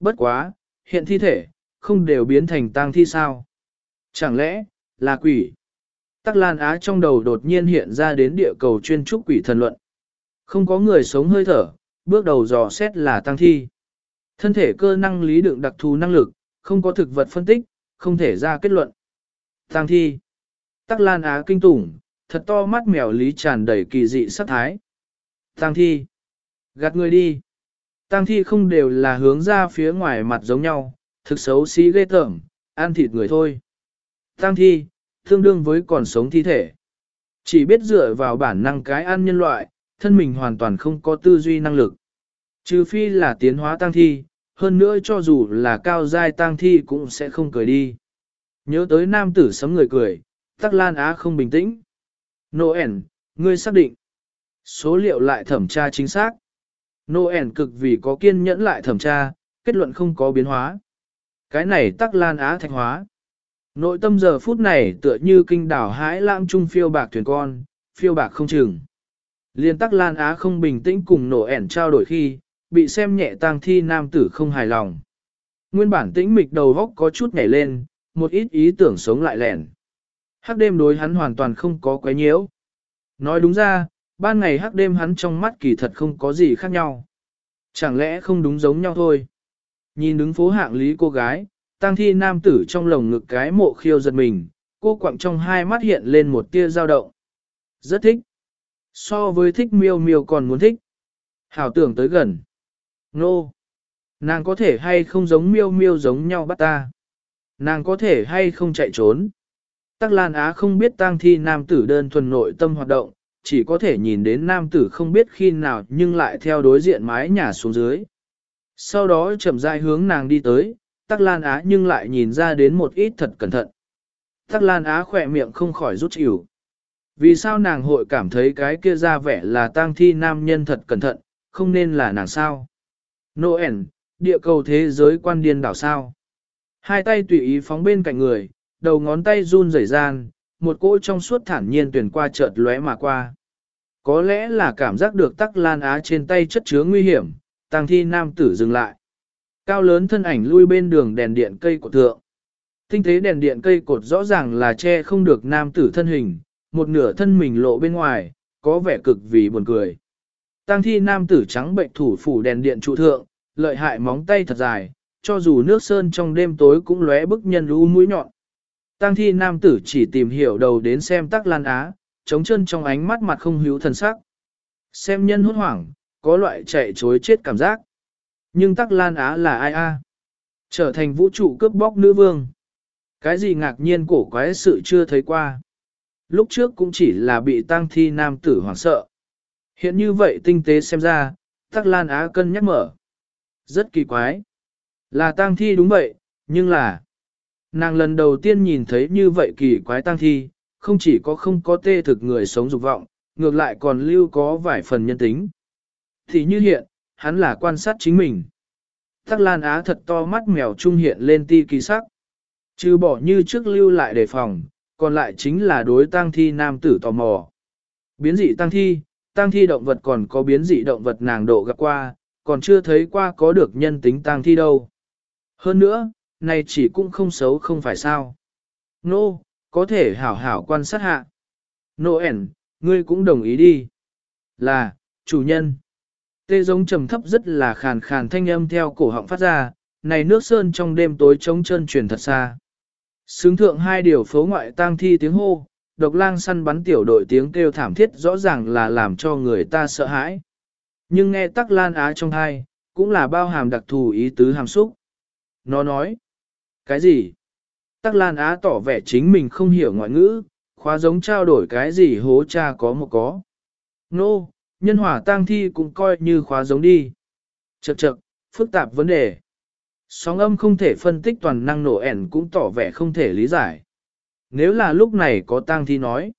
Bất quá, hiện thi thể, không đều biến thành tang thi sao? Chẳng lẽ, là quỷ? Tắc Lan Á trong đầu đột nhiên hiện ra đến địa cầu chuyên trúc quỷ thần luận. Không có người sống hơi thở, bước đầu dò xét là tăng thi. Thân thể cơ năng lý đựng đặc thù năng lực, không có thực vật phân tích, không thể ra kết luận. Tăng thi. Tắc Lan Á kinh tủng, thật to mắt mèo lý tràn đầy kỳ dị sắc thái. Tăng thi. Gạt người đi. Tang thi không đều là hướng ra phía ngoài mặt giống nhau, thực xấu xí ghê tởm, ăn thịt người thôi. Tang thi, tương đương với còn sống thi thể. Chỉ biết dựa vào bản năng cái ăn nhân loại, thân mình hoàn toàn không có tư duy năng lực. Trừ phi là tiến hóa tang thi, hơn nữa cho dù là cao giai tang thi cũng sẽ không cười đi. Nhớ tới nam tử sấm người cười, tắc lan á không bình tĩnh. Noel, ngươi xác định. Số liệu lại thẩm tra chính xác. Noel cực vì có kiên nhẫn lại thẩm tra, kết luận không có biến hóa. Cái này tắc lan á thạch hóa. Nội tâm giờ phút này tựa như kinh đảo hãi lãng trung phiêu bạc thuyền con, phiêu bạc không chừng. Liên tắc lan á không bình tĩnh cùng nổ ẻn trao đổi khi, bị xem nhẹ tang thi nam tử không hài lòng. Nguyên bản tĩnh mịch đầu góc có chút nhảy lên, một ít ý tưởng sống lại lẻn. Hắc đêm đối hắn hoàn toàn không có quấy nhiễu. Nói đúng ra, ban ngày hắc đêm hắn trong mắt kỳ thật không có gì khác nhau. Chẳng lẽ không đúng giống nhau thôi. Nhìn đứng phố hạng lý cô gái, tang thi nam tử trong lồng ngực cái mộ khiêu giật mình, cô quặng trong hai mắt hiện lên một tia dao động. Rất thích. So với thích miêu miêu còn muốn thích. Hảo tưởng tới gần. Nô. Nàng có thể hay không giống miêu miêu giống nhau bắt ta. Nàng có thể hay không chạy trốn. Tắc Lan Á không biết tang thi nam tử đơn thuần nội tâm hoạt động, chỉ có thể nhìn đến nam tử không biết khi nào nhưng lại theo đối diện mái nhà xuống dưới. Sau đó chậm rãi hướng nàng đi tới, Tắc Lan Á nhưng lại nhìn ra đến một ít thật cẩn thận. Tắc Lan Á khỏe miệng không khỏi rút chịu. Vì sao nàng hội cảm thấy cái kia ra vẻ là tang thi nam nhân thật cẩn thận, không nên là nàng sao? Noel, địa cầu thế giới quan điên đảo sao? Hai tay tùy ý phóng bên cạnh người, đầu ngón tay run rẩy gian, một cỗ trong suốt thản nhiên tuyển qua chợt lóe mà qua. Có lẽ là cảm giác được tắc lan á trên tay chất chứa nguy hiểm, tang thi nam tử dừng lại. Cao lớn thân ảnh lui bên đường đèn điện cây cột thượng. Tinh tế đèn điện cây cột rõ ràng là che không được nam tử thân hình, một nửa thân mình lộ bên ngoài, có vẻ cực vì buồn cười. Tăng thi nam tử trắng bệnh thủ phủ đèn điện trụ thượng, lợi hại móng tay thật dài, cho dù nước sơn trong đêm tối cũng lóe bức nhân lũ mũi nhọn. Tăng thi nam tử chỉ tìm hiểu đầu đến xem tắc lan á, chống chân trong ánh mắt mặt không hữu thần sắc. Xem nhân hốt hoảng, có loại chạy chối chết cảm giác. Nhưng tắc lan á là ai a? Trở thành vũ trụ cướp bóc nữ vương. Cái gì ngạc nhiên cổ quái sự chưa thấy qua. Lúc trước cũng chỉ là bị tăng thi nam tử hoảng sợ. Hiện như vậy tinh tế xem ra, tắc lan á cân nhắc mở. Rất kỳ quái. Là tang thi đúng vậy, nhưng là... Nàng lần đầu tiên nhìn thấy như vậy kỳ quái tăng thi, không chỉ có không có tê thực người sống dục vọng, ngược lại còn lưu có vài phần nhân tính. Thì như hiện, hắn là quan sát chính mình. Tắc Lan Á thật to mắt mèo trung hiện lên ti kỳ sắc. Trừ bỏ như trước lưu lại đề phòng, còn lại chính là đối tang thi nam tử tò mò. Biến dị tang thi, tang thi động vật còn có biến dị động vật nàng độ gặp qua, còn chưa thấy qua có được nhân tính tang thi đâu. Hơn nữa, này chỉ cũng không xấu không phải sao. Nô, no, có thể hảo hảo quan sát hạ. Noel, ngươi cũng đồng ý đi. Là, chủ nhân. Tê giống trầm thấp rất là khàn khàn thanh âm theo cổ họng phát ra, này nước sơn trong đêm tối trống chân truyền thật xa. Xứng thượng hai điều phố ngoại tang thi tiếng hô, độc lang săn bắn tiểu đội tiếng kêu thảm thiết rõ ràng là làm cho người ta sợ hãi. Nhưng nghe tắc lan á trong hai, cũng là bao hàm đặc thù ý tứ hàm xúc. Nó nói, cái gì? Tắc lan á tỏ vẻ chính mình không hiểu ngoại ngữ, khóa giống trao đổi cái gì hố cha có một có. Nô, no, nhân hỏa tang thi cũng coi như khóa giống đi. Chậc chậc, phức tạp vấn đề. Sóng âm không thể phân tích toàn năng nổ ẻn cũng tỏ vẻ không thể lý giải. Nếu là lúc này có tang thi nói,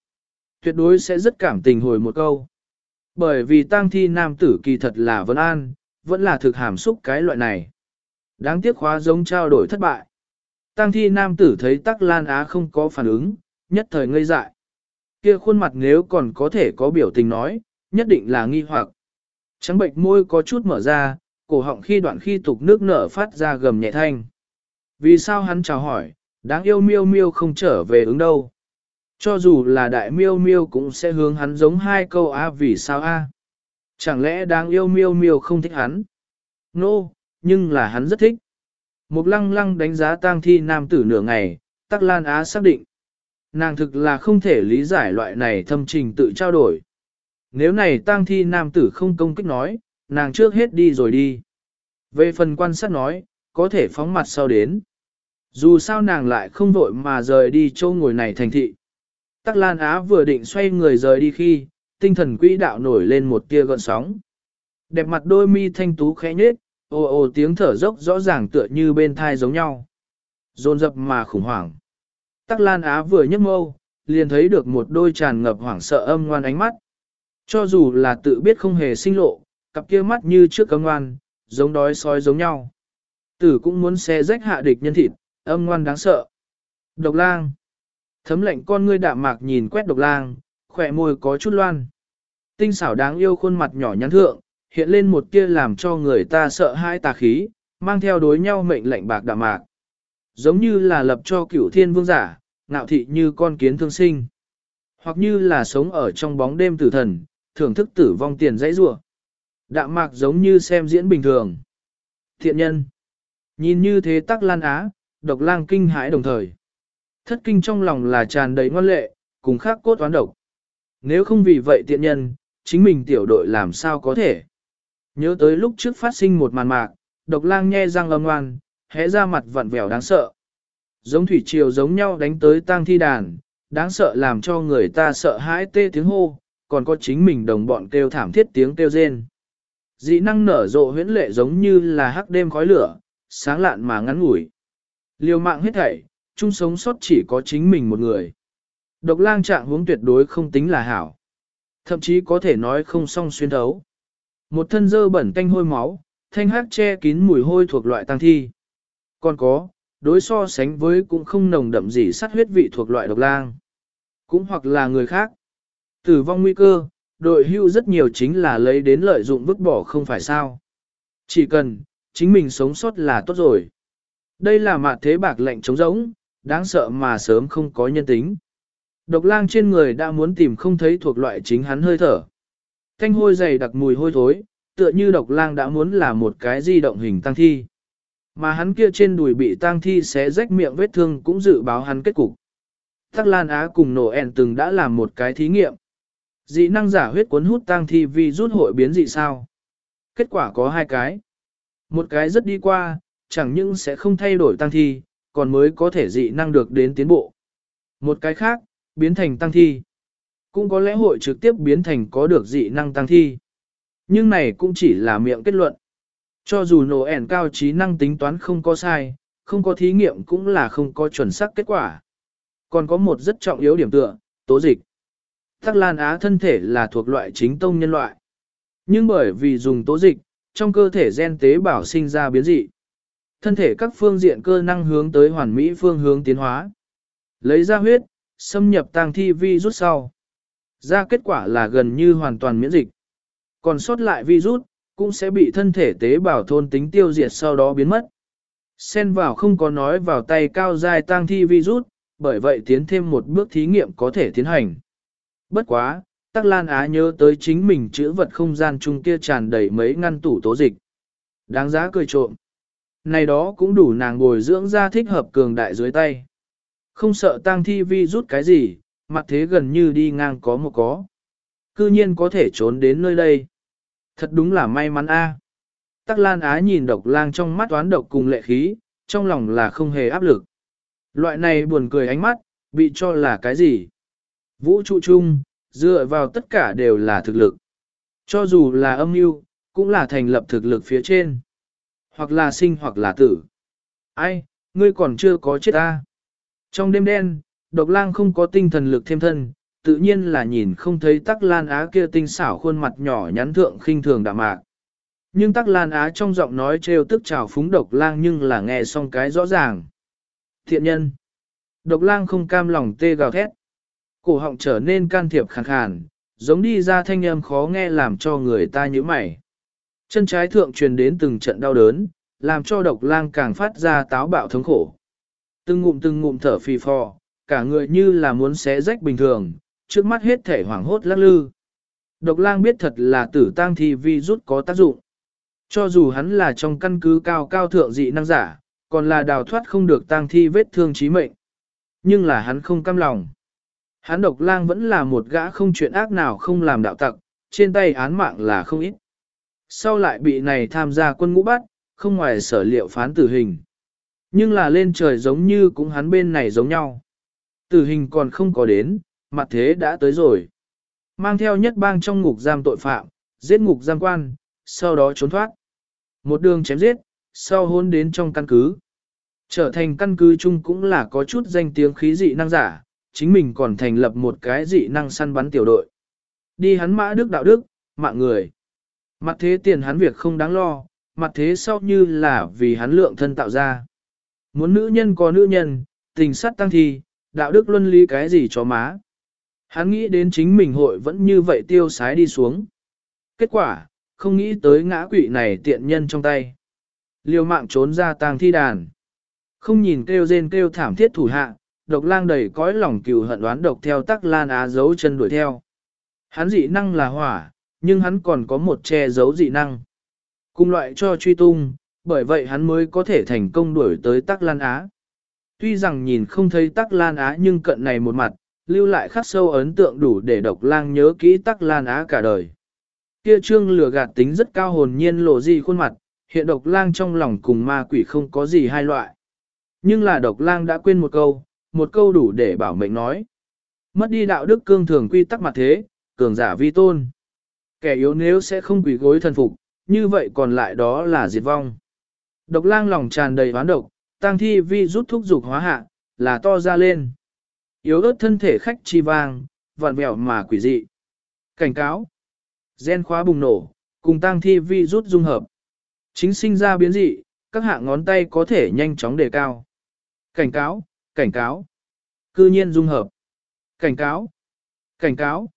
tuyệt đối sẽ rất cảm tình hồi một câu. Bởi vì tang thi nam tử kỳ thật là vấn an, vẫn là thực hàm xúc cái loại này. Đáng tiếc khóa giống trao đổi thất bại. Tang thi nam tử thấy tắc lan á không có phản ứng, nhất thời ngây dại. Kia khuôn mặt nếu còn có thể có biểu tình nói, nhất định là nghi hoặc. Trắng bệnh môi có chút mở ra, cổ họng khi đoạn khi tục nước nở phát ra gầm nhẹ thanh. Vì sao hắn chào hỏi, đáng yêu miêu miêu không trở về ứng đâu. Cho dù là đại miêu miêu cũng sẽ hướng hắn giống hai câu a vì sao a? Chẳng lẽ đáng yêu miêu miêu không thích hắn? Nô, no, nhưng là hắn rất thích. Mục lăng lăng đánh giá tang thi nam tử nửa ngày, tắc lan á xác định. Nàng thực là không thể lý giải loại này thâm trình tự trao đổi. Nếu này tang thi nam tử không công kích nói, nàng trước hết đi rồi đi. Về phần quan sát nói, có thể phóng mặt sau đến. Dù sao nàng lại không vội mà rời đi châu ngồi này thành thị. Tắc Lan Á vừa định xoay người rời đi khi, tinh thần quỹ đạo nổi lên một tia gợn sóng. Đẹp mặt đôi mi thanh tú khẽ nhếch, Ô ô, tiếng thở dốc rõ ràng tựa như bên thai giống nhau. Rôn dập mà khủng hoảng. Tắc Lan Á vừa nhấc mâu, liền thấy được một đôi tràn ngập hoảng sợ âm ngoan ánh mắt. Cho dù là tự biết không hề sinh lộ, cặp kia mắt như trước âm ngoan, giống đói sói giống nhau. Tử cũng muốn xé rách hạ địch nhân thịt, âm ngoan đáng sợ. Độc lang. Thấm lệnh con ngươi đạm mạc nhìn quét độc lang, khỏe môi có chút loan. Tinh xảo đáng yêu khuôn mặt nhỏ nhắn thượng, hiện lên một tia làm cho người ta sợ hãi tà khí, mang theo đối nhau mệnh lệnh bạc đạm mạc. Giống như là lập cho cửu thiên vương giả, ngạo thị như con kiến thương sinh. Hoặc như là sống ở trong bóng đêm tử thần, thưởng thức tử vong tiền dãy rủa Đạm mạc giống như xem diễn bình thường. Thiện nhân. Nhìn như thế tắc lan á, độc lang kinh hãi đồng thời. Thất kinh trong lòng là tràn đầy ngoan lệ, cùng khác cốt toán độc. Nếu không vì vậy tiện nhân, chính mình tiểu đội làm sao có thể. Nhớ tới lúc trước phát sinh một màn mạc, độc lang nhe răng âm ngoan, hé ra mặt vặn vẹo đáng sợ. Giống thủy triều giống nhau đánh tới tang thi đàn, đáng sợ làm cho người ta sợ hãi tê tiếng hô, còn có chính mình đồng bọn kêu thảm thiết tiếng kêu rên. Dị năng nở rộ huyễn lệ giống như là hắc đêm khói lửa, sáng lạn mà ngắn ngủi. Liều mạng hết thảy, chung sống sót chỉ có chính mình một người. Độc lang trạng hướng tuyệt đối không tính là hảo. Thậm chí có thể nói không song xuyên thấu. Một thân dơ bẩn tanh hôi máu, thanh hắc che kín mùi hôi thuộc loại tăng thi. Còn có, đối so sánh với cũng không nồng đậm gì sát huyết vị thuộc loại độc lang. Cũng hoặc là người khác. Tử vong nguy cơ, đội hưu rất nhiều chính là lấy đến lợi dụng vứt bỏ không phải sao. Chỉ cần, chính mình sống sót là tốt rồi. Đây là mạt thế bạc lệnh trống rỗng, đáng sợ mà sớm không có nhân tính. Độc lang trên người đã muốn tìm không thấy thuộc loại chính hắn hơi thở. Thanh hôi dày đặc mùi hôi thối, tựa như độc lang đã muốn là một cái di động hình tăng thi. Mà hắn kia trên đùi bị tăng thi xé rách miệng vết thương cũng dự báo hắn kết cục. Tắc Lan Á cùng nổ ẹn từng đã làm một cái thí nghiệm. Dị năng giả huyết cuốn hút tăng thi vì rút hội biến dị sao. Kết quả có hai cái. Một cái rất đi qua, chẳng những sẽ không thay đổi tăng thi, còn mới có thể dị năng được đến tiến bộ. Một cái khác, biến thành tăng thi. Cũng có lẽ hội trực tiếp biến thành có được dị năng tăng thi. Nhưng này cũng chỉ là miệng kết luận. Cho dù nổ ẻn cao trí năng tính toán không có sai, không có thí nghiệm cũng là không có chuẩn xác kết quả. Còn có một rất trọng yếu điểm tựa, tố dịch. Tắc Lan Á thân thể là thuộc loại chính tông nhân loại. Nhưng bởi vì dùng tố dịch, trong cơ thể gen tế bào sinh ra biến dị. Thân thể các phương diện cơ năng hướng tới hoàn mỹ phương hướng tiến hóa. Lấy ra huyết, xâm nhập tang thi vi rút sau. Ra kết quả là gần như hoàn toàn miễn dịch. Còn sót lại virus, cũng sẽ bị thân thể tế bào thôn tính tiêu diệt sau đó biến mất. Xen vào không có nói vào tay cao dài tang thi virus, bởi vậy tiến thêm một bước thí nghiệm có thể tiến hành. Bất quá, Tắc Lan Á nhớ tới chính mình chữ vật không gian chung kia tràn đầy mấy ngăn tủ tố dịch. Đáng giá cười trộm. Này đó cũng đủ nàng bồi dưỡng ra thích hợp cường đại dưới tay. Không sợ tang thi vi rút cái gì, mặt thế gần như đi ngang có một có. Cư nhiên có thể trốn đến nơi đây. Thật đúng là may mắn a. Tắc Lan Á nhìn độc lang trong mắt toán độc cùng lệ khí, trong lòng là không hề áp lực. Loại này buồn cười ánh mắt, bị cho là cái gì? Vũ trụ chung, dựa vào tất cả đều là thực lực. Cho dù là âm mưu, cũng là thành lập thực lực phía trên. Hoặc là sinh hoặc là tử. Ai, ngươi còn chưa có chết ta. Trong đêm đen, độc lang không có tinh thần lực thêm thân, tự nhiên là nhìn không thấy tắc lan á kia tinh xảo khuôn mặt nhỏ nhắn thượng khinh thường đạm mạc. Nhưng tắc lan á trong giọng nói trêu tức chào phúng độc lang nhưng là nghe xong cái rõ ràng. Thiện nhân. Độc lang không cam lòng tê gào thét. Cổ họng trở nên can thiệp khàn khàn, giống đi ra thanh âm khó nghe làm cho người ta nhíu mày. Chân trái thượng truyền đến từng trận đau đớn, làm cho độc lang càng phát ra táo bạo thống khổ. Từng ngụm từng ngụm thở phì phò, cả người như là muốn xé rách bình thường, trước mắt hết thể hoảng hốt lắc lư. Độc lang biết thật là tử tang thi vi rút có tác dụng. Cho dù hắn là trong căn cứ cao cao thượng dị năng giả, còn là đào thoát không được tang thi vết thương chí mệnh. Nhưng là hắn không cam lòng. Hắn độc lang vẫn là một gã không chuyện ác nào không làm đạo tặc, trên tay án mạng là không ít. Sau lại bị này tham gia quân ngũ bắt, không ngoài sở liệu phán tử hình. Nhưng là lên trời giống như cũng hắn bên này giống nhau. Tử hình còn không có đến, mặt thế đã tới rồi. Mang theo nhất bang trong ngục giam tội phạm, giết ngục giam quan, sau đó trốn thoát. Một đường chém giết, sau hôn đến trong căn cứ. Trở thành căn cứ chung cũng là có chút danh tiếng khí dị năng giả, chính mình còn thành lập một cái dị năng săn bắn tiểu đội. Đi hắn mã đức đạo đức, mạng người. Mặt thế tiền hắn việc không đáng lo, mặt thế sau như là vì hắn lượng thân tạo ra. Muốn nữ nhân có nữ nhân, tình sát tăng thi, đạo đức luân lý cái gì cho má. Hắn nghĩ đến chính mình hội vẫn như vậy tiêu sái đi xuống. Kết quả, không nghĩ tới ngã quỵ này tiện nhân trong tay. Liều mạng trốn ra tang thi đàn. Không nhìn kêu rên kêu thảm thiết thủ hạ, độc lang đầy cõi lòng cừu hận đoán độc theo tắc lan á giấu chân đuổi theo. Hắn dị năng là hỏa, nhưng hắn còn có một che giấu dị năng. Cùng loại cho truy tung, bởi vậy hắn mới có thể thành công đuổi tới tắc lan á. Tuy rằng nhìn không thấy tắc lan á nhưng cận này một mặt, lưu lại khắc sâu ấn tượng đủ để độc lang nhớ kỹ tắc lan á cả đời. Kia trương lửa gạt tính rất cao hồn nhiên lộ gì khuôn mặt, hiện độc lang trong lòng cùng ma quỷ không có gì hai loại. Nhưng là độc lang đã quên một câu, một câu đủ để bảo mệnh nói. Mất đi đạo đức cương thường quy tắc mặt thế, cường giả vi tôn. Kẻ yếu nếu sẽ không quỷ gối thần phục, như vậy còn lại đó là diệt vong. Độc lang lòng tràn đầy oán độc, tăng thi vi rút thúc dục hóa hạ, là to ra lên. Yếu ớt thân thể khách chi vang, vạn vẹo mà quỷ dị. Cảnh cáo. Gen khóa bùng nổ, cùng tăng thi vi rút dung hợp. Chính sinh ra biến dị, các hạng ngón tay có thể nhanh chóng đề cao. Cảnh cáo, cảnh cáo. Cư nhiên dung hợp. Cảnh cáo, cảnh cáo.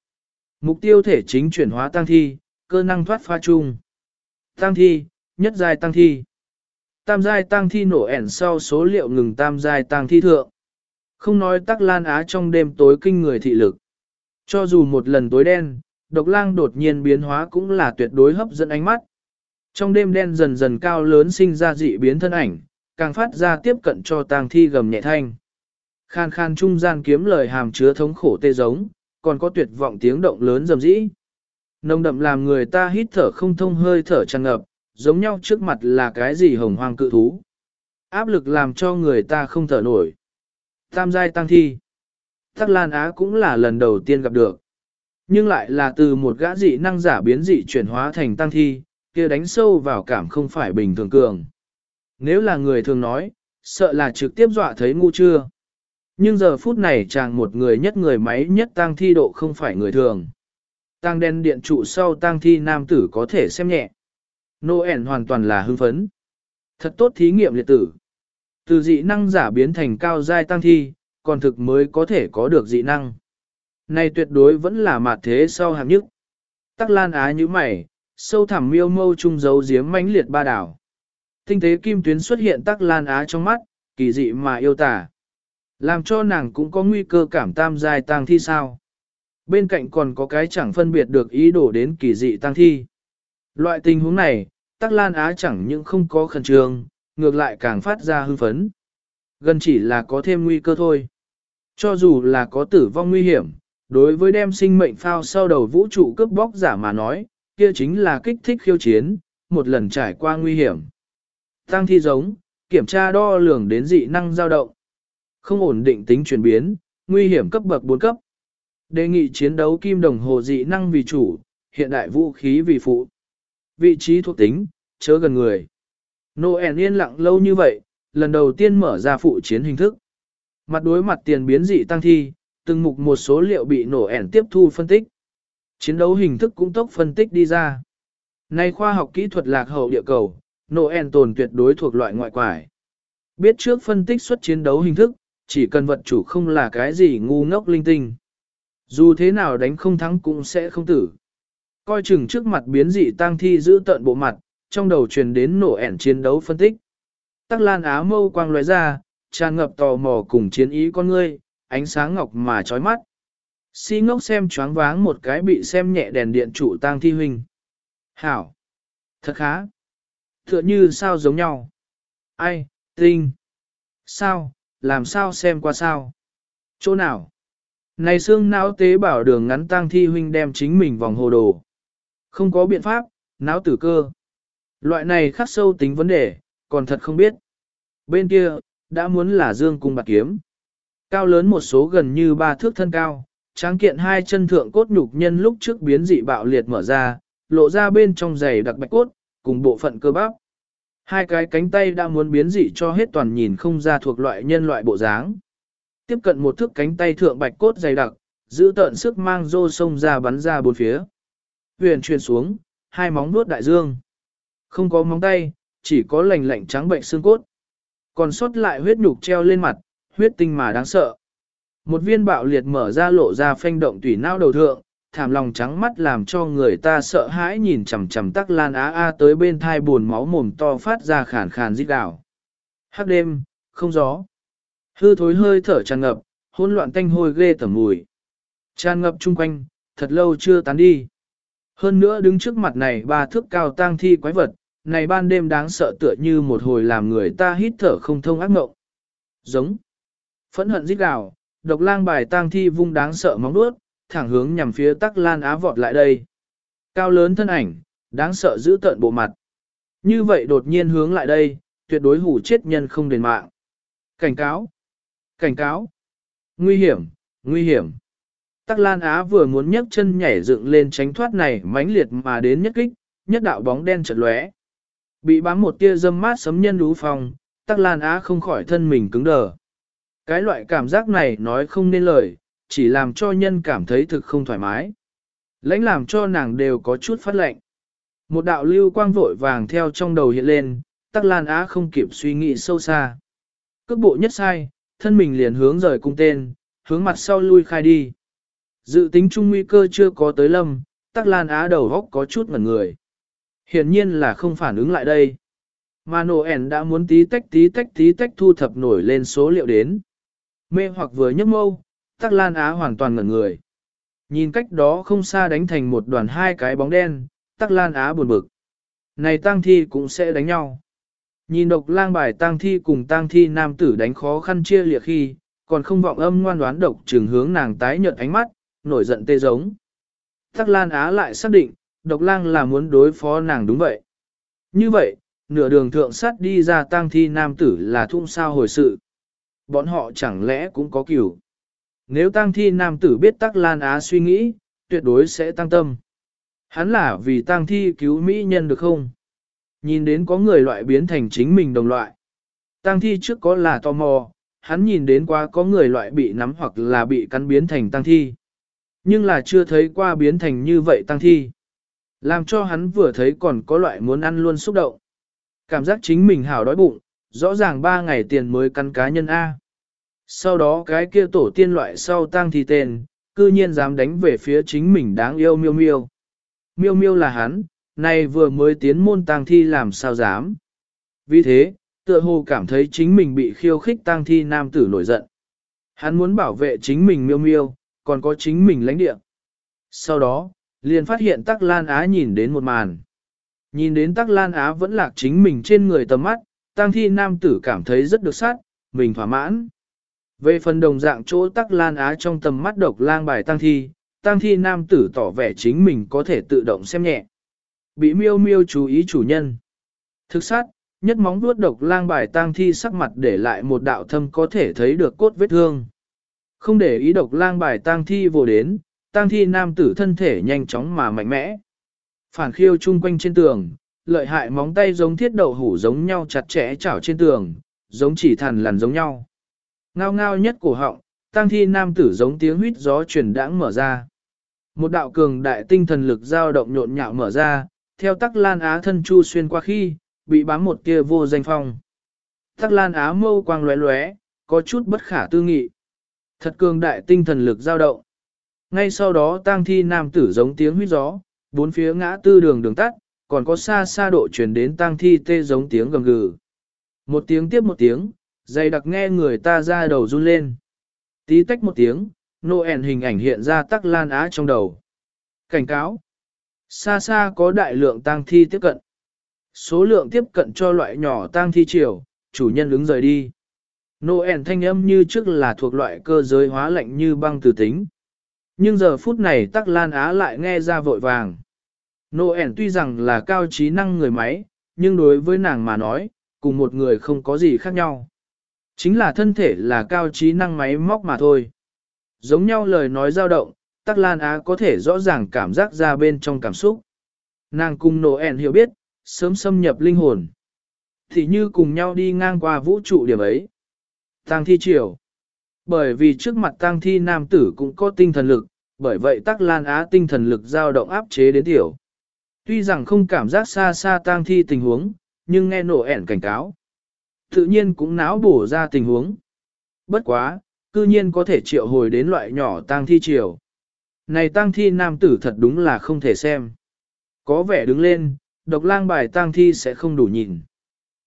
Mục tiêu thể chính chuyển hóa tăng thi, cơ năng thoát pha chung. Tăng thi, nhất dài tăng thi. Tam giai tăng thi nổ ẻn sau số liệu ngừng tam giai tăng thi thượng. Không nói tắc lan á trong đêm tối kinh người thị lực. Cho dù một lần tối đen, độc lang đột nhiên biến hóa cũng là tuyệt đối hấp dẫn ánh mắt. Trong đêm đen dần dần cao lớn sinh ra dị biến thân ảnh, càng phát ra tiếp cận cho tang thi gầm nhẹ thanh. Khan khan trung gian kiếm lời hàm chứa thống khổ tê giống, còn có tuyệt vọng tiếng động lớn rầm rĩ. Nồng đậm làm người ta hít thở không thông hơi thở tràn ngập, giống nhau trước mặt là cái gì hồng hoang cự thú. Áp lực làm cho người ta không thở nổi. Tam giai tăng thi. Tắc Lan Á cũng là lần đầu tiên gặp được. Nhưng lại là từ một gã dị năng giả biến dị chuyển hóa thành tăng thi, kia đánh sâu vào cảm không phải bình thường cường. Nếu là người thường nói, sợ là trực tiếp dọa thấy ngu chưa. Nhưng giờ phút này chàng một người nhất người máy nhất tăng thi độ không phải người thường. Tăng đen điện trụ sau tăng thi nam tử có thể xem nhẹ. Noel hoàn toàn là hưng phấn. Thật tốt thí nghiệm liệt tử. Từ dị năng giả biến thành cao giai tăng thi, còn thực mới có thể có được dị năng. Này tuyệt đối vẫn là mặt thế sau hạng nhất. Tắc lan á như mày, sâu thẳm miêu mâu trung dấu giếm mãnh liệt ba đảo. Tinh tế kim tuyến xuất hiện tắc lan á trong mắt, kỳ dị mà yêu tả. Làm cho nàng cũng có nguy cơ cảm tam giai tăng thi sao. Bên cạnh còn có cái chẳng phân biệt được ý đồ đến kỳ dị tăng thi. Loại tình huống này, tắc lan á chẳng những không có khẩn trương, ngược lại càng phát ra hưng phấn. Gần chỉ là có thêm nguy cơ thôi. Cho dù là có tử vong nguy hiểm, đối với đem sinh mệnh phao sau đầu vũ trụ cướp bóc giả mà nói, kia chính là kích thích khiêu chiến, một lần trải qua nguy hiểm. Tăng thi giống, kiểm tra đo lường đến dị năng dao động. Không ổn định tính chuyển biến, nguy hiểm cấp bậc 4 cấp. Đề nghị chiến đấu kim đồng hồ dị năng vì chủ, hiện đại vũ khí vì phụ. Vị trí thuộc tính, chớ gần người. Noel yên lặng lâu như vậy, lần đầu tiên mở ra phụ chiến hình thức. Mặt đối mặt tiền biến dị tăng thi, từng mục một số liệu bị nổ ẻn tiếp thu phân tích. Chiến đấu hình thức cũng tốc phân tích đi ra. Nay khoa học kỹ thuật lạc hậu địa cầu, Noel tồn tuyệt đối thuộc loại ngoại quải. Biết trước phân tích xuất chiến đấu hình thức, chỉ cần vật chủ không là cái gì ngu ngốc linh tinh. Dù thế nào đánh không thắng cũng sẽ không tử. Coi chừng trước mặt biến dị tăng thi giữ tận bộ mặt, trong đầu truyền đến nổ ẻn chiến đấu phân tích. Tắc Lan Á mâu quang lóe ra, tràn ngập tò mò cùng chiến ý con ngươi, ánh sáng ngọc mà chói mắt. Si ngốc xem choáng váng một cái bị xem nhẹ đèn điện trụ tang thi huynh. Hảo! Thật khá! Tựa như sao giống nhau? Ai, tinh! Sao, làm sao xem qua sao? Chỗ nào? Này xương não tế bảo đường ngắn tang thi huynh đem chính mình vòng hồ đồ. Không có biện pháp, não tử cơ. Loại này khắc sâu tính vấn đề, còn thật không biết. Bên kia, đã muốn là dương cung bạc kiếm. Cao lớn một số gần như ba thước thân cao, tráng kiện hai chân thượng cốt nhục nhân lúc trước biến dị bạo liệt mở ra, lộ ra bên trong giày đặc bạch cốt, cùng bộ phận cơ bắp. Hai cái cánh tay đã muốn biến dị cho hết toàn nhìn không ra thuộc loại nhân loại bộ dáng. Tiếp cận một thước cánh tay thượng bạch cốt dày đặc, giữ tợn sức mang rô sông ra bắn ra bốn phía. Huyền truyền xuống, hai móng nuốt đại dương. Không có móng tay, chỉ có lành lạnh trắng bệnh xương cốt. Còn sót lại huyết nhục treo lên mặt, huyết tinh mà đáng sợ. Một viên bạo liệt mở ra lộ ra phanh động tủy não đầu thượng, thảm lòng trắng mắt làm cho người ta sợ hãi nhìn chằm chằm tắc lan á a tới bên thai buồn máu mồm to phát ra khàn khàn rít đảo. Hắc đêm, không gió. Hư thối hơi thở tràn ngập, hỗn loạn tanh hôi ghê tẩm mùi. Tràn ngập chung quanh, thật lâu chưa tán đi. Hơn nữa đứng trước mặt này ba thước cao tang thi quái vật, này ban đêm đáng sợ tựa như một hồi làm người ta hít thở không thông ác mộng. Giống. Phẫn hận rít gào, độc lang bài tang thi vung đáng sợ móng đuốt, thẳng hướng nhằm phía tắc lan á vọt lại đây. Cao lớn thân ảnh, đáng sợ giữ tận bộ mặt. Như vậy đột nhiên hướng lại đây, tuyệt đối hủ chết nhân không đền mạng. Cảnh cáo! Cảnh cáo! Nguy hiểm! Nguy hiểm! Tắc Lan Á vừa muốn nhấc chân nhảy dựng lên tránh thoát này mãnh liệt mà đến nhất kích, nhất đạo bóng đen chợt lóe. Bị bám một tia dâm mát sấm nhân đú phòng, Tắc Lan Á không khỏi thân mình cứng đờ. Cái loại cảm giác này nói không nên lời, chỉ làm cho nhân cảm thấy thực không thoải mái. Lãnh làm cho nàng đều có chút phát lệnh. Một đạo lưu quang vội vàng theo trong đầu hiện lên, Tắc Lan Á không kịp suy nghĩ sâu xa. Cước bộ nhất sai, thân mình liền hướng rời cung tên, hướng mặt sau lui khai đi. Dự tính chung nguy cơ chưa có tới lâm, Tắc Lan Á đầu góc có chút ngẩn người. Hiển nhiên là không phản ứng lại đây. Mà Noel đã muốn tí tách tí tách tí tách thu thập nổi lên số liệu đến. Mê hoặc vừa nhấc mâu, Tắc Lan Á hoàn toàn ngẩn người. Nhìn cách đó không xa đánh thành một đoàn hai cái bóng đen, Tắc Lan Á buồn bực. Này tang thi cũng sẽ đánh nhau. Nhìn độc lang bài tang thi cùng tang thi nam tử đánh khó khăn chia liệt khi, còn không vọng âm ngoan đoán độc trường hướng nàng tái nhợt ánh mắt, nổi giận tê giống. Tắc Lan Á lại xác định, độc lang là muốn đối phó nàng đúng vậy. Như vậy, nửa đường thượng sát đi ra tang thi nam tử là thung sao hồi sự. Bọn họ chẳng lẽ cũng có cửu. Nếu tang thi nam tử biết Tắc Lan Á suy nghĩ, tuyệt đối sẽ tăng tâm. Hắn là vì tang thi cứu mỹ nhân được không? Nhìn đến có người loại biến thành chính mình đồng loại. Tang thi trước có là tò mò, hắn nhìn đến qua có người loại bị nắm hoặc là bị cắn biến thành tang thi. Nhưng là chưa thấy qua biến thành như vậy tang thi. Làm cho hắn vừa thấy còn có loại muốn ăn luôn xúc động. Cảm giác chính mình hảo đói bụng, rõ ràng ba ngày tiền mới cắn cá nhân A. Sau đó cái kia tổ tiên loại sau tang thi tên, cư nhiên dám đánh về phía chính mình đáng yêu miêu miêu. Miêu miêu là hắn, nay vừa mới tiến môn tang thi làm sao dám. Vì thế, tựa hồ cảm thấy chính mình bị khiêu khích tang thi nam tử nổi giận. Hắn muốn bảo vệ chính mình miêu miêu, còn có chính mình lãnh địa. Sau đó, liền phát hiện Tắc Lan Á nhìn đến một màn. Nhìn đến Tắc Lan Á vẫn lạc chính mình trên người tầm mắt, tang thi nam tử cảm thấy rất được sát, mình thỏa mãn. Về phần đồng dạng chỗ Tắc Lan Á trong tầm mắt độc lang bài tang thi, tang thi nam tử tỏ vẻ chính mình có thể tự động xem nhẹ. Bị miêu miêu chú ý chủ nhân. Thực sát, nhất móng vuốt độc lang bài tang thi sắc mặt để lại một đạo thâm có thể thấy được cốt vết thương. Không để ý độc lang bài tang thi vô đến, tang thi nam tử thân thể nhanh chóng mà mạnh mẽ. Phản khiêu chung quanh trên tường, lợi hại móng tay giống thiết đậu hủ giống nhau chặt chẽ chảo trên tường, giống chỉ thần lằn giống nhau. Ngao ngao nhất cổ họng, tang thi nam tử giống tiếng huýt gió truyền đãng mở ra. Một đạo cường đại tinh thần lực dao động nhộn nhạo mở ra, theo tắc lan á thân chu xuyên qua khi, bị bám một tia vô danh phong. Tắc lan á mâu quang lóe lóe, có chút bất khả tư nghị. Thật cường đại tinh thần lực dao động. Ngay sau đó tang thi nam tử giống tiếng huyết gió, Bốn phía ngã tư đường đường tắt, còn có xa xa độ chuyển đến tang thi tê giống tiếng gầm gừ. Một tiếng tiếp một tiếng, dày đặc nghe người ta ra đầu run lên. Tí tách một tiếng, Noel hình ảnh hiện ra tắc lan á trong đầu. Cảnh cáo. Xa xa có đại lượng tang thi tiếp cận. Số lượng tiếp cận cho loại nhỏ tang thi chiều, chủ nhân ứng rời đi. Noel thanh âm như trước là thuộc loại cơ giới hóa lạnh như băng từ tính. Nhưng giờ phút này tắc lan á lại nghe ra vội vàng. Noel tuy rằng là cao trí năng người máy, nhưng đối với nàng mà nói, cùng một người không có gì khác nhau. Chính là thân thể là cao trí năng máy móc mà thôi. Giống nhau lời nói dao động, Tắc Lan Á có thể rõ ràng cảm giác ra bên trong cảm xúc. Nàng cùng Noel hiểu biết, sớm xâm nhập linh hồn. Thì như cùng nhau đi ngang qua vũ trụ điểm ấy. Tăng thi triều. Bởi vì trước mặt tang thi nam tử cũng có tinh thần lực, bởi vậy Tắc Lan Á tinh thần lực dao động áp chế đến tiểu. Tuy rằng không cảm giác xa xa tang thi tình huống, nhưng nghe nổ ẻn cảnh cáo. Tự nhiên cũng náo bổ ra tình huống. Bất quá, cư nhiên có thể triệu hồi đến loại nhỏ tang thi triều. Này tang thi nam tử thật đúng là không thể xem. Có vẻ đứng lên, độc lang bài tang thi sẽ không đủ nhìn.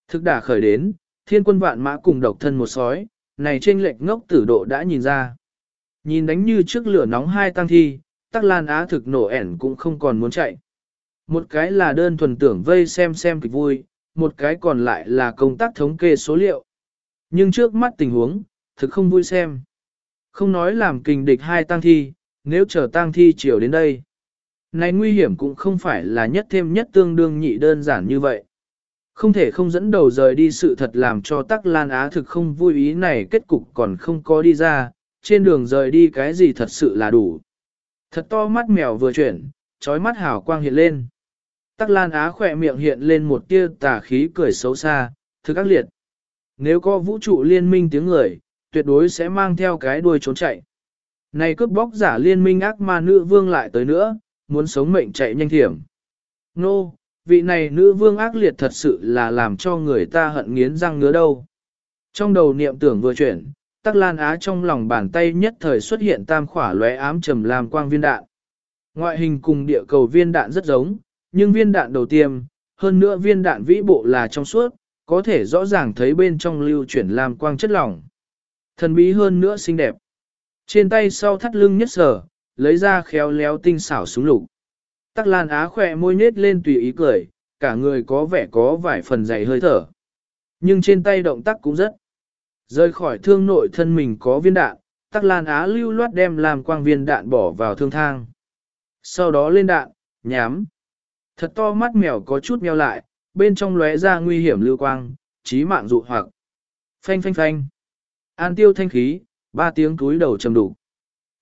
Thực đả khởi đến, thiên quân vạn mã cùng độc thân một sói, này trên lệch ngốc tử độ đã nhìn ra. Nhìn đánh như trước lửa nóng hai tăng thi, tắc lan á thực nổ ẻn cũng không còn muốn chạy. Một cái là đơn thuần tưởng vây xem xem kịch vui, một cái còn lại là công tác thống kê số liệu. Nhưng trước mắt tình huống, thực không vui xem. Không nói làm kình địch hai tăng thi, nếu chờ tăng thi chiều đến đây. Này nguy hiểm cũng không phải là nhất thêm nhất tương đương nhị đơn giản như vậy. Không thể không dẫn đầu rời đi sự thật làm cho tắc lan á thực không vui ý này kết cục còn không có đi ra, trên đường rời đi cái gì thật sự là đủ. Thật to mắt mèo vừa chuyển, trói mắt hào quang hiện lên. Tắc Lan Á khỏe miệng hiện lên một tia tà khí cười xấu xa, thực ác liệt. Nếu có vũ trụ liên minh tiếng người, tuyệt đối sẽ mang theo cái đuôi trốn chạy. Này cướp bóc giả liên minh ác ma nữ vương lại tới nữa, muốn sống mệnh chạy nhanh thiểm. Nô, no, vị này nữ vương ác liệt thật sự là làm cho người ta hận nghiến răng ngứa đâu. Trong đầu niệm tưởng vừa chuyển, Tắc Lan Á trong lòng bàn tay nhất thời xuất hiện tam khỏa lóe ám trầm làm quang viên đạn. Ngoại hình cùng địa cầu viên đạn rất giống, nhưng viên đạn đầu tiêm, hơn nữa viên đạn vĩ bộ là trong suốt, có thể rõ ràng thấy bên trong lưu chuyển làm quang chất lỏng. Thần bí hơn nữa xinh đẹp. Trên tay sau thắt lưng nhất sở, lấy ra khéo léo tinh xảo súng lục. Tắc Lan Á khỏe môi nết lên tùy ý cười, cả người có vẻ có vài phần dày hơi thở. Nhưng trên tay động tác cũng rất. Rơi khỏi thương nội thân mình có viên đạn, Tắc Lan Á lưu loát đem làm quang viên đạn bỏ vào thương thang. Sau đó lên đạn, nhám. Thật to mắt mèo có chút meo lại, bên trong lóe ra nguy hiểm lưu quang, trí mạng dụ hoặc. Phanh phanh phanh. An tiêu thanh khí, ba tiếng túi đầu trầm đủ.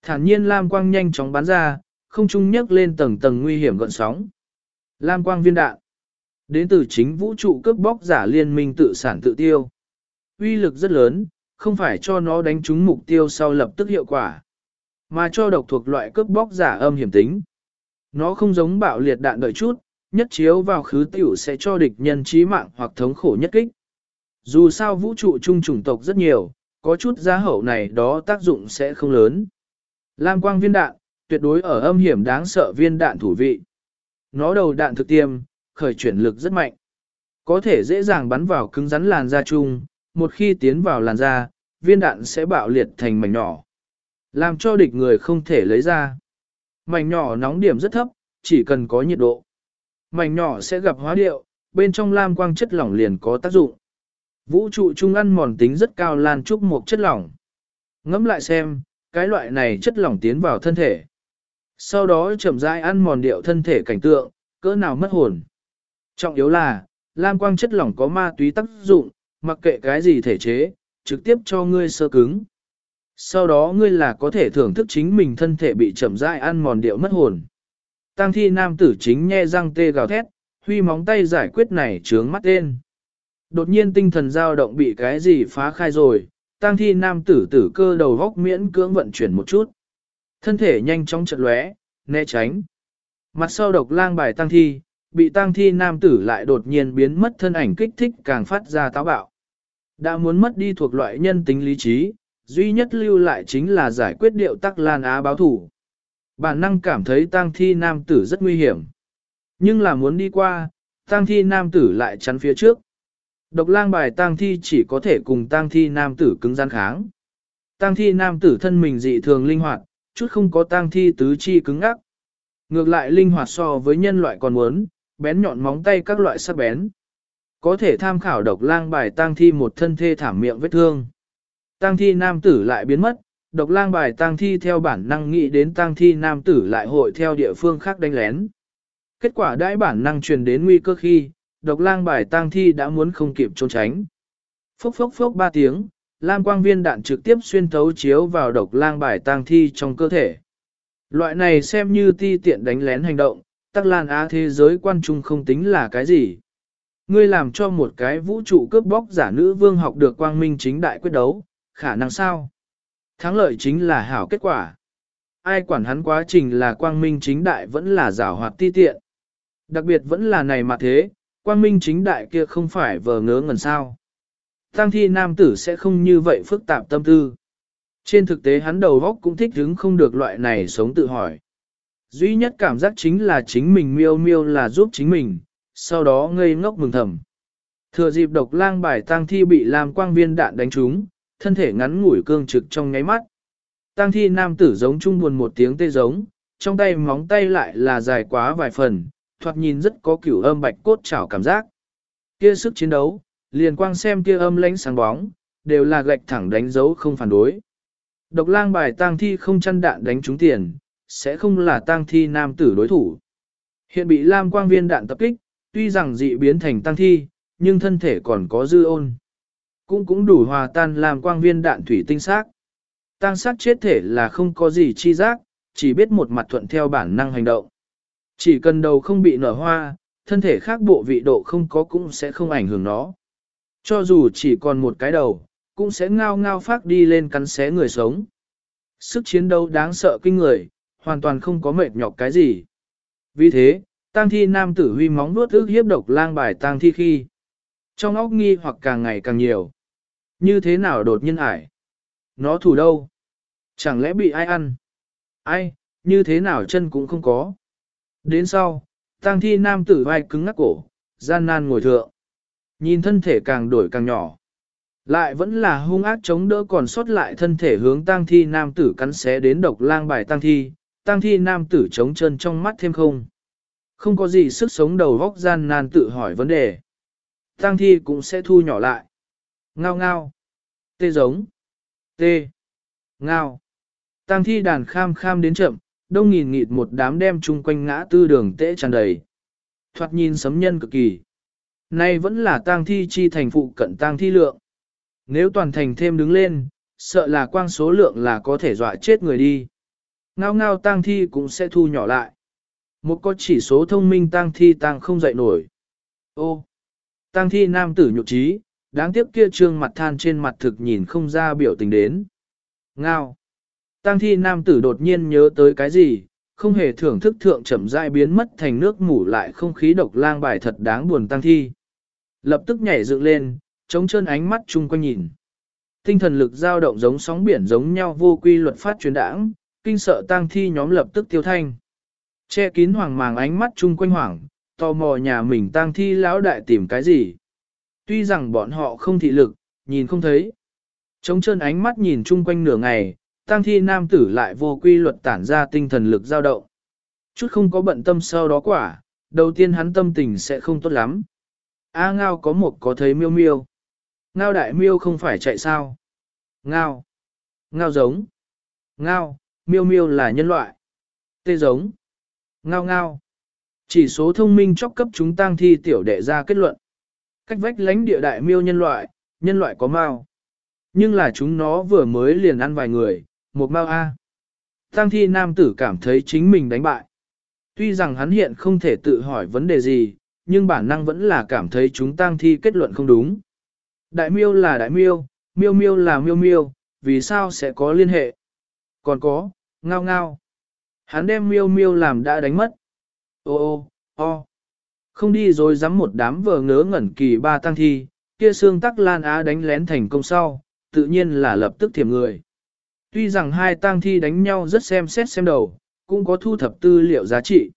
Thản nhiên lam quang nhanh chóng bắn ra, không trung nhấc lên tầng tầng nguy hiểm gọn sóng. Lam quang viên đạn. Đến từ chính vũ trụ cướp bóc giả liên minh tự sản tự tiêu. Uy lực rất lớn, không phải cho nó đánh trúng mục tiêu sau lập tức hiệu quả, mà cho độc thuộc loại cướp bóc giả âm hiểm tính. Nó không giống bạo liệt đạn đợi chút, nhất chiếu vào khứ tiểu sẽ cho địch nhân chí mạng hoặc thống khổ nhất kích. Dù sao vũ trụ chung chủng tộc rất nhiều, có chút giá hậu này đó tác dụng sẽ không lớn. Lam quang viên đạn, tuyệt đối ở âm hiểm đáng sợ viên đạn thủ vị. Nó đầu đạn thực tiêm, khởi chuyển lực rất mạnh. Có thể dễ dàng bắn vào cứng rắn làn da chung, một khi tiến vào làn da, viên đạn sẽ bạo liệt thành mảnh nhỏ. Làm cho địch người không thể lấy ra. Mảnh nhỏ nóng điểm rất thấp, chỉ cần có nhiệt độ. Mảnh nhỏ sẽ gặp hóa điệu, bên trong lam quang chất lỏng liền có tác dụng. Vũ trụ trung ăn mòn tính rất cao lan trúc một chất lỏng. Ngẫm lại xem, cái loại này chất lỏng tiến vào thân thể. Sau đó chậm rãi ăn mòn điệu thân thể cảnh tượng, cỡ nào mất hồn. Trọng yếu là, lam quang chất lỏng có ma túy tác dụng, mặc kệ cái gì thể chế, trực tiếp cho ngươi sơ cứng. Sau đó ngươi là có thể thưởng thức chính mình thân thể bị chậm rãi ăn mòn điệu mất hồn. Tăng thi nam tử chính nhe răng tê gào thét, huy móng tay giải quyết này trướng mắt tên. Đột nhiên tinh thần dao động bị cái gì phá khai rồi, tăng thi nam tử tử cơ đầu góc miễn cưỡng vận chuyển một chút. Thân thể nhanh chóng chật lóe, né tránh. Mặt sau độc lang bài tăng thi, bị tăng thi nam tử lại đột nhiên biến mất thân ảnh kích thích càng phát ra táo bạo. Đã muốn mất đi thuộc loại nhân tính lý trí, duy nhất lưu lại chính là giải quyết điệu tắc lan á báo thủ. Bản năng cảm thấy tang thi nam tử rất nguy hiểm. Nhưng là muốn đi qua, tang thi nam tử lại chắn phía trước. Độc lang bài tang thi chỉ có thể cùng tang thi nam tử cứng gian kháng. Tang thi nam tử thân mình dị thường linh hoạt, chút không có tang thi tứ chi cứng ngắc. Ngược lại linh hoạt so với nhân loại còn muốn, bén nhọn móng tay các loại sắc bén. Có thể tham khảo độc lang bài tang thi một thân thê thảm miệng vết thương. Tang thi nam tử lại biến mất, độc lang bài tang thi theo bản năng nghĩ đến tang thi nam tử lại hội theo địa phương khác đánh lén. Kết quả đãi bản năng truyền đến nguy cơ khi, độc lang bài tang thi đã muốn không kịp trốn tránh. Phốc phốc phốc ba tiếng, lam quang viên đạn trực tiếp xuyên thấu chiếu vào độc lang bài tang thi trong cơ thể. Loại này xem như ti tiện đánh lén hành động, tắc lan á thế giới quan trung không tính là cái gì. Ngươi làm cho một cái vũ trụ cướp bóc giả nữ vương học được quang minh chính đại quyết đấu, khả năng sao? Thắng lợi chính là hảo kết quả. Ai quản hắn quá trình là quang minh chính đại vẫn là giả hoạt ti tiện. Đặc biệt vẫn là này mà thế, quang minh chính đại kia không phải vờ ngớ ngẩn sao. Tăng thi nam tử sẽ không như vậy phức tạp tâm tư. Trên thực tế hắn đầu góc cũng thích hứng không được loại này sống tự hỏi. Duy nhất cảm giác chính là chính mình miêu miêu là giúp chính mình, sau đó ngây ngốc mừng thầm. Thừa dịp độc lang bài tang thi bị làm quang viên đạn đánh trúng, thân thể ngắn ngủi cương trực trong nháy mắt. Tang thi nam tử giống chung buồn một tiếng tê giống, trong tay móng tay lại là dài quá vài phần, thoạt nhìn rất có kiểu âm bạch cốt chảo cảm giác. Kia sức chiến đấu, liền quang xem kia âm lánh sáng bóng, đều là gạch thẳng đánh dấu không phản đối. Độc lang bài tang thi không chăn đạn đánh trúng tiền, sẽ không là tang thi nam tử đối thủ. Hiện bị lam quang viên đạn tập kích, tuy rằng dị biến thành tang thi, nhưng thân thể còn có dư ôn. Cũng cũng đủ hòa tan làm quang viên đạn thủy tinh xác. Tăng sát chết thể là không có gì chi giác, chỉ biết một mặt thuận theo bản năng hành động. Chỉ cần đầu không bị nở hoa, thân thể khác bộ vị độ không có cũng sẽ không ảnh hưởng nó. Cho dù chỉ còn một cái đầu, cũng sẽ ngao ngao phát đi lên cắn xé người sống. Sức chiến đấu đáng sợ kinh người, hoàn toàn không có mệt nhọc cái gì. Vì thế, tang thi nam tử huy móng nuốt ước hiếp độc lang bài tang thi khi. Trong óc nghi hoặc càng ngày càng nhiều. Như thế nào đột nhiên ải? Nó thủ đâu? Chẳng lẽ bị ai ăn? Ai, như thế nào chân cũng không có. Đến sau, tang thi nam tử vai cứng ngắc cổ, gian nan ngồi thượng. Nhìn thân thể càng đổi càng nhỏ. Lại vẫn là hung ác chống đỡ còn sót lại thân thể hướng tang thi nam tử cắn xé đến độc lang bài tang thi, tang thi nam tử chống chân trong mắt thêm không. Không có gì sức sống đầu vóc gian nan tự hỏi vấn đề. Tang thi cũng sẽ thu nhỏ lại. Ngao ngao. Tê giống. Tê. Ngao. Tang thi đàn kham kham đến chậm, đông nghìn nghịt một đám đem chung quanh ngã tư đường tễ tràn đầy. Thoạt nhìn sấm nhân cực kỳ. Nay vẫn là tang thi chi thành phụ cận tang thi lượng. Nếu toàn thành thêm đứng lên, sợ là quang số lượng là có thể dọa chết người đi. Ngao ngao tang thi cũng sẽ thu nhỏ lại. Một có chỉ số thông minh tang thi tang không dậy nổi. Ô, tang thi nam tử nhục trí, đáng tiếc kia trương mặt than trên mặt thực nhìn không ra biểu tình đến. Ngao. Tang thi nam tử đột nhiên nhớ tới cái gì, không hề thưởng thức thượng chậm rãi biến mất thành nước mủ lại không khí độc lang bài thật đáng buồn tang thi. Lập tức nhảy dựng lên, chống chân ánh mắt chung quanh nhìn. Tinh thần lực dao động giống sóng biển giống nhau vô quy luật phát truyền đảng, kinh sợ tang thi nhóm lập tức tiêu thanh. Che kín hoàng màng ánh mắt chung quanh hoảng, tò mò nhà mình tang thi lão đại tìm cái gì. Tuy rằng bọn họ không thị lực, nhìn không thấy. Chống chân ánh mắt nhìn chung quanh nửa ngày, tang thi nam tử lại vô quy luật tản ra tinh thần lực dao động. Chút không có bận tâm sau đó quả, đầu tiên hắn tâm tình sẽ không tốt lắm. A ngao có một có thấy miêu miêu. Ngao đại miêu không phải chạy sao. Ngao. Ngao giống. Ngao, miêu miêu là nhân loại. Tê giống. Ngao ngao. Chỉ số thông minh chóc cấp chúng tăng thi tiểu đệ ra kết luận. Cách vách lánh địa đại miêu nhân loại, nhân loại có mau. Nhưng là chúng nó vừa mới liền ăn vài người, một mau A. Tăng thi nam tử cảm thấy chính mình đánh bại. Tuy rằng hắn hiện không thể tự hỏi vấn đề gì, nhưng bản năng vẫn là cảm thấy chúng tang thi kết luận không đúng. Đại miêu là đại miêu, miêu miêu là miêu miêu, vì sao sẽ có liên hệ? Còn có, ngao ngao. Hắn đem miêu miêu làm đã đánh mất. Ô ô, o. Không đi rồi dám một đám vờ ngớ ngẩn kỳ ba tăng thi, kia xương tắc lan á đánh lén thành công sau, tự nhiên là lập tức thiểm người. Tuy rằng hai tang thi đánh nhau rất xem xét xem đầu, cũng có thu thập tư liệu giá trị.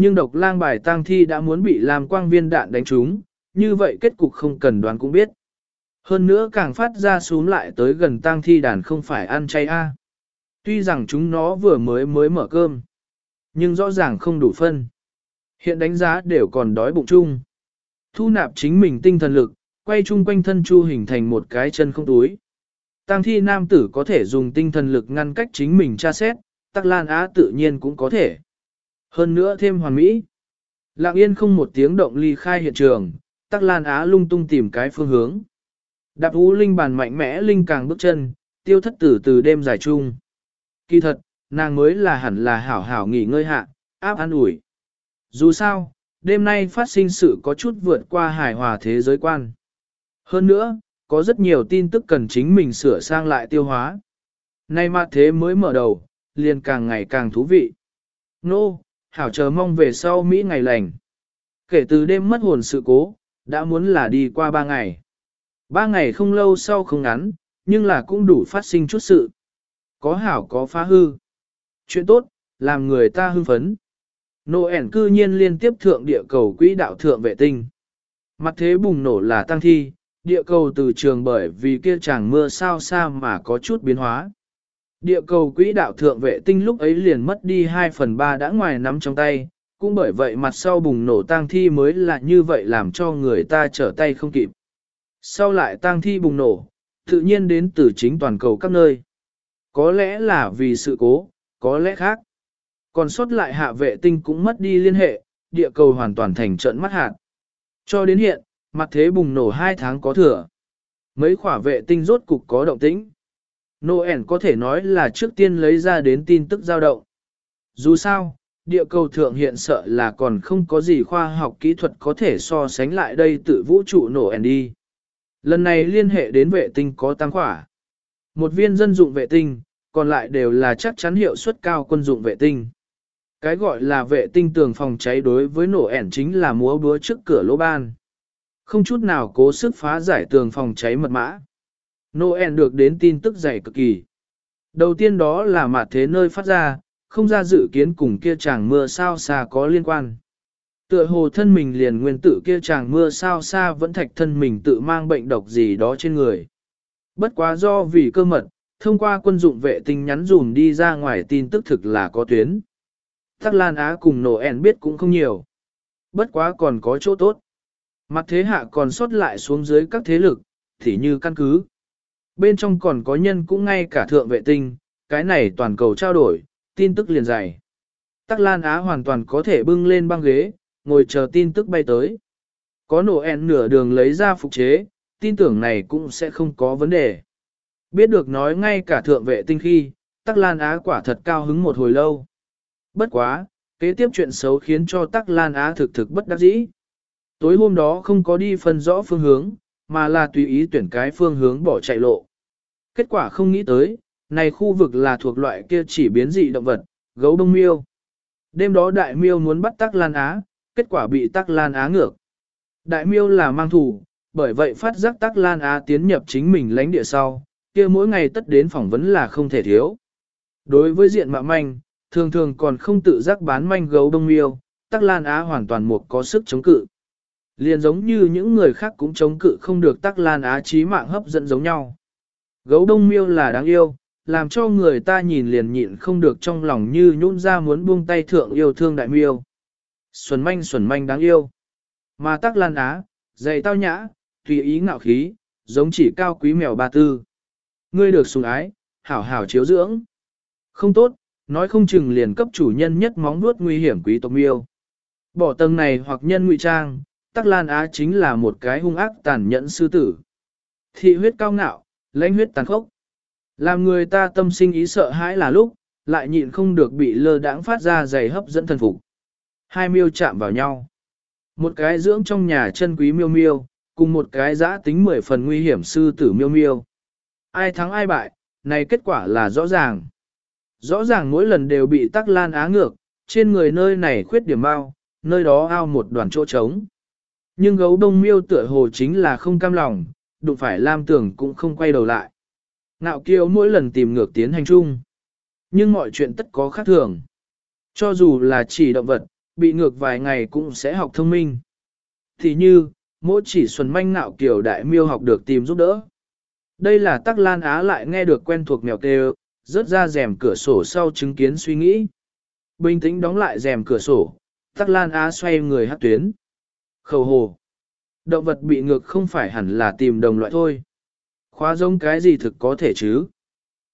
Nhưng độc lang bài tang thi đã muốn bị làm quang viên đạn đánh trúng, như vậy kết cục không cần đoán cũng biết. Hơn nữa càng phát ra xuống lại tới gần tang thi đàn không phải ăn chay a. Tuy rằng chúng nó vừa mới mới mở cơm, nhưng rõ ràng không đủ phân. Hiện đánh giá đều còn đói bụng chung. Thu nạp chính mình tinh thần lực, quay chung quanh thân chu hình thành một cái chân không túi. Tăng thi nam tử có thể dùng tinh thần lực ngăn cách chính mình tra xét, tắc lan á tự nhiên cũng có thể. Hơn nữa thêm hoàn mỹ. lạng yên không một tiếng động ly khai hiện trường, tắc lan á lung tung tìm cái phương hướng. Đạp ú linh bàn mạnh mẽ linh càng bước chân, tiêu thất tử từ đêm dài chung. Kỳ thật, nàng mới là hẳn là hảo hảo nghỉ ngơi hạ, áp an ủi. Dù sao, đêm nay phát sinh sự có chút vượt qua hài hòa thế giới quan. Hơn nữa, có rất nhiều tin tức cần chính mình sửa sang lại tiêu hóa. Nay mà thế mới mở đầu, liền càng ngày càng thú vị. Nô, hảo chờ mong về sau Mỹ ngày lành. Kể từ đêm mất hồn sự cố, đã muốn là đi qua ba ngày. Ba ngày không lâu sau không ngắn, nhưng là cũng đủ phát sinh chút sự. Có hảo có phá hư. Chuyện tốt, làm người ta hưng phấn. Noel cư nhiên liên tiếp thượng địa cầu quỹ đạo thượng vệ tinh. Mặt thế bùng nổ là tăng thi, địa cầu từ trường bởi vì kia chẳng mưa sao xa mà có chút biến hóa. Địa cầu quỹ đạo thượng vệ tinh lúc ấy liền mất đi 2 phần 3 đã ngoài nắm trong tay, cũng bởi vậy mặt sau bùng nổ tang thi mới là như vậy làm cho người ta trở tay không kịp. Sau lại tang thi bùng nổ, tự nhiên đến từ chính toàn cầu các nơi. Có lẽ là vì sự cố, có lẽ khác. Còn sót lại hạ vệ tinh cũng mất đi liên hệ, địa cầu hoàn toàn thành trận mắt hạt. Cho đến hiện, mặt thế bùng nổ hai tháng có thừa. Mấy khỏa vệ tinh rốt cục có động tĩnh. Noel có thể nói là trước tiên lấy ra đến tin tức dao động. Dù sao, địa cầu thượng hiện sợ là còn không có gì khoa học kỹ thuật có thể so sánh lại đây tự vũ trụ Noel đi. Lần này liên hệ đến vệ tinh có tăng khỏa. Một viên dân dụng vệ tinh, còn lại đều là chắc chắn hiệu suất cao quân dụng vệ tinh. Cái gọi là vệ tinh tường phòng cháy đối với nổ ẻn chính là múa búa trước cửa lỗ ban. Không chút nào cố sức phá giải tường phòng cháy mật mã. Noel được đến tin tức dày cực kỳ. Đầu tiên đó là mặt thế nơi phát ra, không ra dự kiến cùng kia chàng mưa sao xa có liên quan. Tựa hồ thân mình liền nguyên tử kia chàng mưa sao xa vẫn thạch thân mình tự mang bệnh độc gì đó trên người. Bất quá do vì cơ mật, thông qua quân dụng vệ tinh nhắn dùm đi ra ngoài tin tức thực là có tuyến. Tắc Lan Á cùng Noel biết cũng không nhiều. Bất quá còn có chỗ tốt. Mặt thế hạ còn sót lại xuống dưới các thế lực, thì như căn cứ. Bên trong còn có nhân cũng ngay cả thượng vệ tinh, cái này toàn cầu trao đổi, tin tức liền dày. Tắc Lan Á hoàn toàn có thể bưng lên băng ghế, ngồi chờ tin tức bay tới. Có nổ en nửa đường lấy ra phục chế, tin tưởng này cũng sẽ không có vấn đề. Biết được nói ngay cả thượng vệ tinh khi, Tắc Lan Á quả thật cao hứng một hồi lâu. Bất quá, kế tiếp chuyện xấu khiến cho Tắc Lan Á thực thực bất đắc dĩ. Tối hôm đó không có đi phân rõ phương hướng, mà là tùy ý tuyển cái phương hướng bỏ chạy lộ. Kết quả không nghĩ tới, này khu vực là thuộc loại kia chỉ biến dị động vật, gấu bông miêu. Đêm đó đại miêu muốn bắt Tắc Lan Á, kết quả bị Tắc Lan Á ngược. Đại miêu là mang thủ, bởi vậy phát giác Tắc Lan Á tiến nhập chính mình lãnh địa sau, kia mỗi ngày tất đến phỏng vấn là không thể thiếu. Đối với diện mạo manh, thường thường còn không tự giác bán manh gấu đông miêu, Tắc Lan Á hoàn toàn một có sức chống cự. Liền giống như những người khác cũng chống cự không được Tắc Lan Á trí mạng hấp dẫn giống nhau. Gấu đông miêu là đáng yêu, làm cho người ta nhìn liền nhịn không được trong lòng như nhũn ra muốn buông tay thượng yêu thương đại miêu. Xuân manh xuân manh đáng yêu. Mà Tắc Lan Á, dày tao nhã, tùy ý ngạo khí, giống chỉ cao quý mèo ba tư. Ngươi được sủng ái, hảo hảo chiếu dưỡng. Không tốt, nói không chừng liền cấp chủ nhân nhất móng nuốt nguy hiểm quý tộc miêu. Bỏ tầng này hoặc nhân ngụy trang, Tắc Lan Á chính là một cái hung ác tàn nhẫn sư tử. Thị huyết cao ngạo, lãnh huyết tàn khốc. Làm người ta tâm sinh ý sợ hãi là lúc, lại nhịn không được bị lơ đãng phát ra giày hấp dẫn thần phục. Hai miêu chạm vào nhau. Một cái dưỡng trong nhà chân quý miêu miêu, cùng một cái giã tính mười phần nguy hiểm sư tử miêu miêu. Ai thắng ai bại, này kết quả là rõ ràng. Rõ ràng mỗi lần đều bị tắc lan á ngược, trên người nơi này khuyết điểm bao, nơi đó ao một đoàn chỗ trống. Nhưng gấu đông miêu tựa hồ chính là không cam lòng, đụng phải lam tưởng cũng không quay đầu lại. Ngạo kiêu mỗi lần tìm ngược tiến hành chung. Nhưng mọi chuyện tất có khác thường. Cho dù là chỉ động vật, bị ngược vài ngày cũng sẽ học thông minh. Thì như, mỗi chỉ xuân manh nạo kiểu đại miêu học được tìm giúp đỡ. Đây là tắc lan á lại nghe được quen thuộc mèo kêu, rớt ra rèm cửa sổ sau chứng kiến suy nghĩ. Bình tĩnh đóng lại rèm cửa sổ, tắc lan á xoay người hát tuyến. Khẩu hồ. Động vật bị ngược không phải hẳn là tìm đồng loại thôi. Khóa giống cái gì thực có thể chứ?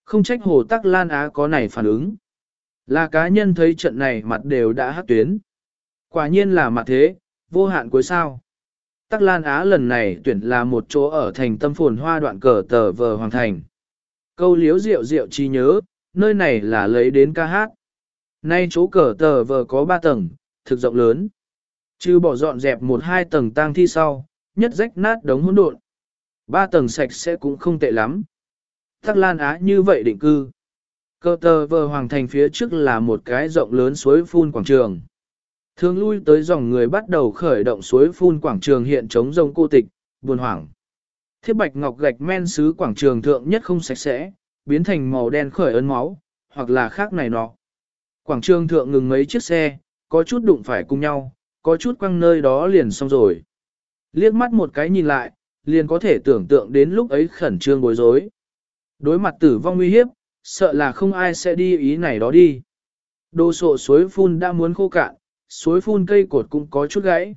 Không trách hồ tắc lan á có này phản ứng. Là cá nhân thấy trận này mặt đều đã hát tuyến. Quả nhiên là mặt thế, vô hạn cuối sao. Tắc Lan Á lần này tuyển là một chỗ ở thành tâm phồn hoa đoạn cờ tờ vờ hoàng thành. Câu liếu rượu rượu chi nhớ, nơi này là lấy đến ca hát. Nay chỗ cờ tờ vờ có ba tầng, thực rộng lớn. Chứ bỏ dọn dẹp một hai tầng tang thi sau, nhất rách nát đống hỗn độn. Ba tầng sạch sẽ cũng không tệ lắm. Tắc Lan Á như vậy định cư. Cơ tờ vờ hoàng thành phía trước là một cái rộng lớn suối phun quảng trường. Thường lui tới dòng người bắt đầu khởi động suối phun quảng trường hiện chống rông cô tịch, buồn hoảng. Thiết bạch ngọc gạch men sứ quảng trường thượng nhất không sạch sẽ, biến thành màu đen khởi ấn máu, hoặc là khác này nọ. Quảng trường thượng ngừng mấy chiếc xe, có chút đụng phải cùng nhau, có chút quăng nơi đó liền xong rồi. Liếc mắt một cái nhìn lại, liền có thể tưởng tượng đến lúc ấy khẩn trương bối rối. Đối mặt tử vong nguy hiếp, sợ là không ai sẽ đi ý này đó đi. Đồ sộ suối phun đã muốn khô cạn, suối phun cây cột cũng có chút gãy.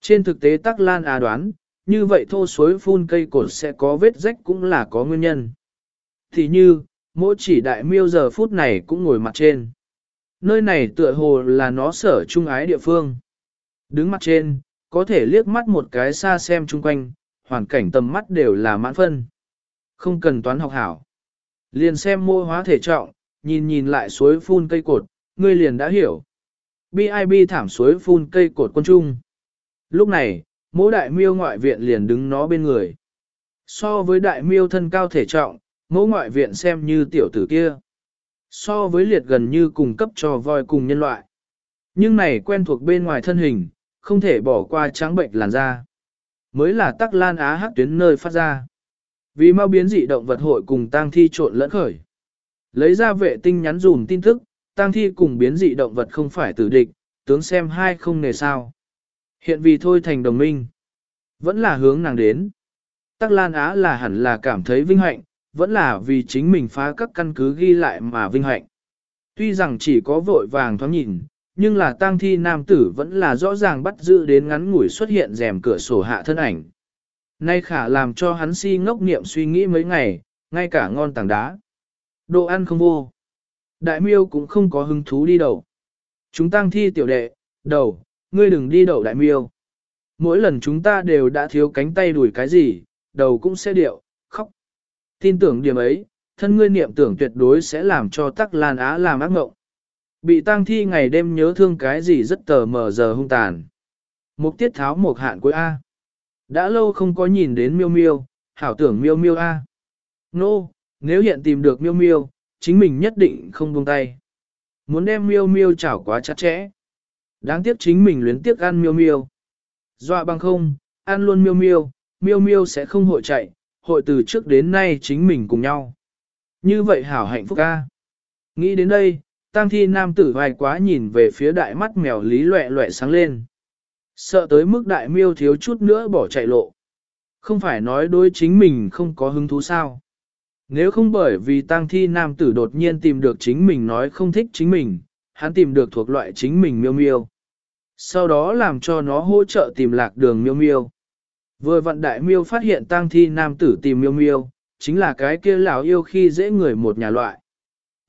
Trên thực tế tắc lan à đoán, như vậy thô suối phun cây cột sẽ có vết rách cũng là có nguyên nhân. Thì như, mỗi chỉ đại miêu giờ phút này cũng ngồi mặt trên. Nơi này tựa hồ là nó sở trung ái địa phương. Đứng mặt trên, có thể liếc mắt một cái xa xem chung quanh, hoàn cảnh tầm mắt đều là mãn phân. Không cần toán học hảo. Liền xem mô hóa thể trọng, nhìn nhìn lại suối phun cây cột, ngươi liền đã hiểu. BIB thảm suối phun cây cột quân trung. Lúc này, mỗi đại miêu ngoại viện liền đứng nó bên người. So với đại miêu thân cao thể trọng, mỗi ngoại viện xem như tiểu tử kia. So với liệt gần như cùng cấp cho voi cùng nhân loại. Nhưng này quen thuộc bên ngoài thân hình, không thể bỏ qua trắng bệnh làn da. Mới là tắc lan á hát tuyến nơi phát ra. Vì mau biến dị động vật hội cùng tang thi trộn lẫn khởi. Lấy ra vệ tinh nhắn dùm tin tức, tang thi cùng biến dị động vật không phải tử địch, tướng xem hai không nề sao. Hiện vì thôi thành đồng minh. Vẫn là hướng nàng đến. Tắc Lan Á là hẳn là cảm thấy vinh hạnh, vẫn là vì chính mình phá các căn cứ ghi lại mà vinh hạnh. Tuy rằng chỉ có vội vàng thoáng nhìn, nhưng là tang thi nam tử vẫn là rõ ràng bắt giữ đến ngắn ngủi xuất hiện rèm cửa sổ hạ thân ảnh. Nay khả làm cho hắn si ngốc niệm suy nghĩ mấy ngày, ngay cả ngon tảng đá. Đồ ăn không vô. Đại miêu cũng không có hứng thú đi đầu. Chúng tang thi tiểu đệ, đầu, ngươi đừng đi đầu đại miêu. Mỗi lần chúng ta đều đã thiếu cánh tay đuổi cái gì, đầu cũng sẽ điệu, khóc. Tin tưởng điểm ấy, thân ngươi niệm tưởng tuyệt đối sẽ làm cho tắc lan á làm ác mộng. Bị tang thi ngày đêm nhớ thương cái gì rất tờ mờ giờ hung tàn. Mục tiết tháo một hạn cuối A. Đã lâu không có nhìn đến miêu miêu, hảo tưởng miêu miêu A. Nô, no, nếu hiện tìm được miêu miêu, chính mình nhất định không buông tay. Muốn đem miêu miêu chảo quá chặt chẽ. Đáng tiếc chính mình luyến tiếc ăn miêu miêu. Dọa bằng không, ăn luôn miêu miêu, miêu miêu sẽ không hội chạy, hội từ trước đến nay chính mình cùng nhau. Như vậy hảo hạnh phúc a Nghĩ đến đây, Tang thi nam tử vai quá nhìn về phía đại mắt mèo lý loẹ loẹ sáng lên. Sợ tới mức đại miêu thiếu chút nữa bỏ chạy lộ. Không phải nói đối chính mình không có hứng thú sao. Nếu không bởi vì tang thi nam tử đột nhiên tìm được chính mình nói không thích chính mình, hắn tìm được thuộc loại chính mình miêu miêu. Sau đó làm cho nó hỗ trợ tìm lạc đường miêu miêu. Vừa vận đại miêu phát hiện tang thi nam tử tìm miêu miêu, chính là cái kia lão yêu khi dễ người một nhà loại.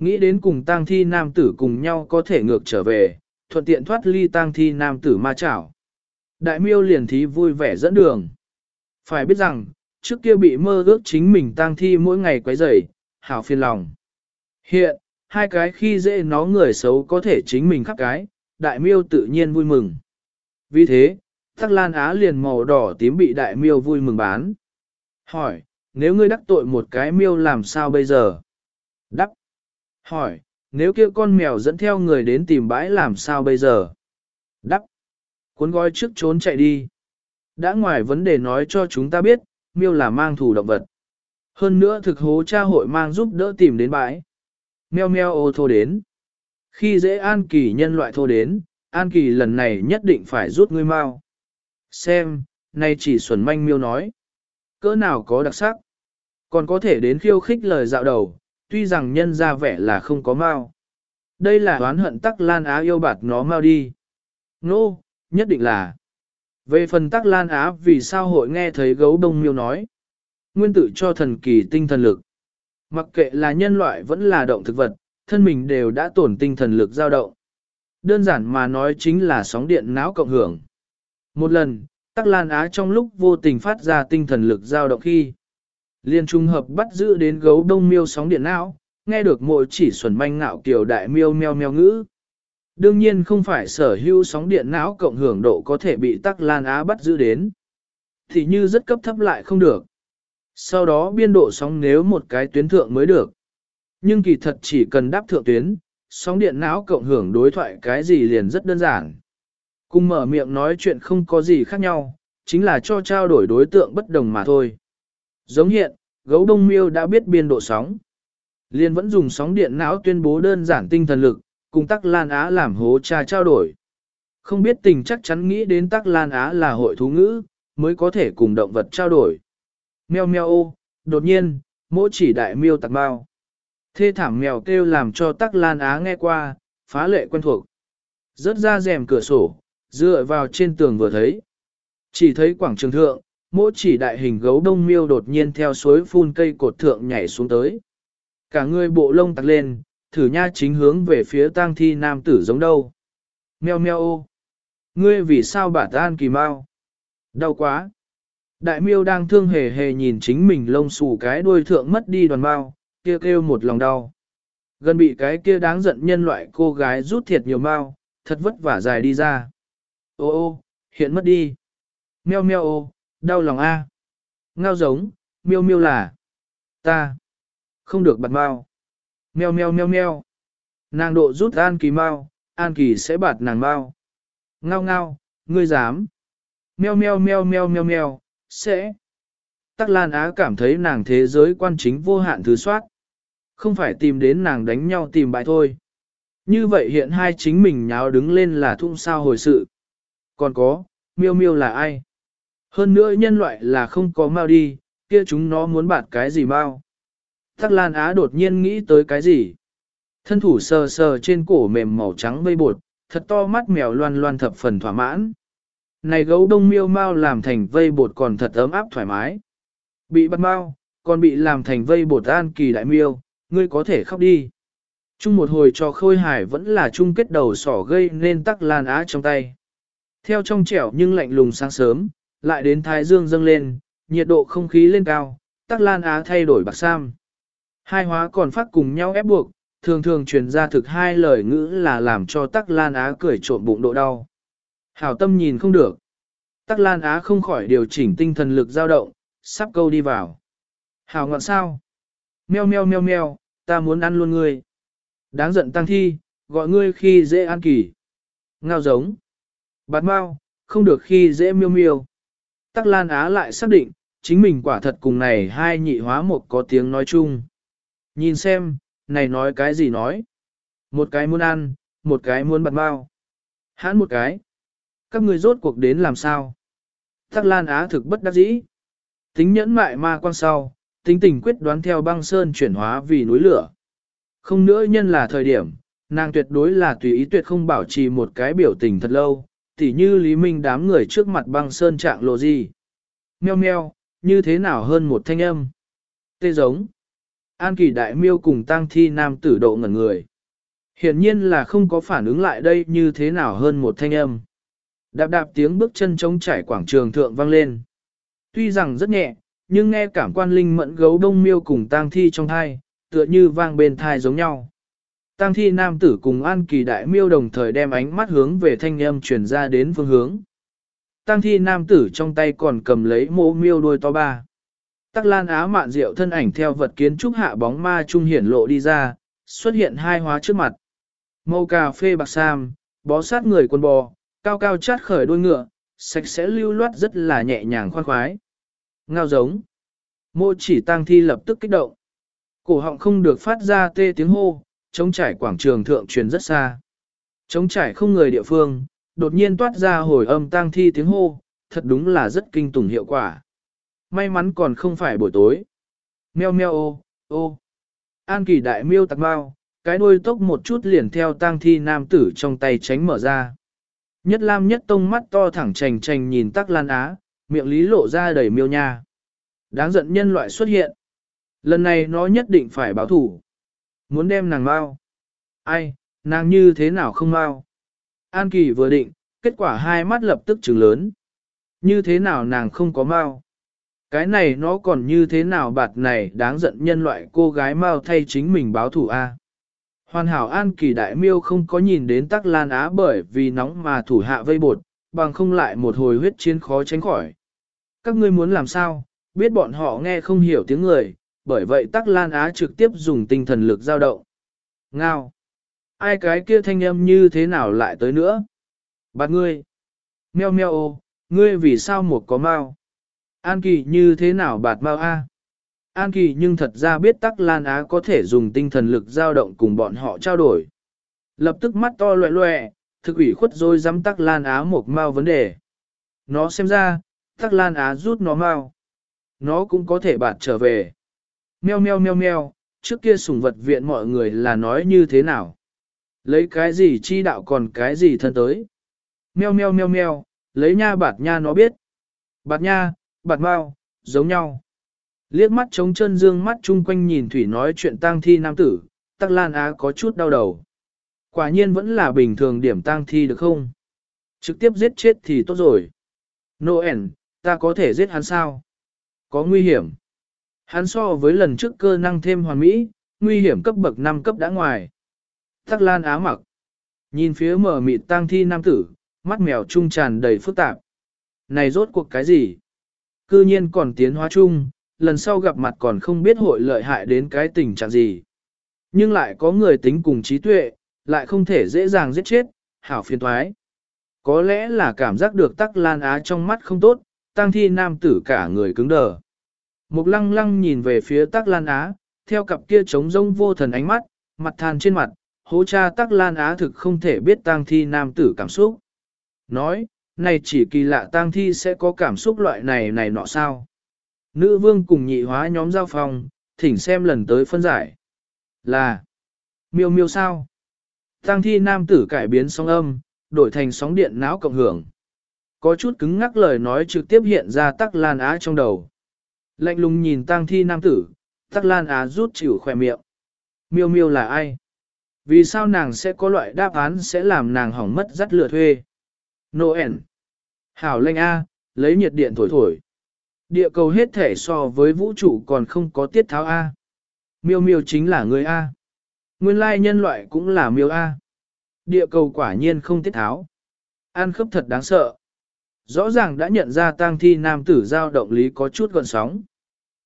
Nghĩ đến cùng tang thi nam tử cùng nhau có thể ngược trở về, thuận tiện thoát ly tang thi nam tử ma chảo. Đại miêu liền thí vui vẻ dẫn đường. Phải biết rằng, trước kia bị mơ ước chính mình tang thi mỗi ngày quấy rầy, hảo phiền lòng. Hiện, hai cái khi dễ nó người xấu có thể chính mình khắp cái, đại miêu tự nhiên vui mừng. Vì thế, tắc lan á liền màu đỏ tím bị đại miêu vui mừng bán. Hỏi, nếu ngươi đắc tội một cái miêu làm sao bây giờ? Đắc. Hỏi, nếu kia con mèo dẫn theo người đến tìm bãi làm sao bây giờ? Đắc. Cuốn gói trước trốn chạy đi. Đã ngoài vấn đề nói cho chúng ta biết, miêu là mang thủ động vật. Hơn nữa thực hố cha hội mang giúp đỡ tìm đến bãi. Mèo mèo ô thô đến. Khi dễ an kỳ nhân loại thô đến, An Kỳ lần này nhất định phải rút ngươi mau. Xem, nay chỉ xuẩn manh miêu nói. Cỡ nào có đặc sắc. Còn có thể đến khiêu khích lời dạo đầu, tuy rằng nhân ra vẻ là không có mau. Đây là oán hận tắc lan á yêu bạt nó mau đi. Nô, no, nhất định là. Về phần tắc lan á vì sao hội nghe thấy gấu đông miêu nói. Nguyên tử cho thần kỳ tinh thần lực. Mặc kệ là nhân loại vẫn là động thực vật, thân mình đều đã tổn tinh thần lực dao động. Đơn giản mà nói chính là sóng điện não cộng hưởng. Một lần, Tắc Lan Á trong lúc vô tình phát ra tinh thần lực dao động khi. Liên trung hợp bắt giữ đến gấu đông miêu sóng điện não, nghe được mỗi chỉ xuẩn manh ngạo kiểu đại miêu meo meo ngữ. Đương nhiên không phải sở hữu sóng điện não cộng hưởng độ có thể bị Tắc Lan Á bắt giữ đến. Thì như rất cấp thấp lại không được. Sau đó biên độ sóng nếu một cái tuyến thượng mới được. Nhưng kỳ thật chỉ cần đáp thượng tuyến, sóng điện não cộng hưởng đối thoại cái gì liền rất đơn giản. Cùng mở miệng nói chuyện không có gì khác nhau, chính là cho trao đổi đối tượng bất đồng mà thôi. Giống hiện, gấu đông miêu đã biết biên độ sóng. Liên vẫn dùng sóng điện não tuyên bố đơn giản tinh thần lực, cùng Tắc Lan Á làm hố trà trao đổi. Không biết tình chắc chắn nghĩ đến Tắc Lan Á là hội thú ngữ, mới có thể cùng động vật trao đổi. Mèo mèo ô, đột nhiên, mỗi chỉ đại miêu tặc bao. Thê thảm mèo kêu làm cho Tắc Lan Á nghe qua, phá lệ quen thuộc. Rớt ra rèm cửa sổ, dựa vào trên tường vừa thấy. Chỉ thấy quảng trường thượng, mỗi chỉ đại hình gấu đông miêu đột nhiên theo suối phun cây cột thượng nhảy xuống tới. Cả người bộ lông tặc lên, thử nha chính hướng về phía tang thi nam tử giống đâu. Mèo meo ô. Ngươi vì sao bả tan kỳ mau? Đau quá. Đại miêu đang thương hề hề nhìn chính mình lông xù cái đuôi thượng mất đi đoàn mau, kia kêu một lòng đau. Gần bị cái kia đáng giận nhân loại cô gái rút thiệt nhiều mau, thật vất vả dài đi ra. Ô ô, hiện mất đi. Meo meo ô, đau lòng a. Ngao giống, miêu miêu là. Ta. Không được bạt mau. Meo meo meo meo. Nàng độ rút an kỳ mau, an kỳ sẽ bạt nàng mau. Ngao ngao, ngươi dám. Meo meo meo meo meo meo, sẽ. Tắc Lan Á cảm thấy nàng thế giới quan chính vô hạn thứ soát. Không phải tìm đến nàng đánh nhau tìm bại thôi. Như vậy hiện hai chính mình nháo đứng lên là thung sao hồi sự. Còn có, miêu miêu là ai? Hơn nữa nhân loại là không có mau đi, kia chúng nó muốn bạt cái gì mau? Tắc Lan Á đột nhiên nghĩ tới cái gì? Thân thủ sờ sờ trên cổ mềm màu trắng vây bột, thật to mắt mèo loan loan thập phần thỏa mãn. Này gấu đông miêu mau làm thành vây bột còn thật ấm áp thoải mái. Bị bắt mau, còn bị làm thành vây bột an kỳ đại miêu, ngươi có thể khóc đi. Chung một hồi cho khôi hải vẫn là chung kết đầu sỏ gây nên tắc lan á trong tay. Theo trong trẻo nhưng lạnh lùng sáng sớm, lại đến thái dương dâng lên, nhiệt độ không khí lên cao, tắc lan á thay đổi bạc sam. Hai hóa còn phát cùng nhau ép buộc, thường thường truyền ra thực hai lời ngữ là làm cho tắc lan á cười trộn bụng độ đau. Hảo tâm nhìn không được. Tắc lan á không khỏi điều chỉnh tinh thần lực dao động, sắp câu đi vào. Hảo ngọn sao? Meo meo meo meo, ta muốn ăn luôn ngươi. Đáng giận tăng thi, gọi ngươi khi dễ ăn kỳ. Ngao giống. Bạt mau, không được khi dễ miêu miêu. Tắc Lan Á lại xác định, chính mình quả thật cùng này hai nhị hóa một có tiếng nói chung. Nhìn xem, này nói cái gì nói. Một cái muốn ăn, một cái muốn bật bao. Hãn một cái. Các người rốt cuộc đến làm sao? Tắc Lan Á thực bất đắc dĩ. Tính nhẫn mại ma quan sau, tính tình quyết đoán theo băng sơn chuyển hóa vì núi lửa. Không nữa nhân là thời điểm, nàng tuyệt đối là tùy ý tuyệt không bảo trì một cái biểu tình thật lâu, tỉ như Lý Minh đám người trước mặt băng sơn trạng lộ gì. Meo meo, như thế nào hơn một thanh âm. Tê giống. An kỳ đại miêu cùng tang thi nam tử độ ngẩn người. Hiển nhiên là không có phản ứng lại đây như thế nào hơn một thanh âm. Đạp đạp tiếng bước chân trống trải quảng trường thượng vang lên. Tuy rằng rất nhẹ, nhưng nghe cảm quan linh mẫn gấu đông miêu cùng tang thi trong thai, tựa như vang bên thai giống nhau. Tang thi nam tử cùng an kỳ đại miêu đồng thời đem ánh mắt hướng về thanh âm truyền ra đến phương hướng. Tang thi nam tử trong tay còn cầm lấy mô miêu đuôi to ba. Tắc lan á mạn rượu thân ảnh theo vật kiến trúc hạ bóng ma trung hiển lộ đi ra, xuất hiện hai hóa trước mặt. Màu cà phê bạc sam, bó sát người quần bò, cao cao chát khởi đuôi ngựa, sạch sẽ lưu loát rất là nhẹ nhàng khoan khoái. Ngao giống. Mô chỉ tang thi lập tức kích động. Cổ họng không được phát ra tê tiếng hô, trống trải quảng trường thượng truyền rất xa. Trống trải không người địa phương, đột nhiên toát ra hồi âm tang thi tiếng hô, thật đúng là rất kinh tủng hiệu quả. May mắn còn không phải buổi tối. Meo meo ô, ô. An kỳ đại miêu tặc bao, cái đuôi tốc một chút liền theo tang thi nam tử trong tay tránh mở ra. Nhất lam nhất tông mắt to thẳng trành trành nhìn tắc lan á, miệng lý lộ ra đầy miêu nha. Đáng giận nhân loại xuất hiện. Lần này nó nhất định phải báo thủ. Muốn đem nàng mau. Ai, nàng như thế nào không mau. An kỳ vừa định, kết quả hai mắt lập tức trừng lớn. Như thế nào nàng không có mau. Cái này nó còn như thế nào bạt này đáng giận nhân loại cô gái mau thay chính mình báo thủ a. Hoàn hảo an kỳ đại miêu không có nhìn đến tắc lan á bởi vì nóng mà thủ hạ vây bột, bằng không lại một hồi huyết chiến khó tránh khỏi. Các ngươi muốn làm sao, biết bọn họ nghe không hiểu tiếng người, bởi vậy tắc lan á trực tiếp dùng tinh thần lực giao động. Ngao! Ai cái kia thanh âm như thế nào lại tới nữa? Bạt ngươi! Meo meo ô, ngươi vì sao một có mau? An kỳ như thế nào bạt mau a? An Kỳ nhưng thật ra biết Tắc Lan Á có thể dùng tinh thần lực giao động cùng bọn họ trao đổi. Lập tức mắt to loẹ loẹ, thực ủy khuất rồi dám Tắc Lan Á một mau vấn đề. Nó xem ra, Tắc Lan Á rút nó mau. Nó cũng có thể bạt trở về. Meo meo meo meo, trước kia sủng vật viện mọi người là nói như thế nào? Lấy cái gì chi đạo còn cái gì thân tới? Meo meo meo meo, lấy nha bạt nha nó biết. Bạt nha, bạt mau, giống nhau. Liếc mắt trống chân dương mắt chung quanh nhìn Thủy nói chuyện tang thi nam tử, Tắc Lan Á có chút đau đầu. Quả nhiên vẫn là bình thường điểm tang thi được không? Trực tiếp giết chết thì tốt rồi. Noel, ta có thể giết hắn sao? Có nguy hiểm. Hắn so với lần trước cơ năng thêm hoàn mỹ, nguy hiểm cấp bậc 5 cấp đã ngoài. Tắc Lan Á mặc. Nhìn phía mở mịt tang thi nam tử, mắt mèo trung tràn đầy phức tạp. Này rốt cuộc cái gì? Cư nhiên còn tiến hóa chung, lần sau gặp mặt còn không biết hội lợi hại đến cái tình trạng gì. Nhưng lại có người tính cùng trí tuệ, lại không thể dễ dàng giết chết, hảo phiền thoái. Có lẽ là cảm giác được tắc lan á trong mắt không tốt, tăng thi nam tử cả người cứng đờ. Mục lăng lăng nhìn về phía tắc lan á, theo cặp kia trống rông vô thần ánh mắt, mặt than trên mặt, hố cha tắc lan á thực không thể biết tang thi nam tử cảm xúc. Nói, này chỉ kỳ lạ tang thi sẽ có cảm xúc loại này này nọ sao. Nữ vương cùng nhị hóa nhóm giao phòng, thỉnh xem lần tới phân giải. Là, miêu miêu sao? Tang thi nam tử cải biến sóng âm, đổi thành sóng điện não cộng hưởng. Có chút cứng ngắc lời nói trực tiếp hiện ra tắc lan á trong đầu. Lạnh lùng nhìn tang thi nam tử, tắc lan á rút chịu khỏe miệng. Miêu miêu là ai? Vì sao nàng sẽ có loại đáp án sẽ làm nàng hỏng mất dắt lửa thuê? Noel. Hảo lệnh A, lấy nhiệt điện thổi thổi. Địa cầu hết thể so với vũ trụ còn không có tiết tháo A. Miêu miêu chính là người A. Nguyên lai nhân loại cũng là miêu A. Địa cầu quả nhiên không tiết tháo. An khớp thật đáng sợ. Rõ ràng đã nhận ra tang thi nam tử giao động lý có chút gọn sóng.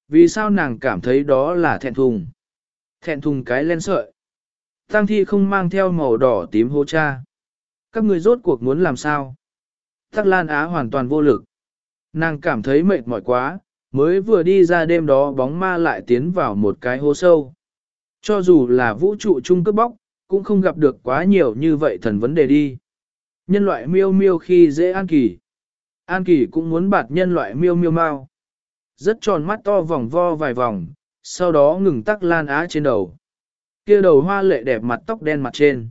Vì sao nàng cảm thấy đó là thẹn thùng? Thẹn thùng cái len sợi. Tang thi không mang theo màu đỏ tím hô cha. Các người rốt cuộc muốn làm sao? Tắc Lan Á hoàn toàn vô lực. Nàng cảm thấy mệt mỏi quá, mới vừa đi ra đêm đó bóng ma lại tiến vào một cái hố sâu. Cho dù là vũ trụ chung cướp bóc, cũng không gặp được quá nhiều như vậy thần vấn đề đi. Nhân loại miêu miêu khi dễ an kỳ. An kỳ cũng muốn bạt nhân loại miêu miêu mau. Rất tròn mắt to vòng vo vài vòng, sau đó ngừng tắc lan á trên đầu. kia đầu hoa lệ đẹp mặt tóc đen mặt trên.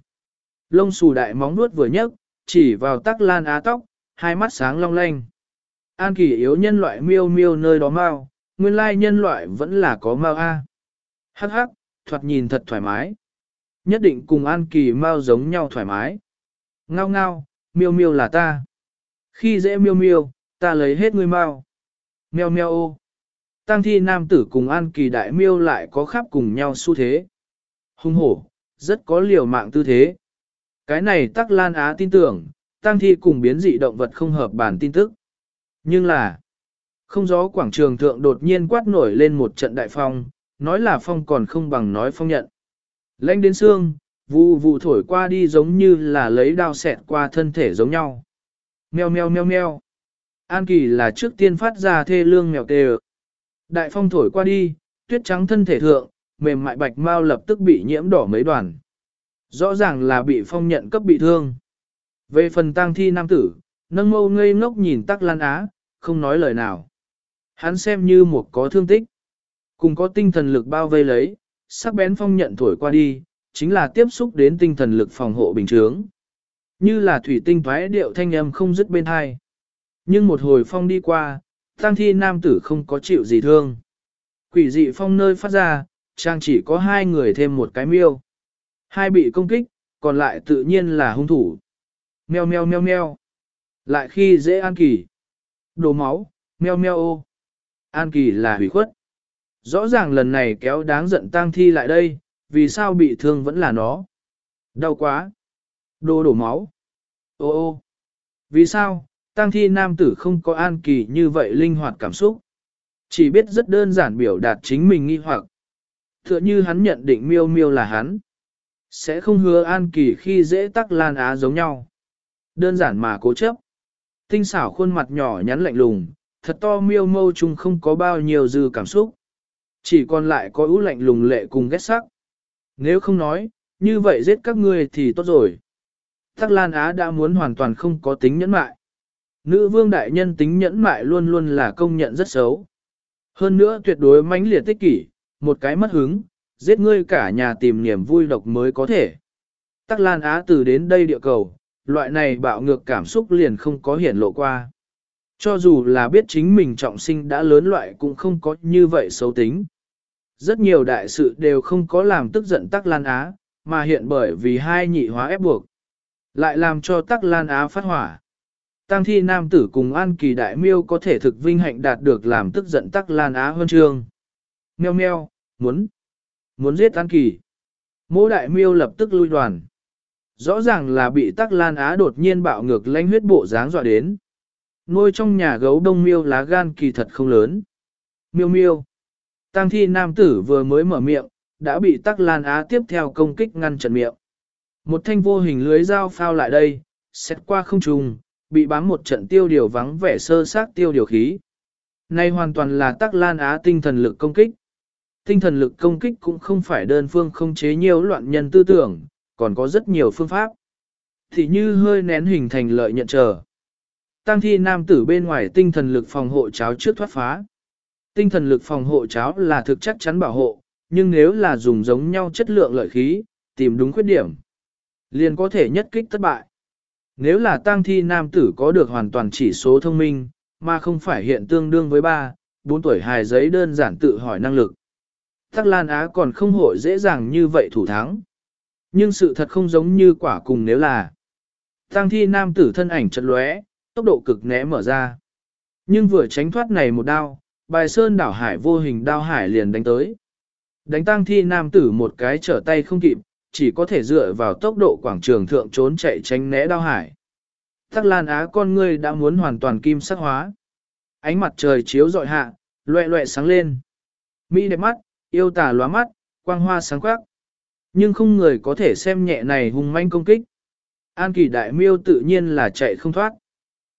Lông xù đại móng nuốt vừa nhấc, chỉ vào tắc lan á tóc, hai mắt sáng long lanh. An kỳ yếu nhân loại miêu miêu nơi đó mau, nguyên lai nhân loại vẫn là có mau a. Hắc hắc, thoạt nhìn thật thoải mái. Nhất định cùng An kỳ mau giống nhau thoải mái. Ngao ngao, miêu miêu là ta. Khi dễ miêu miêu, ta lấy hết ngươi mau. Meo meo, ô. Tăng thi nam tử cùng An kỳ đại miêu lại có khắp cùng nhau xu thế. Hung hổ, rất có liều mạng tư thế. Cái này tắc lan á tin tưởng, tăng thi cùng biến dị động vật không hợp bản tin tức. Nhưng là, không gió quảng trường thượng đột nhiên quát nổi lên một trận đại phong, nói là phong còn không bằng nói phong nhận. Lênh đến xương, vụ vụ thổi qua đi giống như là lấy đao xẹt qua thân thể giống nhau. Mèo mèo mèo mèo. An kỳ là trước tiên phát ra thê lương mèo tê Đại phong thổi qua đi, tuyết trắng thân thể thượng, mềm mại bạch mau lập tức bị nhiễm đỏ mấy đoàn. Rõ ràng là bị phong nhận cấp bị thương. Về phần tang thi nam tử, nâng mâu ngây ngốc nhìn tắc lan á, không nói lời nào. Hắn xem như một có thương tích. Cùng có tinh thần lực bao vây lấy, sắc bén phong nhận thổi qua đi, chính là tiếp xúc đến tinh thần lực phòng hộ bình chướng. Như là thủy tinh thoái điệu thanh âm không dứt bên hai. Nhưng một hồi phong đi qua, tăng thi nam tử không có chịu gì thương. Quỷ dị phong nơi phát ra, trang chỉ có hai người thêm một cái miêu. Hai bị công kích, còn lại tự nhiên là hung thủ. Meo meo meo meo. Lại khi dễ an kỳ. Đồ máu, meo meo ô. An kỳ là hủy khuất. Rõ ràng lần này kéo đáng giận tang thi lại đây, vì sao bị thương vẫn là nó. Đau quá. Đồ đổ máu. Ô ô. Vì sao, tang thi nam tử không có an kỳ như vậy linh hoạt cảm xúc. Chỉ biết rất đơn giản biểu đạt chính mình nghi hoặc. Tựa như hắn nhận định miêu miêu là hắn. Sẽ không hứa an kỳ khi dễ tắc lan á giống nhau. Đơn giản mà cố chấp. Tinh xảo khuôn mặt nhỏ nhắn lạnh lùng, thật to miêu mâu chung không có bao nhiêu dư cảm xúc. Chỉ còn lại có ưu lạnh lùng lệ cùng ghét sắc. Nếu không nói, như vậy giết các ngươi thì tốt rồi. Tắc Lan Á đã muốn hoàn toàn không có tính nhẫn mại. Nữ vương đại nhân tính nhẫn mại luôn luôn là công nhận rất xấu. Hơn nữa tuyệt đối mãnh liệt tích kỷ, một cái mất hứng, giết ngươi cả nhà tìm niềm vui độc mới có thể. Tắc Lan Á từ đến đây địa cầu, loại này bạo ngược cảm xúc liền không có hiển lộ qua. Cho dù là biết chính mình trọng sinh đã lớn loại cũng không có như vậy xấu tính. Rất nhiều đại sự đều không có làm tức giận Tắc Lan Á, mà hiện bởi vì hai nhị hóa ép buộc. Lại làm cho Tắc Lan Á phát hỏa. Tăng thi nam tử cùng An Kỳ Đại Miêu có thể thực vinh hạnh đạt được làm tức giận Tắc Lan Á hơn trương. Meo meo, muốn, muốn giết An Kỳ. Mô Đại Miêu lập tức lui đoàn. Rõ ràng là bị Tắc Lan Á đột nhiên bạo ngược lanh huyết bộ dáng dọa đến. Nuôi trong nhà gấu đông miêu lá gan kỳ thật không lớn. Miêu miêu. Tăng thi nam tử vừa mới mở miệng, đã bị Tắc Lan Á tiếp theo công kích ngăn chặn miệng. Một thanh vô hình lưới dao phao lại đây, xét qua không trùng, bị bám một trận tiêu điều vắng vẻ sơ sát tiêu điều khí. Này hoàn toàn là Tắc Lan Á tinh thần lực công kích. Tinh thần lực công kích cũng không phải đơn phương không chế nhiều loạn nhân tư tưởng, còn có rất nhiều phương pháp. Thì như hơi nén hình thành lợi nhận chờ. Tăng thi nam tử bên ngoài tinh thần lực phòng hộ cháo trước thoát phá. Tinh thần lực phòng hộ cháo là thực chắc chắn bảo hộ, nhưng nếu là dùng giống nhau chất lượng lợi khí, tìm đúng khuyết điểm, liền có thể nhất kích thất bại. Nếu là tang thi nam tử có được hoàn toàn chỉ số thông minh, mà không phải hiện tương đương với 3, 4 tuổi hài giấy đơn giản tự hỏi năng lực. Tắc Lan Á còn không hội dễ dàng như vậy thủ thắng. Nhưng sự thật không giống như quả cùng nếu là. tang thi nam tử thân ảnh chật lóe, tốc độ cực né mở ra. Nhưng vừa tránh thoát này một đao, bài sơn đảo hải vô hình đao hải liền đánh tới. Đánh tang thi nam tử một cái trở tay không kịp, chỉ có thể dựa vào tốc độ quảng trường thượng trốn chạy tránh né đao hải. Tắc Lan Á con ngươi đã muốn hoàn toàn kim sắc hóa. Ánh mặt trời chiếu dọi hạ, loẹ loẹ sáng lên. Mỹ đẹp mắt, yêu tà lóa mắt, quang hoa sáng quắc. Nhưng không người có thể xem nhẹ này hung manh công kích. An kỳ đại miêu tự nhiên là chạy không thoát.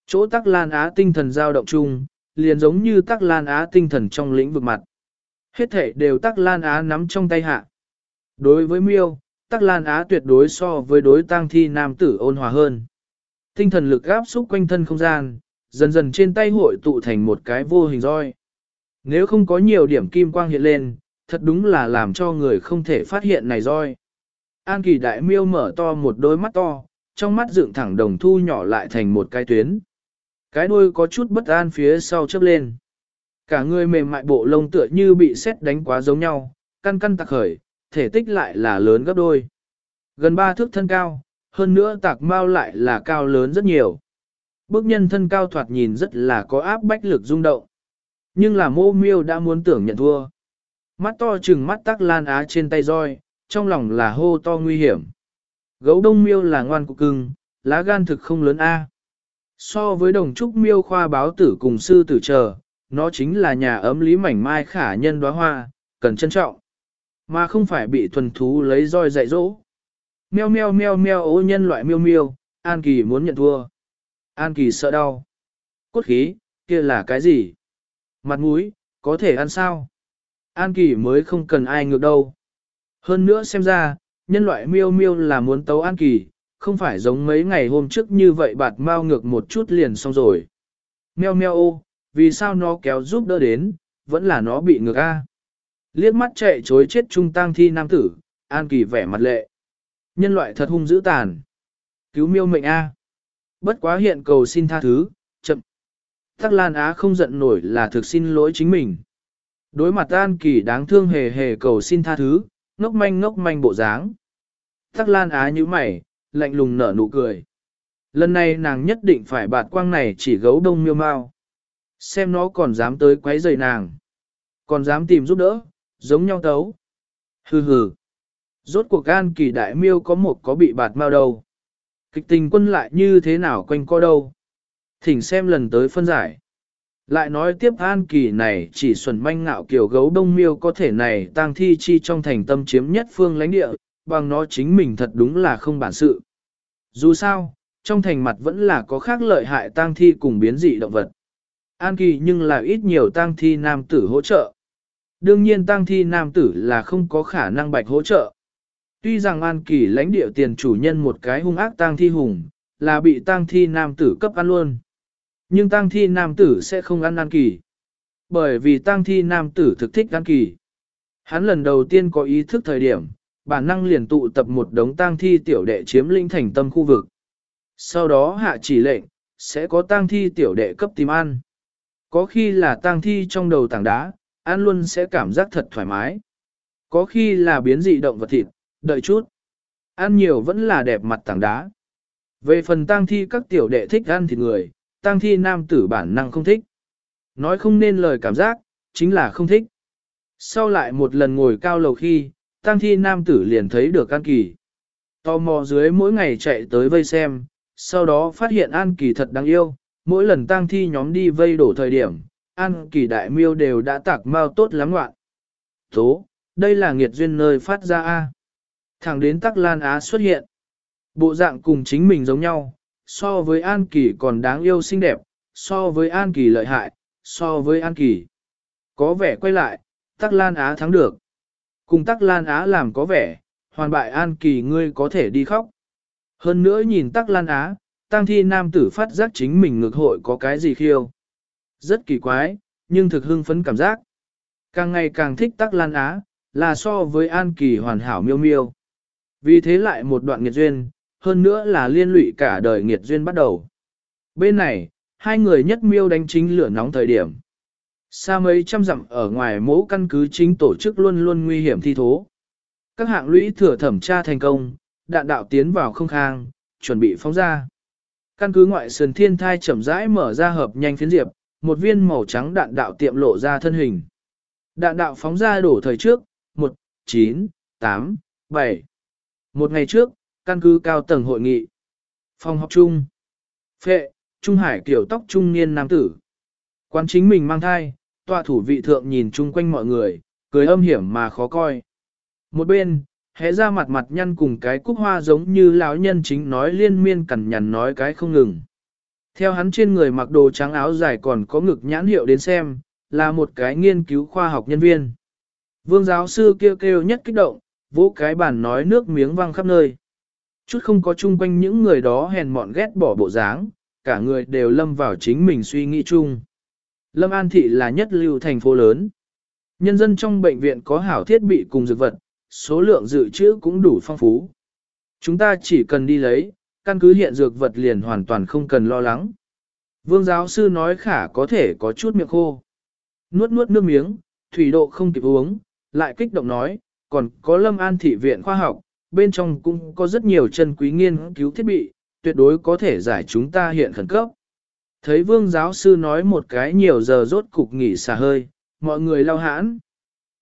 Chỗ tắc lan á tinh thần dao động chung, liền giống như tắc lan á tinh thần trong lĩnh vực mặt. Hết thể đều tắc lan á nắm trong tay hạ. Đối với miêu, tắc lan á tuyệt đối so với đối tang thi nam tử ôn hòa hơn. Tinh thần lực áp xúc quanh thân không gian, dần dần trên tay hội tụ thành một cái vô hình roi. Nếu không có nhiều điểm kim quang hiện lên, thật đúng là làm cho người không thể phát hiện này roi. An kỳ đại miêu mở to một đôi mắt to, trong mắt dựng thẳng đồng thu nhỏ lại thành một cái tuyến. Cái đuôi có chút bất an phía sau chớp lên. Cả người mềm mại bộ lông tựa như bị sét đánh quá giống nhau, căn căn tạc khởi, thể tích lại là lớn gấp đôi. Gần ba thước thân cao, hơn nữa tạc mau lại là cao lớn rất nhiều. Bước nhân thân cao thoạt nhìn rất là có áp bách lực rung động. Nhưng là mô miêu đã muốn tưởng nhận thua. Mắt to chừng mắt tắc lan á trên tay roi, trong lòng là hô to nguy hiểm. Gấu đông miêu là ngoan cục cưng, lá gan thực không lớn A. So với đồng trúc miêu khoa báo tử cùng sư tử chờ, nó chính là nhà ấm lý mảnh mai khả nhân đóa hoa, cần trân trọng. Mà không phải bị thuần thú lấy roi dạy dỗ. Meo meo meo meo ô nhân loại miêu miêu, An Kỳ muốn nhận thua. An Kỳ sợ đau. Cốt khí, kia là cái gì? Mặt mũi, có thể ăn sao? An Kỳ mới không cần ai ngược đâu. Hơn nữa xem ra, nhân loại miêu miêu là muốn tấu an kỳ, không phải giống mấy ngày hôm trước như vậy bạt mau ngược một chút liền xong rồi. Meo meo ô, vì sao nó kéo giúp đỡ đến, vẫn là nó bị ngược a. Liếc mắt chạy chối chết trung tang thi nam tử, an kỳ vẻ mặt lệ. Nhân loại thật hung dữ tàn. Cứu miêu mệnh a. Bất quá hiện cầu xin tha thứ, chậm. Tắc Lan Á không giận nổi là thực xin lỗi chính mình. Đối mặt An Kỳ đáng thương hề hề cầu xin tha thứ, ngốc manh ngốc manh bộ dáng. Tắc Lan Á như mày, lạnh lùng nở nụ cười. Lần này nàng nhất định phải bạt quang này chỉ gấu đông miêu mau. Xem nó còn dám tới quấy rầy nàng. Còn dám tìm giúp đỡ, giống nhau tấu. Hừ hừ. Rốt cuộc Gan Kỳ đại miêu có một có bị bạt mau đâu. Kịch tình quân lại như thế nào quanh co đâu. Thỉnh xem lần tới phân giải. Lại nói tiếp an kỳ này chỉ xuẩn manh ngạo kiểu gấu đông miêu có thể này tang thi chi trong thành tâm chiếm nhất phương lãnh địa, bằng nó chính mình thật đúng là không bản sự. Dù sao, trong thành mặt vẫn là có khác lợi hại tang thi cùng biến dị động vật. An kỳ nhưng là ít nhiều tang thi nam tử hỗ trợ. Đương nhiên tang thi nam tử là không có khả năng bạch hỗ trợ. Tuy rằng an kỳ lãnh địa tiền chủ nhân một cái hung ác tang thi hùng, là bị tang thi nam tử cấp ăn luôn. Nhưng tang thi nam tử sẽ không ăn an kỳ. Bởi vì tang thi nam tử thực thích an kỳ. Hắn lần đầu tiên có ý thức thời điểm, bản năng liền tụ tập một đống tang thi tiểu đệ chiếm lĩnh thành tâm khu vực. Sau đó hạ chỉ lệnh, sẽ có tang thi tiểu đệ cấp tìm ăn. Có khi là tang thi trong đầu tảng đá, ăn luôn sẽ cảm giác thật thoải mái. Có khi là biến dị động vật thịt, đợi chút. Ăn nhiều vẫn là đẹp mặt tảng đá. Về phần tang thi các tiểu đệ thích ăn thịt người, tang thi nam tử bản năng không thích. Nói không nên lời cảm giác, chính là không thích. Sau lại một lần ngồi cao lầu khi, tang thi nam tử liền thấy được An Kỳ. Tò mò dưới mỗi ngày chạy tới vây xem, sau đó phát hiện An Kỳ thật đáng yêu, mỗi lần tang thi nhóm đi vây đổ thời điểm, An Kỳ đại miêu đều đã tạc mau tốt lắm loạn. Tố, đây là nghiệt duyên nơi phát ra A. Thẳng đến Tắc Lan Á xuất hiện. Bộ dạng cùng chính mình giống nhau, so với An Kỳ còn đáng yêu xinh đẹp, so với An Kỳ lợi hại, so với An Kỳ. Có vẻ quay lại, Tắc Lan Á thắng được. Cùng Tắc Lan Á làm có vẻ, hoàn bại An Kỳ ngươi có thể đi khóc. Hơn nữa nhìn Tắc Lan Á, tăng thi nam tử phát giác chính mình ngược hội có cái gì khiêu. Rất kỳ quái, nhưng thực hưng phấn cảm giác. Càng ngày càng thích Tắc Lan Á, là so với An Kỳ hoàn hảo miêu miêu. Vì thế lại một đoạn nghiệt duyên, hơn nữa là liên lụy cả đời nghiệt duyên bắt đầu. Bên này, hai người nhất miêu đánh chính lửa nóng thời điểm. Xa mấy trăm dặm ở ngoài mẫu căn cứ chính tổ chức luôn luôn nguy hiểm thi thố. Các hạng lũy thừa thẩm tra thành công, đạn đạo tiến vào không khang, chuẩn bị phóng ra. Căn cứ ngoại sườn thiên thai chậm rãi mở ra hợp nhanh phiến diệp, một viên màu trắng đạn đạo tiệm lộ ra thân hình. Đạn đạo phóng ra đổ thời trước, 1, 9, 8, 7. Một ngày trước, căn cứ cao tầng hội nghị. Phòng học chung. Phệ, Trung Hải kiểu tóc trung niên nam tử. Quan chính mình mang thai, tòa thủ vị thượng nhìn chung quanh mọi người, cười âm hiểm mà khó coi. Một bên, hẽ ra mặt mặt nhăn cùng cái cúc hoa giống như lão nhân chính nói liên miên cẩn nhằn nói cái không ngừng. Theo hắn trên người mặc đồ trắng áo dài còn có ngực nhãn hiệu đến xem, là một cái nghiên cứu khoa học nhân viên. Vương giáo sư kêu kêu nhất kích động, vỗ cái bàn nói nước miếng văng khắp nơi. Chút không có chung quanh những người đó hèn mọn ghét bỏ bộ dáng, cả người đều lâm vào chính mình suy nghĩ chung. Lâm An Thị là nhất lưu thành phố lớn. Nhân dân trong bệnh viện có hảo thiết bị cùng dược vật, số lượng dự trữ cũng đủ phong phú. Chúng ta chỉ cần đi lấy, căn cứ hiện dược vật liền hoàn toàn không cần lo lắng. Vương giáo sư nói khả có thể có chút miệng khô. Nuốt nuốt nước miếng, thủy độ không kịp uống, lại kích động nói, còn có lâm an thị viện khoa học, bên trong cũng có rất nhiều chân quý nghiên cứu thiết bị, tuyệt đối có thể giải chúng ta hiện khẩn cấp. Thấy vương giáo sư nói một cái nhiều giờ rốt cục nghỉ xả hơi, mọi người lao hãn.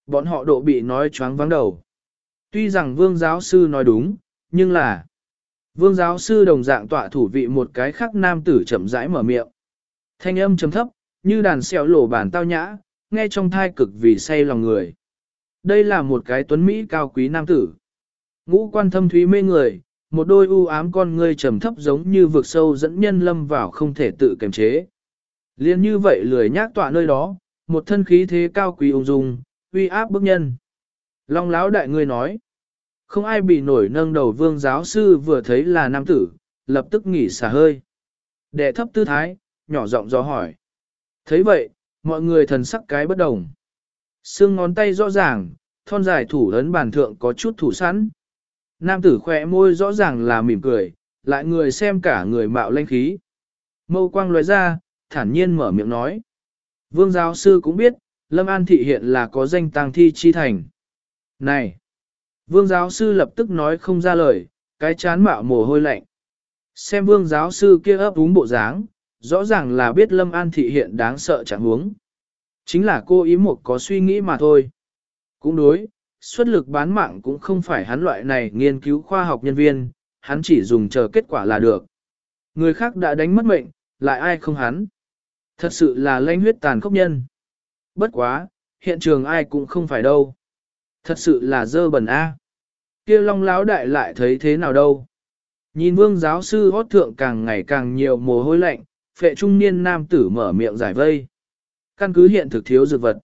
Bọn họ độ bị nói choáng vắng đầu. Tuy rằng vương giáo sư nói đúng, nhưng là vương giáo sư đồng dạng tọa thủ vị một cái khác nam tử chậm rãi mở miệng. Thanh âm trầm thấp, như đàn xèo lổ bản tao nhã, nghe trong thai cực vì say lòng người. Đây là một cái tuấn Mỹ cao quý nam tử. Ngũ quan thâm thúy mê người, một đôi u ám con ngươi trầm thấp giống như vực sâu dẫn nhân lâm vào không thể tự kiềm chế. Liên như vậy lười nhác tọa nơi đó, một thân khí thế cao quý ung dung, uy áp bức nhân. Long lão đại ngươi nói, không ai bị nổi nâng đầu vương giáo sư vừa thấy là nam tử, lập tức nghỉ xả hơi. Đệ thấp tư thái, nhỏ giọng gió hỏi. thấy vậy, mọi người thần sắc cái bất đồng. Xương ngón tay rõ ràng, thon dài thủ ấn bàn thượng có chút thủ sẵn. Nam tử khỏe môi rõ ràng là mỉm cười, lại người xem cả người mạo lanh khí. Mâu quang lóe ra, thản nhiên mở miệng nói. Vương giáo sư cũng biết, Lâm An thị hiện là có danh tang thi chi thành. Này! Vương giáo sư lập tức nói không ra lời, cái chán mạo mồ hôi lạnh. Xem vương giáo sư kia ấp úng bộ dáng, rõ ràng là biết Lâm An thị hiện đáng sợ chẳng huống. Chính là cô ý một có suy nghĩ mà thôi. Cũng đối, xuất lực bán mạng cũng không phải hắn loại này nghiên cứu khoa học nhân viên, hắn chỉ dùng chờ kết quả là được. Người khác đã đánh mất mệnh, lại ai không hắn. Thật sự là lanh huyết tàn khốc nhân. Bất quá, hiện trường ai cũng không phải đâu. Thật sự là dơ bẩn a. Kia long lão đại lại thấy thế nào đâu. Nhìn vương giáo sư hót thượng càng ngày càng nhiều mồ hôi lạnh, phệ trung niên nam tử mở miệng giải vây. Căn cứ hiện thực thiếu dược vật.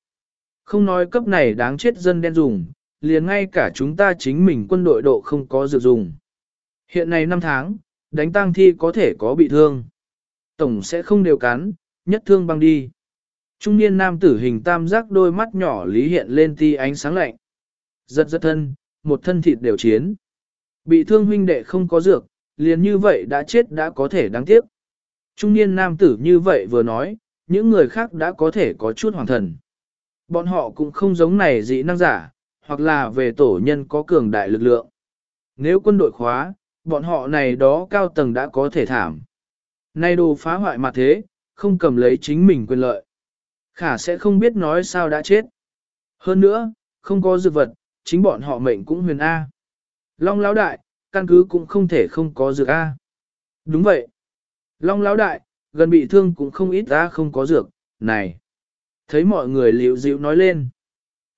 Không nói cấp này đáng chết dân đen dùng, liền ngay cả chúng ta chính mình quân đội độ không có dược dùng. Hiện nay năm tháng, đánh tang thi có thể có bị thương. Tổng sẽ không đều cắn, nhất thương băng đi. Trung niên nam tử hình tam giác đôi mắt nhỏ lý hiện lên ti ánh sáng lạnh. Giật giật thân, một thân thịt đều chiến. Bị thương huynh đệ không có dược, liền như vậy đã chết đã có thể đáng tiếc. Trung niên nam tử như vậy vừa nói, những người khác đã có thể có chút hoàng thần. Bọn họ cũng không giống này dị năng giả, hoặc là về tổ nhân có cường đại lực lượng. Nếu quân đội khóa, bọn họ này đó cao tầng đã có thể thảm. Nay đồ phá hoại mặt thế, không cầm lấy chính mình quyền lợi. Khả sẽ không biết nói sao đã chết. Hơn nữa, không có dược vật, chính bọn họ mệnh cũng huyền A. Long lão đại, căn cứ cũng không thể không có dược A. Đúng vậy. Long lão đại, gần bị thương cũng không ít A không có dược, này. Thấy mọi người liễu dịu nói lên.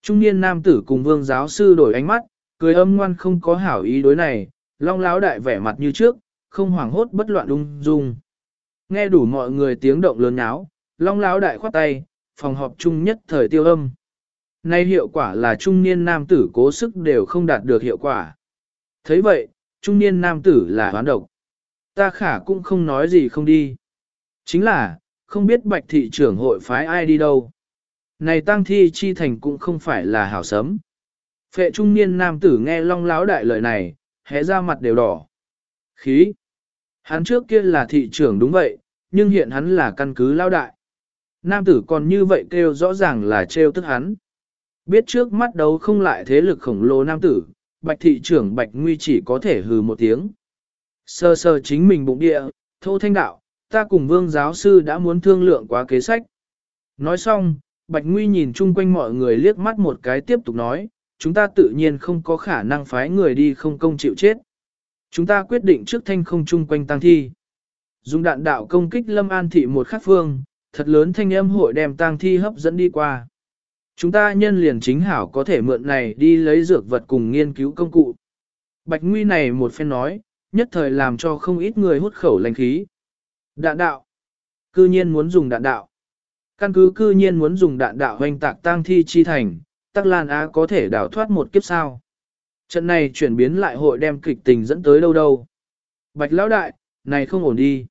Trung niên nam tử cùng vương giáo sư đổi ánh mắt, cười âm ngoan không có hảo ý đối này, long lão đại vẻ mặt như trước, không hoảng hốt bất loạn ung dung. Nghe đủ mọi người tiếng động lớn nháo, long lão đại khoát tay, phòng họp chung nhất thời tiêu âm. Nay hiệu quả là trung niên nam tử cố sức đều không đạt được hiệu quả. thấy vậy, trung niên nam tử là hoán độc. Ta khả cũng không nói gì không đi. Chính là, không biết bạch thị trưởng hội phái ai đi đâu. Này tăng thi chi thành cũng không phải là hảo sấm. Phệ trung niên nam tử nghe long láo đại lời này, hé ra mặt đều đỏ. Khí. Hắn trước kia là thị trưởng đúng vậy, nhưng hiện hắn là căn cứ lao đại. Nam tử còn như vậy kêu rõ ràng là trêu tức hắn. Biết trước mắt đấu không lại thế lực khổng lồ nam tử, bạch thị trưởng bạch nguy chỉ có thể hừ một tiếng. Sơ sơ chính mình bụng địa, thô thanh đạo, ta cùng vương giáo sư đã muốn thương lượng quá kế sách. Nói xong, bạch nguy nhìn chung quanh mọi người liếc mắt một cái tiếp tục nói, chúng ta tự nhiên không có khả năng phái người đi không công chịu chết. Chúng ta quyết định trước thanh không chung quanh tăng thi. Dùng đạn đạo công kích lâm an thị một khắc phương, thật lớn thanh âm hội đem tang thi hấp dẫn đi qua. Chúng ta nhân liền chính hảo có thể mượn này đi lấy dược vật cùng nghiên cứu công cụ. Bạch Nguy này một phen nói, nhất thời làm cho không ít người hút khẩu lành khí. Đạn đạo. Cư nhiên muốn dùng đạn đạo. Căn cứ cư nhiên muốn dùng đạn đạo hoành tạc tang thi chi thành, Tắc Lan Á có thể đảo thoát một kiếp sao. Trận này chuyển biến lại hội đem kịch tình dẫn tới đâu đâu. Bạch Lão Đại, này không ổn đi.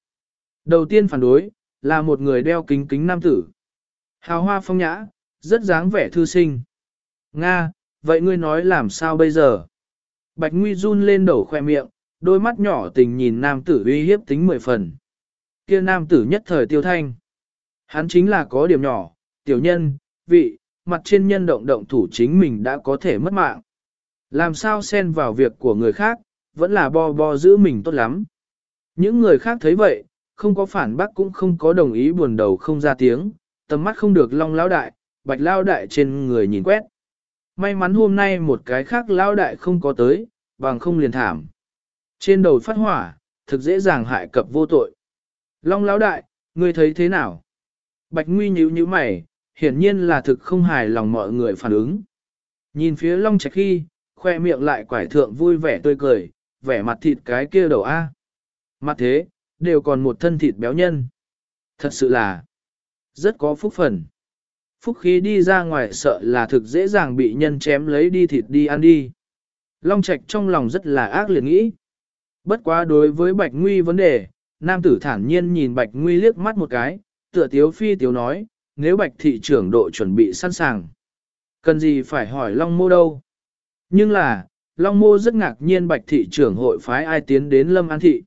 Đầu tiên phản đối, là một người đeo kính kính nam tử. Hào hoa phong nhã, rất dáng vẻ thư sinh. Nga, vậy ngươi nói làm sao bây giờ? Bạch Nguy run lên đầu khoe miệng, đôi mắt nhỏ tình nhìn nam tử uy hiếp tính mười phần. Kia nam tử nhất thời tiêu thanh. Hắn chính là có điểm nhỏ, tiểu nhân, vị, mặt trên nhân động động thủ chính mình đã có thể mất mạng. Làm sao xen vào việc của người khác, vẫn là bo bo giữ mình tốt lắm. Những người khác thấy vậy, không có phản bác cũng không có đồng ý buồn đầu không ra tiếng, tầm mắt không được long lão đại, bạch lao đại trên người nhìn quét. May mắn hôm nay một cái khác lao đại không có tới, bằng không liền thảm. Trên đầu phát hỏa, thực dễ dàng hại cập vô tội. Long lão đại, ngươi thấy thế nào? Bạch Nguy nhíu nhíu mày, hiển nhiên là thực không hài lòng mọi người phản ứng. Nhìn phía Long Trạch khi, khoe miệng lại quải thượng vui vẻ tươi cười, vẻ mặt thịt cái kia đầu A. Mặt thế, đều còn một thân thịt béo nhân. Thật sự là, rất có phúc phần. Phúc khí đi ra ngoài sợ là thực dễ dàng bị nhân chém lấy đi thịt đi ăn đi. Long Trạch trong lòng rất là ác liệt nghĩ. Bất quá đối với Bạch Nguy vấn đề, nam tử thản nhiên nhìn Bạch Nguy liếc mắt một cái, tựa tiếu phi tiếu nói, nếu Bạch thị trưởng độ chuẩn bị sẵn sàng. Cần gì phải hỏi Long Mô đâu. Nhưng là, Long Mô rất ngạc nhiên Bạch thị trưởng hội phái ai tiến đến Lâm An thị.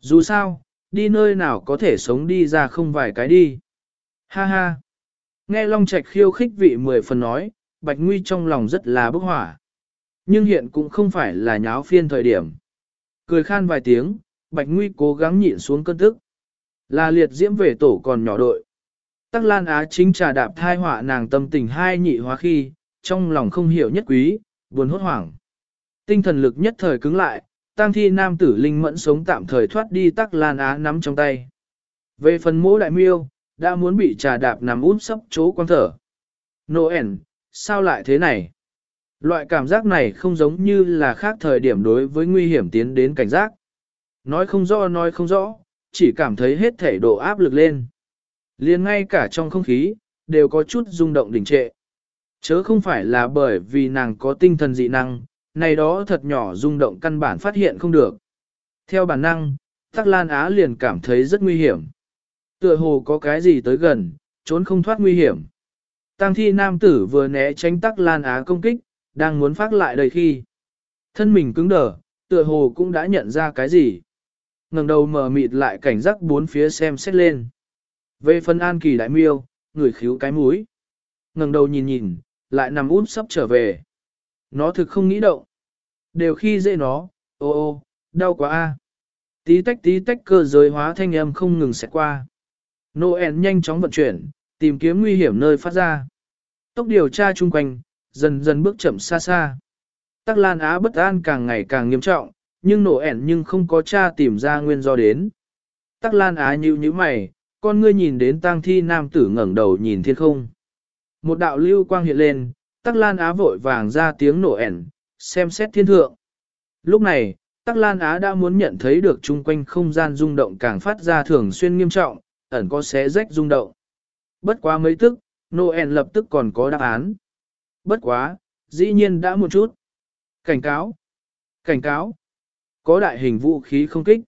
Dù sao, đi nơi nào có thể sống đi ra không vài cái đi. Ha ha. Nghe Long Trạch khiêu khích vị mười phần nói, Bạch Nguy trong lòng rất là bức hỏa. Nhưng hiện cũng không phải là nháo phiên thời điểm. Cười khan vài tiếng, Bạch Nguy cố gắng nhịn xuống cơn tức. Là liệt diễm về tổ còn nhỏ đội. Tắc Lan Á chính trà đạp thai họa nàng tâm tình hai nhị hóa khi, trong lòng không hiểu nhất quý, buồn hốt hoảng. Tinh thần lực nhất thời cứng lại, tăng thi nam tử linh mẫn sống tạm thời thoát đi Tắc Lan Á nắm trong tay. Về phần mỗ đại miêu, đã muốn bị trà đạp nằm út sấp chỗ quan thở. Noel, sao lại thế này? Loại cảm giác này không giống như là khác thời điểm đối với nguy hiểm tiến đến cảnh giác. Nói không rõ nói không rõ, chỉ cảm thấy hết thể độ áp lực lên. liền ngay cả trong không khí, đều có chút rung động đỉnh trệ. Chớ không phải là bởi vì nàng có tinh thần dị năng, này đó thật nhỏ rung động căn bản phát hiện không được. Theo bản năng, Tắc Lan Á liền cảm thấy rất nguy hiểm. Tựa hồ có cái gì tới gần, trốn không thoát nguy hiểm. Tăng thi nam tử vừa né tránh Tắc Lan Á công kích, đang muốn phát lại đầy khi. Thân mình cứng đờ, tựa hồ cũng đã nhận ra cái gì. ngẩng đầu mở mịt lại cảnh giác bốn phía xem xét lên. Về phần an kỳ đại miêu, người khíu cái mũi. ngẩng đầu nhìn nhìn, lại nằm út sắp trở về. Nó thực không nghĩ động. Đều khi dễ nó, ô ô, đau quá a. Tí tách tí tách cơ giới hóa thanh âm không ngừng xẹt qua. Noel nhanh chóng vận chuyển, tìm kiếm nguy hiểm nơi phát ra. Tốc điều tra chung quanh, dần dần bước chậm xa xa. Tắc Lan Á bất an càng ngày càng nghiêm trọng, nhưng nổ ẻn nhưng không có cha tìm ra nguyên do đến. Tắc Lan Á nhíu nhíu mày, con ngươi nhìn đến tang thi nam tử ngẩng đầu nhìn thiên không. Một đạo lưu quang hiện lên, Tắc Lan Á vội vàng ra tiếng nổ ẻn, xem xét thiên thượng. Lúc này, Tắc Lan Á đã muốn nhận thấy được chung quanh không gian rung động càng phát ra thường xuyên nghiêm trọng, ẩn có xé rách rung động. Bất quá mấy tức, Noel lập tức còn có đáp án. Bất quá, dĩ nhiên đã một chút. Cảnh cáo. Cảnh cáo. Có đại hình vũ khí không kích.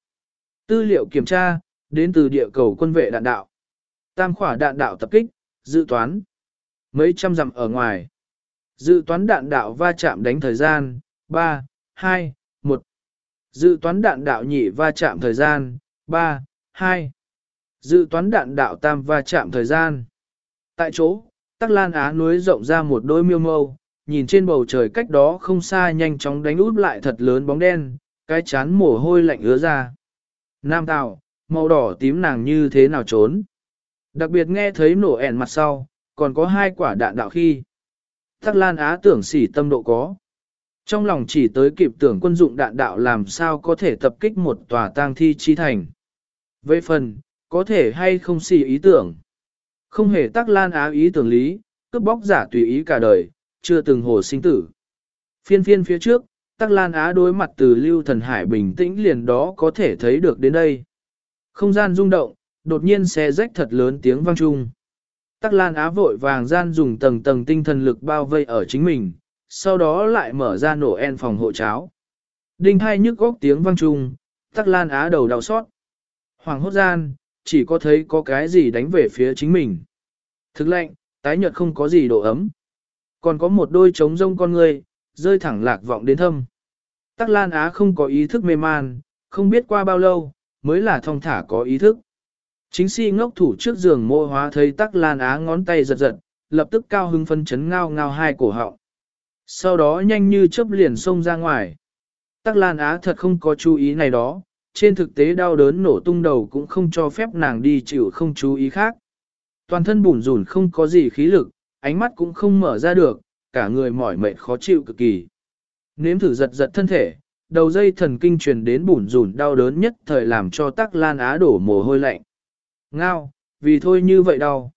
Tư liệu kiểm tra, đến từ địa cầu quân vệ đạn đạo. Tam khỏa đạn đạo tập kích, dự toán. Mấy trăm dặm ở ngoài. Dự toán đạn đạo va chạm đánh thời gian, 3, 2, 1. Dự toán đạn đạo nhị va chạm thời gian, 3, 2. Dự toán đạn đạo tam va chạm thời gian. Tại chỗ, Tắc Lan Á núi rộng ra một đôi miêu mâu, nhìn trên bầu trời cách đó không xa nhanh chóng đánh út lại thật lớn bóng đen, cái chán mồ hôi lạnh ứa ra. Nam Tào, màu đỏ tím nàng như thế nào trốn. Đặc biệt nghe thấy nổ ẻn mặt sau, còn có hai quả đạn đạo khi. Tắc Lan Á tưởng sỉ tâm độ có. Trong lòng chỉ tới kịp tưởng quân dụng đạn đạo làm sao có thể tập kích một tòa tang thi chi thành. Về phần, có thể hay không xì ý tưởng. Không hề tắc lan á ý tưởng lý, cướp bóc giả tùy ý cả đời, chưa từng hồ sinh tử. Phiên phiên phía trước, tắc lan á đối mặt từ lưu thần hải bình tĩnh liền đó có thể thấy được đến đây. Không gian rung động, đột nhiên xe rách thật lớn tiếng vang trung. Tắc lan á vội vàng gian dùng tầng tầng tinh thần lực bao vây ở chính mình, sau đó lại mở ra nổ en phòng hộ cháo. Đinh hai nhức góc tiếng vang trung, tắc lan á đầu đau xót. Hoàng hốt gian, chỉ có thấy có cái gì đánh về phía chính mình. Thực lạnh, tái nhợt không có gì độ ấm. Còn có một đôi trống rông con người, rơi thẳng lạc vọng đến thâm. Tắc Lan Á không có ý thức mê man, không biết qua bao lâu, mới là thong thả có ý thức. Chính si ngốc thủ trước giường mô hóa thấy Tắc Lan Á ngón tay giật giật, lập tức cao hưng phân chấn ngao ngao hai cổ họng. Sau đó nhanh như chớp liền xông ra ngoài. Tắc Lan Á thật không có chú ý này đó, trên thực tế đau đớn nổ tung đầu cũng không cho phép nàng đi chịu không chú ý khác. Toàn thân bùn rùn không có gì khí lực, ánh mắt cũng không mở ra được, cả người mỏi mệt khó chịu cực kỳ. Nếm thử giật giật thân thể, đầu dây thần kinh truyền đến bùn rùn đau đớn nhất thời làm cho tắc lan á đổ mồ hôi lạnh. Ngao, vì thôi như vậy đau.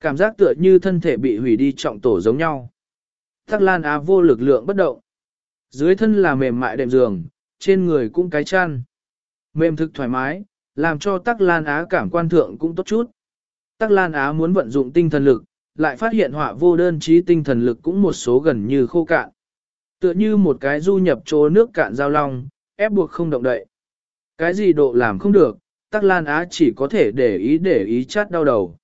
Cảm giác tựa như thân thể bị hủy đi trọng tổ giống nhau. Tắc lan á vô lực lượng bất động. Dưới thân là mềm mại đệm giường, trên người cũng cái chăn. Mềm thực thoải mái, làm cho Tắc Lan Á cảm quan thượng cũng tốt chút. Tắc Lan Á muốn vận dụng tinh thần lực, lại phát hiện họa vô đơn trí tinh thần lực cũng một số gần như khô cạn. Tựa như một cái du nhập chỗ nước cạn giao long, ép buộc không động đậy. Cái gì độ làm không được, Tắc Lan Á chỉ có thể để ý để ý chát đau đầu.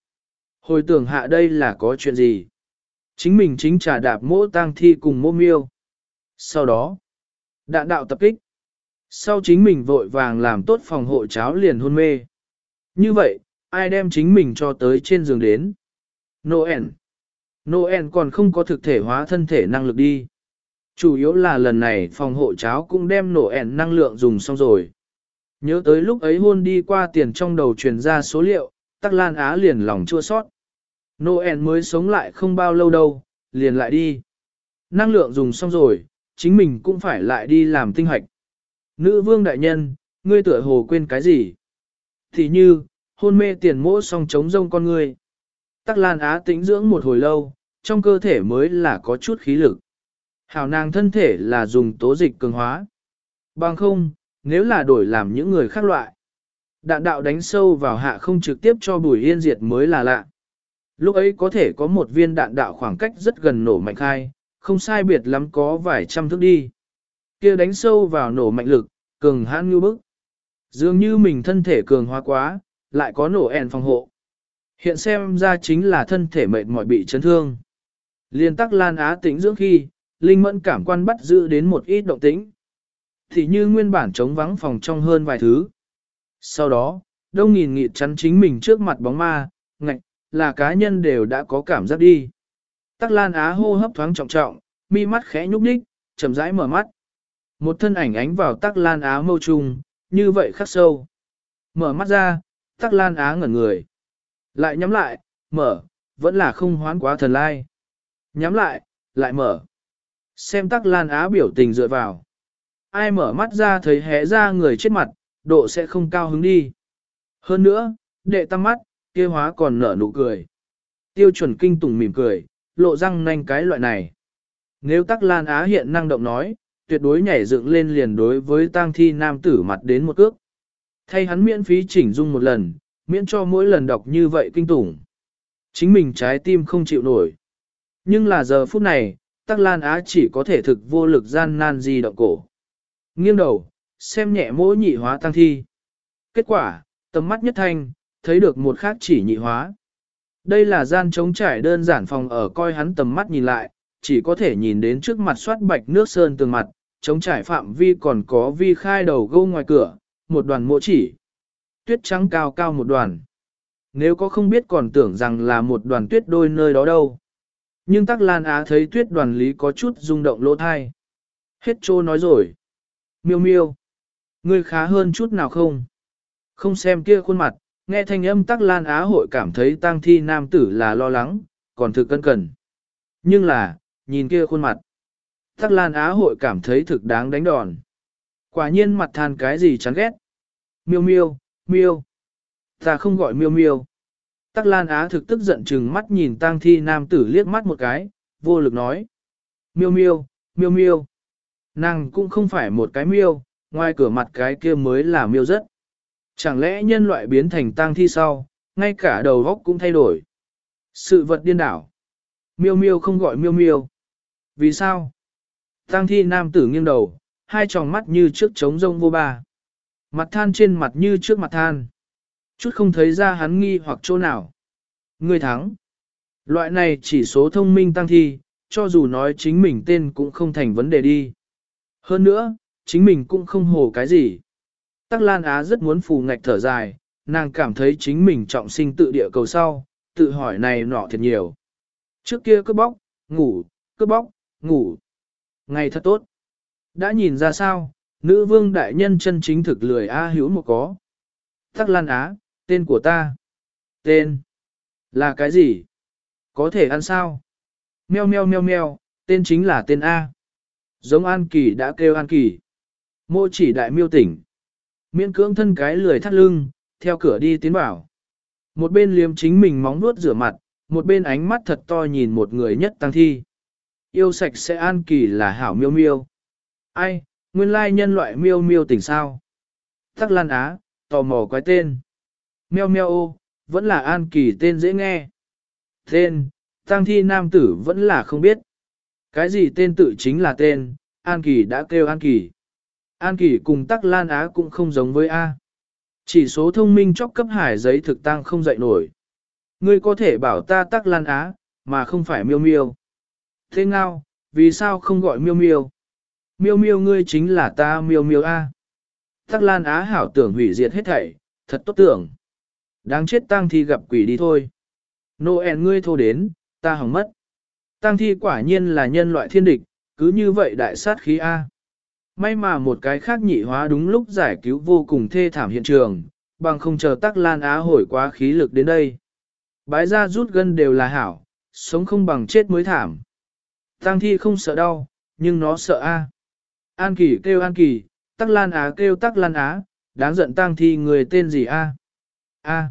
Hồi tưởng hạ đây là có chuyện gì? Chính mình chính trả đạp mỗ tang thi cùng mô miêu. Sau đó, đạn đạo tập kích. Sau chính mình vội vàng làm tốt phòng hộ cháo liền hôn mê. Như vậy, ai đem chính mình cho tới trên giường đến? Noel. Noel còn không có thực thể hóa thân thể năng lực đi. Chủ yếu là lần này phòng hộ cháo cũng đem Noel năng lượng dùng xong rồi. Nhớ tới lúc ấy hôn đi qua tiền trong đầu truyền ra số liệu, Tắc Lan Á liền lòng chua sót. Noel mới sống lại không bao lâu đâu, liền lại đi. Năng lượng dùng xong rồi, chính mình cũng phải lại đi làm tinh hoạch. Nữ vương đại nhân, ngươi tựa hồ quên cái gì? Thì như, hôn mê tiền mỗ song chống rông con ngươi. Tắc Lan Á tĩnh dưỡng một hồi lâu, trong cơ thể mới là có chút khí lực. Hảo nàng thân thể là dùng tố dịch cường hóa. Bằng không, nếu là đổi làm những người khác loại. Đạn đạo đánh sâu vào hạ không trực tiếp cho bùi yên diệt mới là lạ. Lúc ấy có thể có một viên đạn đạo khoảng cách rất gần nổ mạnh khai, không sai biệt lắm có vài trăm thước đi kia đánh sâu vào nổ mạnh lực, cường hãn như bức. Dường như mình thân thể cường hóa quá, lại có nổ ẻn phòng hộ. Hiện xem ra chính là thân thể mệt mỏi bị chấn thương. Liên tắc lan á tĩnh dưỡng khi, linh mẫn cảm quan bắt giữ đến một ít động tĩnh. Thì như nguyên bản trống vắng phòng trong hơn vài thứ. Sau đó, đông nghìn nghịt chắn chính mình trước mặt bóng ma, ngạch, là cá nhân đều đã có cảm giác đi. Tắc Lan Á hô hấp thoáng trọng trọng, mi mắt khẽ nhúc nhích, chậm rãi mở mắt. Một thân ảnh ánh vào Tắc Lan Á mâu trùng, như vậy khắc sâu. Mở mắt ra, Tắc Lan Á ngẩn người. Lại nhắm lại, mở, vẫn là không hoán quá thần lai. Nhắm lại, lại mở. Xem Tắc Lan Á biểu tình dựa vào. Ai mở mắt ra thấy hé ra người chết mặt, độ sẽ không cao hứng đi. Hơn nữa, đệ tăng mắt, kia hóa còn nở nụ cười. Tiêu chuẩn kinh tùng mỉm cười, lộ răng nanh cái loại này. Nếu tắc lan á hiện năng động nói, tuyệt đối nhảy dựng lên liền đối với tang thi nam tử mặt đến một cước. Thay hắn miễn phí chỉnh dung một lần, miễn cho mỗi lần đọc như vậy kinh tủng. Chính mình trái tim không chịu nổi. Nhưng là giờ phút này, tắc lan á chỉ có thể thực vô lực gian nan di động cổ. Nghiêng đầu, xem nhẹ mỗi nhị hóa tăng thi. Kết quả, tầm mắt nhất thanh, thấy được một khác chỉ nhị hóa. Đây là gian trống trải đơn giản phòng ở coi hắn tầm mắt nhìn lại, chỉ có thể nhìn đến trước mặt soát bạch nước sơn tường mặt, chống trải phạm vi còn có vi khai đầu gâu ngoài cửa, một đoàn mộ chỉ. Tuyết trắng cao cao một đoàn. Nếu có không biết còn tưởng rằng là một đoàn tuyết đôi nơi đó đâu. Nhưng Tắc Lan Á thấy tuyết đoàn lý có chút rung động lỗ thai. Hết trô nói rồi. Miêu miêu. Ngươi khá hơn chút nào không? Không xem kia khuôn mặt, nghe thanh âm tắc lan á hội cảm thấy tang thi nam tử là lo lắng, còn thực cân cần. Nhưng là, nhìn kia khuôn mặt. Tắc lan á hội cảm thấy thực đáng đánh đòn. Quả nhiên mặt than cái gì chán ghét. Miêu miêu, miêu. Ta không gọi miêu miêu. Tắc lan á thực tức giận chừng mắt nhìn tang thi nam tử liếc mắt một cái, vô lực nói. Miêu miêu, miêu miêu. Nàng cũng không phải một cái miêu, ngoài cửa mặt cái kia mới là miêu rất. Chẳng lẽ nhân loại biến thành tang thi sau, ngay cả đầu góc cũng thay đổi. Sự vật điên đảo. Miêu miêu không gọi miêu miêu. Vì sao? tăng thi nam tử nghiêng đầu, hai tròng mắt như trước trống rông vô ba. Mặt than trên mặt như trước mặt than. Chút không thấy ra hắn nghi hoặc chỗ nào. Người thắng. Loại này chỉ số thông minh tăng thi, cho dù nói chính mình tên cũng không thành vấn đề đi. Hơn nữa, chính mình cũng không hồ cái gì. Tắc Lan Á rất muốn phù ngạch thở dài, nàng cảm thấy chính mình trọng sinh tự địa cầu sau, tự hỏi này nọ thật nhiều. Trước kia cướp bóc, ngủ, cướp bóc, ngủ. Ngày thật tốt. Đã nhìn ra sao, nữ vương đại nhân chân chính thực lười A hữu một có. Tắc Lan Á, tên của ta. Tên. Là cái gì? Có thể ăn sao? Meo meo meo meo, tên chính là tên A. Giống An Kỳ đã kêu An Kỳ. Mô chỉ đại miêu tỉnh. Miễn cưỡng thân cái lười thắt lưng, theo cửa đi tiến vào. Một bên liếm chính mình móng nuốt rửa mặt, một bên ánh mắt thật to nhìn một người nhất tăng thi. Yêu sạch sẽ an kỳ là hảo miêu miêu. Ai, nguyên lai nhân loại miêu miêu tỉnh sao? Tắc Lan Á, tò mò quái tên. Meo meo ô, vẫn là an kỳ tên dễ nghe. Tên, tăng thi nam tử vẫn là không biết. Cái gì tên tự chính là tên, An Kỳ đã kêu An Kỳ. An Kỳ cùng Tắc Lan Á cũng không giống với A. Chỉ số thông minh chóc cấp hải giấy thực tăng không dậy nổi. Ngươi có thể bảo ta Tắc Lan Á, mà không phải miêu miêu. Thế ngao, vì sao không gọi miêu miêu? Miêu miêu ngươi chính là ta miêu miêu A. Tắc Lan Á hảo tưởng hủy diệt hết thảy, thật tốt tưởng. Đáng chết tang thi gặp quỷ đi thôi. Noel ngươi thô đến, ta hỏng mất. Tang thi quả nhiên là nhân loại thiên địch, cứ như vậy đại sát khí A. May mà một cái khác nhị hóa đúng lúc giải cứu vô cùng thê thảm hiện trường, bằng không chờ tắc lan á hồi quá khí lực đến đây. Bái ra rút gân đều là hảo, sống không bằng chết mới thảm. Tang thi không sợ đau, nhưng nó sợ A. An kỳ kêu an kỳ, tắc lan á kêu tắc lan á, đáng giận tang thi người tên gì A. A.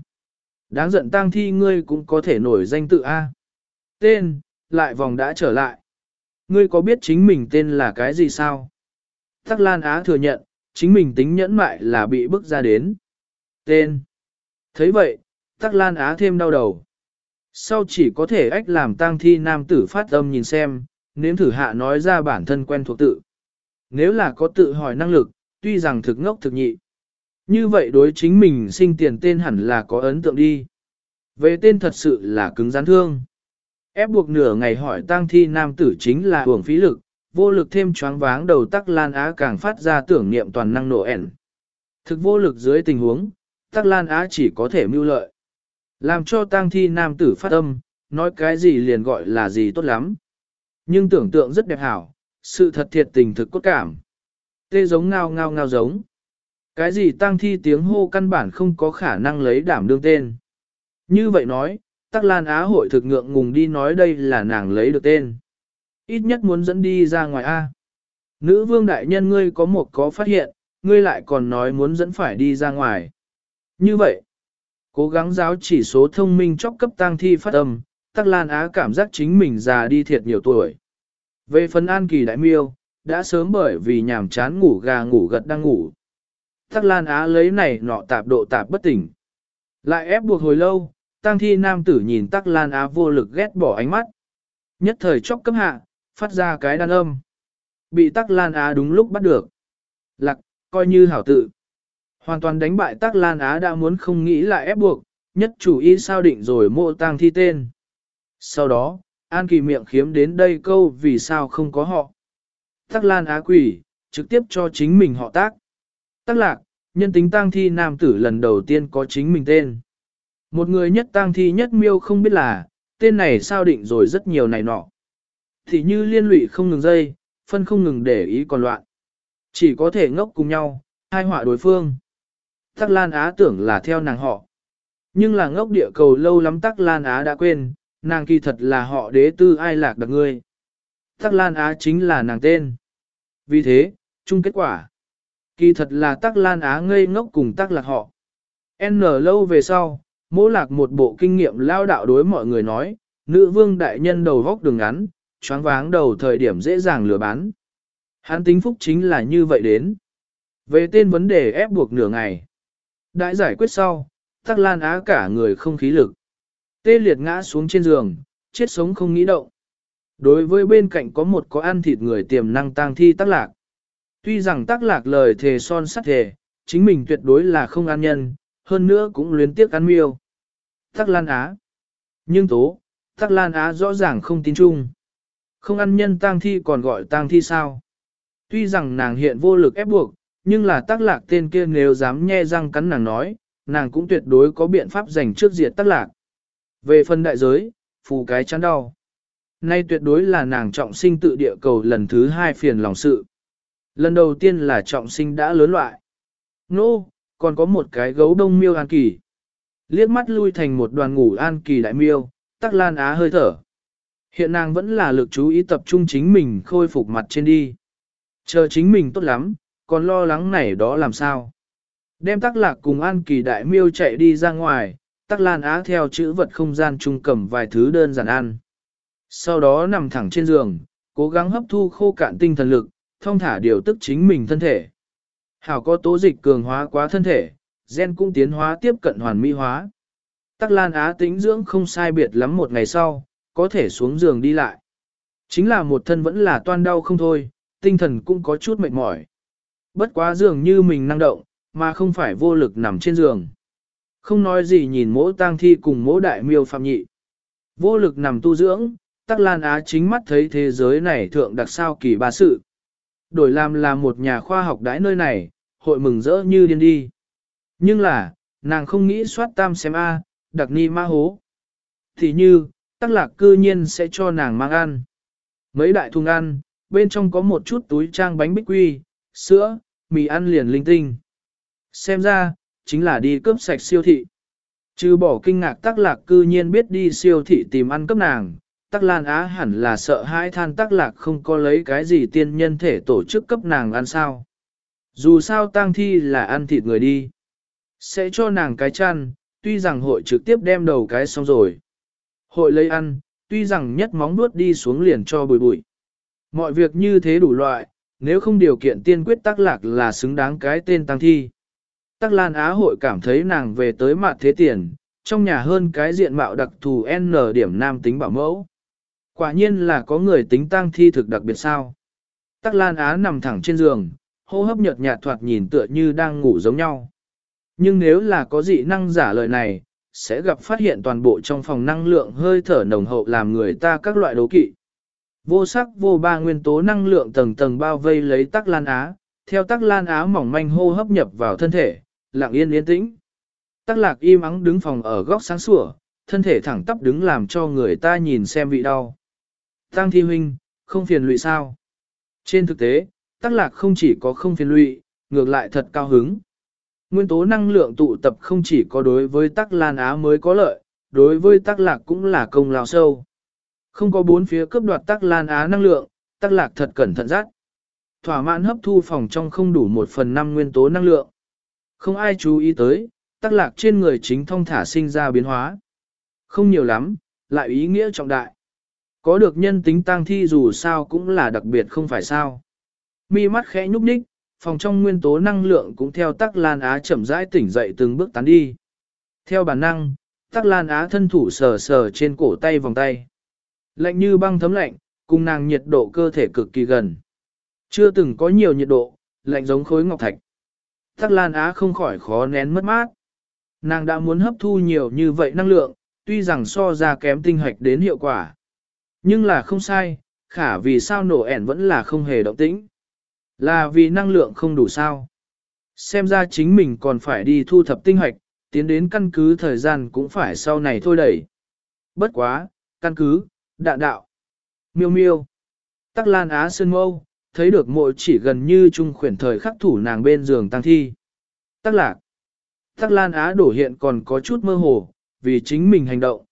Đáng giận tang thi ngươi cũng có thể nổi danh tự A. Tên, lại vòng đã trở lại. Ngươi có biết chính mình tên là cái gì sao? Tắc Lan Á thừa nhận, chính mình tính nhẫn mại là bị bức ra đến. Tên. thấy vậy, Tắc Lan Á thêm đau đầu. Sau chỉ có thể ách làm tang thi nam tử phát âm nhìn xem, nếm thử hạ nói ra bản thân quen thuộc tự. Nếu là có tự hỏi năng lực, tuy rằng thực ngốc thực nhị. Như vậy đối chính mình sinh tiền tên hẳn là có ấn tượng đi. Về tên thật sự là cứng rắn thương. Ép buộc nửa ngày hỏi tang thi nam tử chính là hưởng phí lực, vô lực thêm choáng váng đầu tắc lan á càng phát ra tưởng niệm toàn năng nổ ẻn. Thực vô lực dưới tình huống, tắc lan á chỉ có thể mưu lợi. Làm cho tang thi nam tử phát âm, nói cái gì liền gọi là gì tốt lắm. Nhưng tưởng tượng rất đẹp hảo, sự thật thiệt tình thực cốt cảm. Tê giống ngao ngao ngao giống. Cái gì tang thi tiếng hô căn bản không có khả năng lấy đảm đương tên. Như vậy nói, Tắc Lan Á hội thực ngượng ngùng đi nói đây là nàng lấy được tên. Ít nhất muốn dẫn đi ra ngoài A. Nữ vương đại nhân ngươi có một có phát hiện, ngươi lại còn nói muốn dẫn phải đi ra ngoài. Như vậy, cố gắng giáo chỉ số thông minh chóc cấp tăng thi phát âm, Tắc Lan Á cảm giác chính mình già đi thiệt nhiều tuổi. Về phần an kỳ đại miêu, đã sớm bởi vì nhàm chán ngủ gà ngủ gật đang ngủ. Tắc Lan Á lấy này nọ tạp độ tạp bất tỉnh. Lại ép buộc hồi lâu, tăng thi nam tử nhìn Tắc Lan Á vô lực ghét bỏ ánh mắt. Nhất thời chốc cấp hạ, phát ra cái đàn âm. Bị Tắc Lan Á đúng lúc bắt được. Lạc, coi như hảo tự. Hoàn toàn đánh bại Tắc Lan Á đã muốn không nghĩ lại ép buộc, nhất chủ ý sao định rồi mộ tang thi tên. Sau đó, An Kỳ miệng khiếm đến đây câu vì sao không có họ. Tắc Lan Á quỷ, trực tiếp cho chính mình họ tác. Tắc lạc, nhân tính tang thi nam tử lần đầu tiên có chính mình tên. Một người nhất tang thi nhất miêu không biết là, tên này sao định rồi rất nhiều này nọ. Thì như liên lụy không ngừng dây, phân không ngừng để ý còn loạn. Chỉ có thể ngốc cùng nhau, hai họa đối phương. Tắc Lan Á tưởng là theo nàng họ. Nhưng là ngốc địa cầu lâu lắm Tắc Lan Á đã quên, nàng kỳ thật là họ đế tư ai lạc đặc ngươi. Tắc Lan Á chính là nàng tên. Vì thế, chung kết quả. Kỳ thật là Tắc Lan Á ngây ngốc cùng Tắc lạc họ. N lâu về sau, mỗ lạc một bộ kinh nghiệm lao đạo đối mọi người nói, nữ vương đại nhân đầu góc đường ngắn, choáng váng đầu thời điểm dễ dàng lừa bán. Hắn tính phúc chính là như vậy đến. Về tên vấn đề ép buộc nửa ngày. Đại giải quyết sau, tắc lan á cả người không khí lực. Tê liệt ngã xuống trên giường, chết sống không nghĩ động. Đối với bên cạnh có một có ăn thịt người tiềm năng tang thi tắc lạc. Tuy rằng tắc lạc lời thề son sắt thề, chính mình tuyệt đối là không ăn nhân, hơn nữa cũng luyến tiếc ăn miêu. Tắc Lan Á. Nhưng tố, Tắc Lan Á rõ ràng không tin chung. Không ăn nhân tang thi còn gọi tang thi sao? Tuy rằng nàng hiện vô lực ép buộc, nhưng là Tắc Lạc tên kia nếu dám nhe răng cắn nàng nói, nàng cũng tuyệt đối có biện pháp giành trước diệt Tắc Lạc. Về phần đại giới, phù cái chán đau. Nay tuyệt đối là nàng trọng sinh tự địa cầu lần thứ hai phiền lòng sự. Lần đầu tiên là trọng sinh đã lớn loại. Nô, no, còn có một cái gấu đông miêu an kỳ. Liếc mắt lui thành một đoàn ngủ an kỳ đại miêu, tắc lan á hơi thở. Hiện nàng vẫn là lực chú ý tập trung chính mình khôi phục mặt trên đi. Chờ chính mình tốt lắm, còn lo lắng này đó làm sao. Đem tắc lạc cùng an kỳ đại miêu chạy đi ra ngoài, tắc lan á theo chữ vật không gian trung cầm vài thứ đơn giản ăn. Sau đó nằm thẳng trên giường, cố gắng hấp thu khô cạn tinh thần lực, thông thả điều tức chính mình thân thể. Hảo có tố dịch cường hóa quá thân thể, gen cũng tiến hóa tiếp cận hoàn mỹ hóa. Tắc Lan Á tính dưỡng không sai biệt lắm một ngày sau, có thể xuống giường đi lại. Chính là một thân vẫn là toan đau không thôi, tinh thần cũng có chút mệt mỏi. Bất quá dường như mình năng động, mà không phải vô lực nằm trên giường. Không nói gì nhìn mỗ tang thi cùng mỗ đại miêu phạm nhị. Vô lực nằm tu dưỡng, tắc lan á chính mắt thấy thế giới này thượng đặc sao kỳ ba sự. Đổi làm là một nhà khoa học đãi nơi này, hội mừng rỡ như điên đi. Nhưng là, nàng không nghĩ soát tam xem A, đặc ni ma hố. Thì như, tắc lạc cư nhiên sẽ cho nàng mang ăn. Mấy đại thùng ăn, bên trong có một chút túi trang bánh bích quy, sữa, mì ăn liền linh tinh. Xem ra, chính là đi cướp sạch siêu thị. Trừ bỏ kinh ngạc tắc lạc cư nhiên biết đi siêu thị tìm ăn cấp nàng, tắc lan á hẳn là sợ hãi than tắc lạc không có lấy cái gì tiên nhân thể tổ chức cấp nàng ăn sao. Dù sao tang thi là ăn thịt người đi. Sẽ cho nàng cái chăn, tuy rằng hội trực tiếp đem đầu cái xong rồi. Hội lấy ăn, tuy rằng nhất móng nuốt đi xuống liền cho bùi bụi. Mọi việc như thế đủ loại, nếu không điều kiện tiên quyết tắc lạc là xứng đáng cái tên tăng thi. Tắc Lan Á hội cảm thấy nàng về tới mặt thế tiền, trong nhà hơn cái diện mạo đặc thù N điểm nam tính bảo mẫu. Quả nhiên là có người tính tăng thi thực đặc biệt sao. Tắc Lan Á nằm thẳng trên giường, hô hấp nhợt nhạt thoạt nhìn tựa như đang ngủ giống nhau. Nhưng nếu là có dị năng giả lời này, sẽ gặp phát hiện toàn bộ trong phòng năng lượng hơi thở nồng hậu làm người ta các loại đố kỵ. Vô sắc vô ba nguyên tố năng lượng tầng tầng bao vây lấy tắc lan á, theo tắc lan á mỏng manh hô hấp nhập vào thân thể, lặng yên yên tĩnh. Tắc lạc im ắng đứng phòng ở góc sáng sủa, thân thể thẳng tắp đứng làm cho người ta nhìn xem vị đau. Tăng thi huynh, không phiền lụy sao? Trên thực tế, tắc lạc không chỉ có không phiền lụy, ngược lại thật cao hứng. Nguyên tố năng lượng tụ tập không chỉ có đối với tắc lan á mới có lợi, đối với tắc lạc cũng là công lao sâu. Không có bốn phía cướp đoạt tắc lan á năng lượng, tắc lạc thật cẩn thận rát. Thỏa mãn hấp thu phòng trong không đủ một phần năm nguyên tố năng lượng. Không ai chú ý tới, tắc lạc trên người chính thông thả sinh ra biến hóa. Không nhiều lắm, lại ý nghĩa trọng đại. Có được nhân tính tăng thi dù sao cũng là đặc biệt không phải sao. Mi mắt khẽ nhúc nhích, phòng trong nguyên tố năng lượng cũng theo tắc lan á chậm rãi tỉnh dậy từng bước tán đi. Theo bản năng, tắc lan á thân thủ sờ sờ trên cổ tay vòng tay. Lạnh như băng thấm lạnh, cùng nàng nhiệt độ cơ thể cực kỳ gần. Chưa từng có nhiều nhiệt độ, lạnh giống khối ngọc thạch. Tắc Lan Á không khỏi khó nén mất mát. Nàng đã muốn hấp thu nhiều như vậy năng lượng, tuy rằng so ra kém tinh hoạch đến hiệu quả. Nhưng là không sai, khả vì sao nổ ẻn vẫn là không hề động tĩnh. Là vì năng lượng không đủ sao. Xem ra chính mình còn phải đi thu thập tinh hoạch, tiến đến căn cứ thời gian cũng phải sau này thôi đẩy. Bất quá, căn cứ, đạn đạo. Miêu miêu. Tắc Lan Á Sơn Mâu, thấy được mội chỉ gần như trung khuyển thời khắc thủ nàng bên giường tăng thi. Tắc lạc. Tắc Lan Á đổ hiện còn có chút mơ hồ, vì chính mình hành động.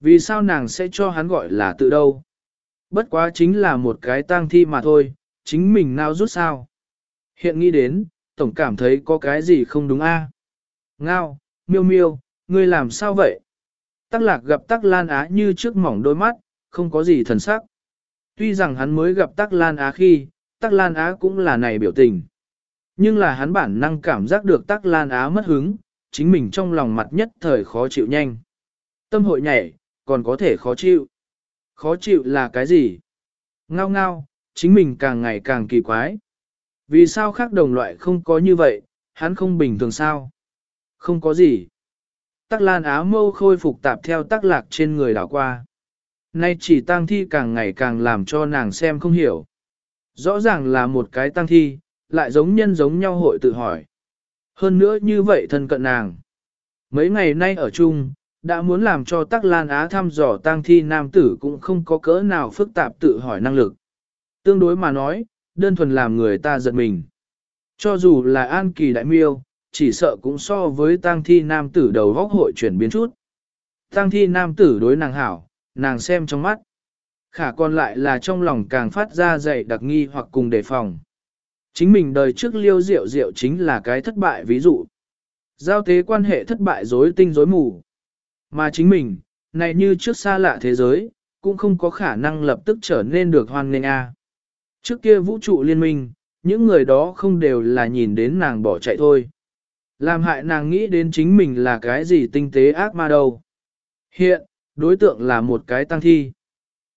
Vì sao nàng sẽ cho hắn gọi là tự đâu? Bất quá chính là một cái tang thi mà thôi, chính mình nào rút sao? Hiện nghĩ đến, tổng cảm thấy có cái gì không đúng a? Ngao, miêu miêu, ngươi làm sao vậy? Tắc lạc gặp tắc lan á như trước mỏng đôi mắt, không có gì thần sắc. Tuy rằng hắn mới gặp Tắc Lan Á khi, Tắc Lan Á cũng là này biểu tình. Nhưng là hắn bản năng cảm giác được Tắc Lan Á mất hứng, chính mình trong lòng mặt nhất thời khó chịu nhanh. Tâm hội nhảy, còn có thể khó chịu. Khó chịu là cái gì? Ngao ngao, chính mình càng ngày càng kỳ quái. Vì sao khác đồng loại không có như vậy, hắn không bình thường sao? Không có gì. Tắc Lan Á mâu khôi phục tạp theo tắc lạc trên người đảo qua. Nay chỉ tang thi càng ngày càng làm cho nàng xem không hiểu. Rõ ràng là một cái tang thi, lại giống nhân giống nhau hội tự hỏi. Hơn nữa như vậy thân cận nàng. Mấy ngày nay ở chung, đã muốn làm cho Tắc Lan Á thăm dò tang thi nam tử cũng không có cỡ nào phức tạp tự hỏi năng lực. Tương đối mà nói, đơn thuần làm người ta giật mình. Cho dù là An Kỳ Đại Miêu, chỉ sợ cũng so với tang thi nam tử đầu góc hội chuyển biến chút. Tang thi nam tử đối nàng hảo, nàng xem trong mắt. Khả còn lại là trong lòng càng phát ra dậy đặc nghi hoặc cùng đề phòng. Chính mình đời trước liêu rượu rượu chính là cái thất bại ví dụ. Giao tế quan hệ thất bại rối tinh rối mù. Mà chính mình, này như trước xa lạ thế giới, cũng không có khả năng lập tức trở nên được hoan nghênh a. Trước kia vũ trụ liên minh, những người đó không đều là nhìn đến nàng bỏ chạy thôi. Làm hại nàng nghĩ đến chính mình là cái gì tinh tế ác ma đâu. Hiện, đối tượng là một cái tăng thi.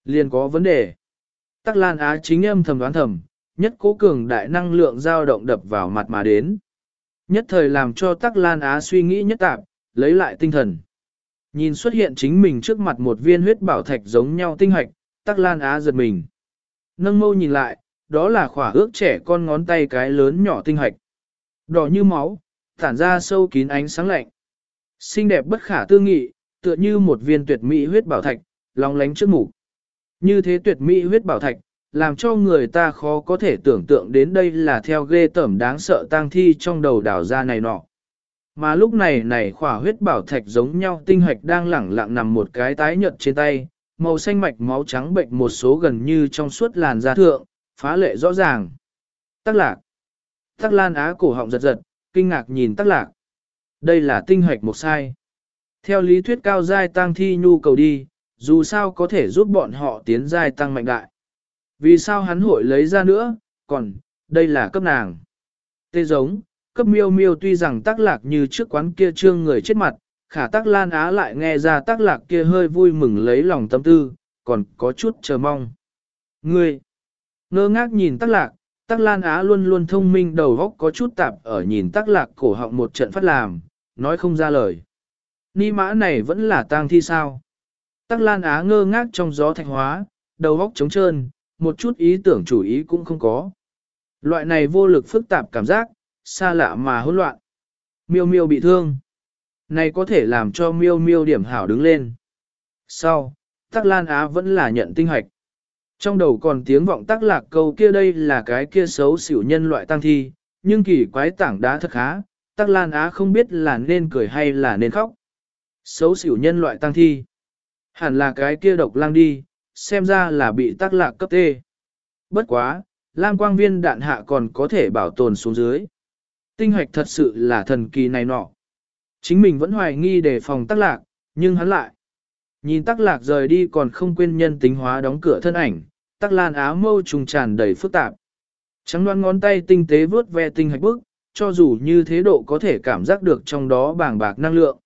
Liền có vấn đề. Tắc Lan Á chính âm thầm đoán thầm, nhất cố cường đại năng lượng dao động đập vào mặt mà đến. Nhất thời làm cho Tắc Lan Á suy nghĩ nhất tạp, lấy lại tinh thần. Nhìn xuất hiện chính mình trước mặt một viên huyết bảo thạch giống nhau tinh hạch, Tắc Lan Á giật mình. Nâng mâu nhìn lại, đó là khỏa ước trẻ con ngón tay cái lớn nhỏ tinh hạch. Đỏ như máu, tản ra sâu kín ánh sáng lạnh. Xinh đẹp bất khả tư nghị, tựa như một viên tuyệt mỹ huyết bảo thạch, long lánh trước mục. Như thế tuyệt mỹ huyết bảo thạch, làm cho người ta khó có thể tưởng tượng đến đây là theo ghê tẩm đáng sợ tang thi trong đầu đảo ra này nọ. Mà lúc này này khỏa huyết bảo thạch giống nhau tinh hạch đang lẳng lặng nằm một cái tái nhợt trên tay, màu xanh mạch máu trắng bệnh một số gần như trong suốt làn da thượng, phá lệ rõ ràng. Tắc lạc. Tắc lan á cổ họng giật giật, kinh ngạc nhìn tắc lạc. Đây là tinh hạch một sai. Theo lý thuyết cao giai tăng thi nhu cầu đi, dù sao có thể giúp bọn họ tiến giai tăng mạnh đại. Vì sao hắn hội lấy ra nữa, còn, đây là cấp nàng. Tê giống, cấp miêu miêu tuy rằng tác lạc như trước quán kia trương người chết mặt, khả tác lan á lại nghe ra tác lạc kia hơi vui mừng lấy lòng tâm tư, còn có chút chờ mong. Ngươi, ngơ ngác nhìn tác lạc, tác lan á luôn luôn thông minh đầu góc có chút tạp ở nhìn tác lạc cổ họng một trận phát làm, nói không ra lời. Ni mã này vẫn là tang thi sao? Tắc lan á ngơ ngác trong gió thạch hóa, đầu góc trống trơn, một chút ý tưởng chủ ý cũng không có. Loại này vô lực phức tạp cảm giác, xa lạ mà hỗn loạn. Miêu miêu bị thương. Này có thể làm cho miêu miêu điểm hảo đứng lên. Sau, Tắc Lan Á vẫn là nhận tinh hoạch. Trong đầu còn tiếng vọng tắc lạc câu kia đây là cái kia xấu xỉu nhân loại tăng thi, nhưng kỳ quái tảng đá thật khá, Tắc Lan Á không biết là nên cười hay là nên khóc. Xấu xỉu nhân loại tăng thi. Hẳn là cái kia độc lang đi, xem ra là bị tắc lạc cấp tê. Bất quá, lam quang viên đạn hạ còn có thể bảo tồn xuống dưới. Tinh hoạch thật sự là thần kỳ này nọ. Chính mình vẫn hoài nghi đề phòng tắc lạc, nhưng hắn lại. Nhìn tắc lạc rời đi còn không quên nhân tính hóa đóng cửa thân ảnh, tắc lan áo mâu trùng tràn đầy phức tạp. Trắng đoan ngón tay tinh tế vướt ve tinh hạch bức, cho dù như thế độ có thể cảm giác được trong đó bàng bạc năng lượng.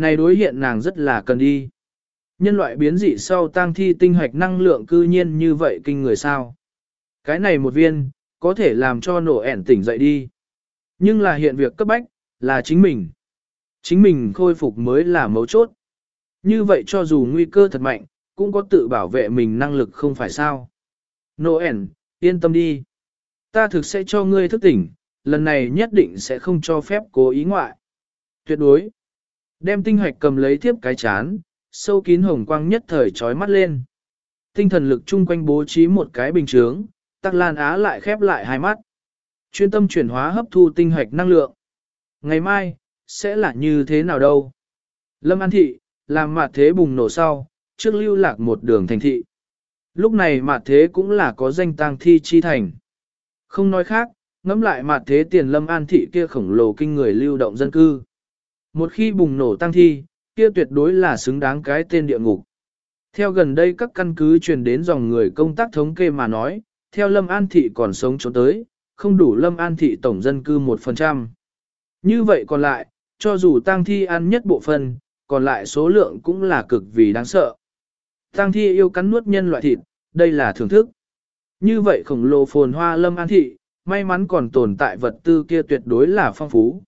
Này đối hiện nàng rất là cần đi. Nhân loại biến dị sau tang thi tinh hạch năng lượng cư nhiên như vậy kinh người sao. Cái này một viên, có thể làm cho nổ ẻn tỉnh dậy đi. Nhưng là hiện việc cấp bách, là chính mình. Chính mình khôi phục mới là mấu chốt. Như vậy cho dù nguy cơ thật mạnh, cũng có tự bảo vệ mình năng lực không phải sao. Noel, yên tâm đi. Ta thực sẽ cho ngươi thức tỉnh, lần này nhất định sẽ không cho phép cố ý ngoại. Tuyệt đối. Đem tinh hoạch cầm lấy tiếp cái chán, sâu kín hồng quang nhất thời trói mắt lên. Tinh thần lực chung quanh bố trí một cái bình chướng, tắc lan á lại khép lại hai mắt. Chuyên tâm chuyển hóa hấp thu tinh hoạch năng lượng. Ngày mai, sẽ là như thế nào đâu? Lâm An Thị, làm mặt thế bùng nổ sau, trước lưu lạc một đường thành thị. Lúc này mặt thế cũng là có danh tang thi chi thành. Không nói khác, ngẫm lại mặt thế tiền Lâm An Thị kia khổng lồ kinh người lưu động dân cư. Một khi bùng nổ tăng thi, kia tuyệt đối là xứng đáng cái tên địa ngục. Theo gần đây các căn cứ truyền đến dòng người công tác thống kê mà nói, theo Lâm An Thị còn sống trốn tới, không đủ Lâm An Thị tổng dân cư 1%. Như vậy còn lại, cho dù tăng thi ăn nhất bộ phân, còn lại số lượng cũng là cực vì đáng sợ. Tăng thi yêu cắn nuốt nhân loại thịt, đây là thưởng thức. Như vậy khổng lồ phồn hoa Lâm An Thị, may mắn còn tồn tại vật tư kia tuyệt đối là phong phú.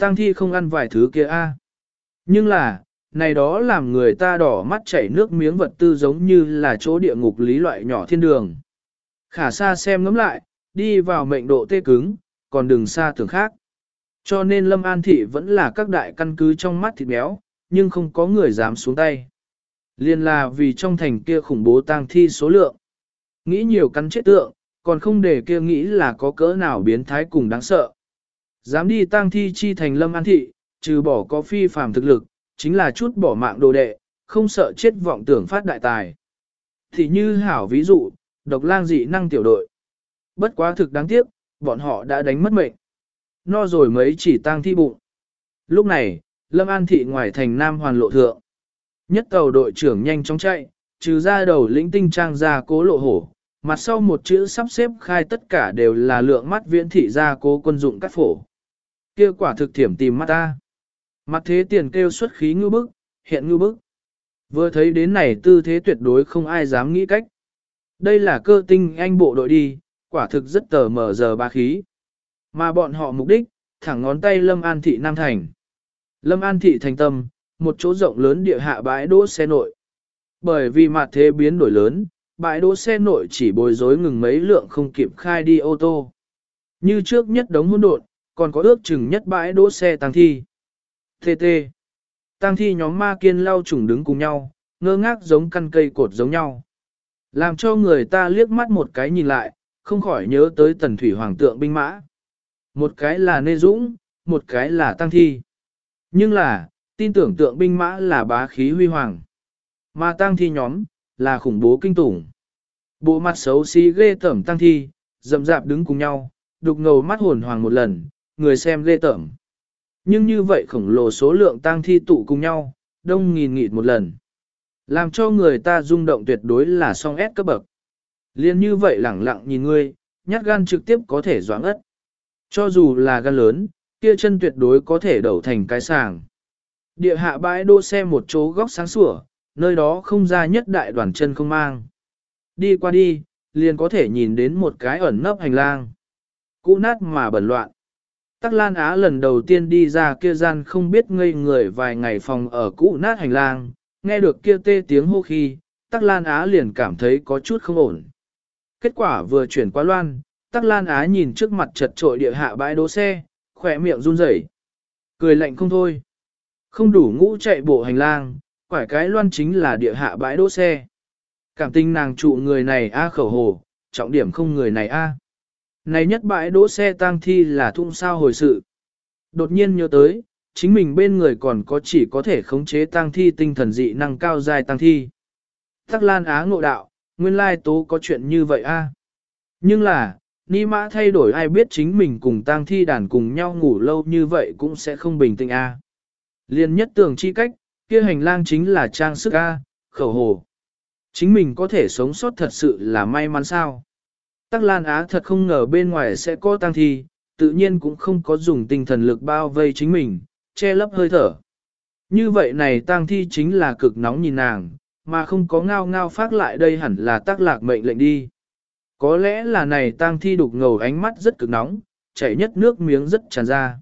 Tăng thi không ăn vài thứ kia a. Nhưng là, này đó làm người ta đỏ mắt chảy nước miếng vật tư giống như là chỗ địa ngục lý loại nhỏ thiên đường. Khả xa xem ngắm lại, đi vào mệnh độ tê cứng, còn đừng xa tưởng khác. Cho nên Lâm An Thị vẫn là các đại căn cứ trong mắt thịt béo, nhưng không có người dám xuống tay. Liên là vì trong thành kia khủng bố tang thi số lượng. Nghĩ nhiều căn chết tượng, còn không để kia nghĩ là có cỡ nào biến thái cùng đáng sợ. Dám đi tang thi chi thành Lâm An Thị, trừ bỏ có phi phàm thực lực, chính là chút bỏ mạng đồ đệ, không sợ chết vọng tưởng phát đại tài. Thì như hảo ví dụ, độc lang dị năng tiểu đội. Bất quá thực đáng tiếc, bọn họ đã đánh mất mệnh. No rồi mấy chỉ tang thi bụng. Lúc này, Lâm An Thị ngoài thành Nam Hoàn lộ thượng. Nhất tàu đội trưởng nhanh chóng chạy, trừ ra đầu lĩnh tinh trang ra cố lộ hổ. Mặt sau một chữ sắp xếp khai tất cả đều là lượng mắt viễn thị ra cố quân dụng cắt phổ kia quả thực thiểm tìm mắt ta. Mặt thế tiền kêu xuất khí ngư bức, hiện ngư bức. Vừa thấy đến này tư thế tuyệt đối không ai dám nghĩ cách. Đây là cơ tinh anh bộ đội đi, quả thực rất tờ mở giờ ba khí. Mà bọn họ mục đích, thẳng ngón tay Lâm An Thị Nam Thành. Lâm An Thị Thành Tâm, một chỗ rộng lớn địa hạ bãi đỗ xe nội. Bởi vì mặt thế biến đổi lớn, bãi đỗ xe nội chỉ bồi dối ngừng mấy lượng không kịp khai đi ô tô. Như trước nhất đống hỗn độn, còn có ước chừng nhất bãi đỗ xe tăng thi. TT. Tăng thi nhóm ma kiên lau trùng đứng cùng nhau, ngơ ngác giống căn cây cột giống nhau. Làm cho người ta liếc mắt một cái nhìn lại, không khỏi nhớ tới tần thủy hoàng tượng binh mã. Một cái là nê dũng, một cái là tăng thi. Nhưng là, tin tưởng tượng binh mã là bá khí huy hoàng. Mà tăng thi nhóm, là khủng bố kinh tủng. Bộ mặt xấu xí ghê tởm tăng thi, dậm dạp đứng cùng nhau, đục ngầu mắt hồn hoàng một lần, người xem ghê tởm. Nhưng như vậy khổng lồ số lượng tang thi tụ cùng nhau, đông nghìn nghịt một lần. Làm cho người ta rung động tuyệt đối là song S cấp bậc. Liên như vậy lẳng lặng nhìn ngươi, nhát gan trực tiếp có thể doãn ất. Cho dù là gan lớn, kia chân tuyệt đối có thể đẩu thành cái sàng. Địa hạ bãi đỗ xe một chỗ góc sáng sủa, nơi đó không ra nhất đại đoàn chân không mang. Đi qua đi, liền có thể nhìn đến một cái ẩn nấp hành lang. Cũ nát mà bẩn loạn. Tắc Lan Á lần đầu tiên đi ra kia gian không biết ngây người vài ngày phòng ở cũ nát hành lang, nghe được kia tê tiếng hô khi, Tắc Lan Á liền cảm thấy có chút không ổn. Kết quả vừa chuyển qua loan, Tắc Lan Á nhìn trước mặt chật trội địa hạ bãi đỗ xe, khỏe miệng run rẩy, Cười lạnh không thôi. Không đủ ngũ chạy bộ hành lang, quải cái loan chính là địa hạ bãi đỗ xe. Cảm tình nàng trụ người này A khẩu hồ, trọng điểm không người này A. Này nhất bãi đỗ xe tang thi là thung sao hồi sự. Đột nhiên nhớ tới, chính mình bên người còn có chỉ có thể khống chế tang thi tinh thần dị năng cao dài tang thi. Tắc Lan Á ngộ đạo, nguyên lai tố có chuyện như vậy a. Nhưng là, ni mã thay đổi ai biết chính mình cùng tang thi đàn cùng nhau ngủ lâu như vậy cũng sẽ không bình tĩnh a. Liên nhất tưởng chi cách, kia hành lang chính là trang sức a, khẩu hồ. Chính mình có thể sống sót thật sự là may mắn sao. Tắc Lan Á thật không ngờ bên ngoài sẽ có tang thi, tự nhiên cũng không có dùng tinh thần lực bao vây chính mình, che lấp hơi thở. Như vậy này tang thi chính là cực nóng nhìn nàng, mà không có ngao ngao phát lại đây hẳn là tác lạc mệnh lệnh đi. Có lẽ là này tang thi đục ngầu ánh mắt rất cực nóng, chảy nhất nước miếng rất tràn ra.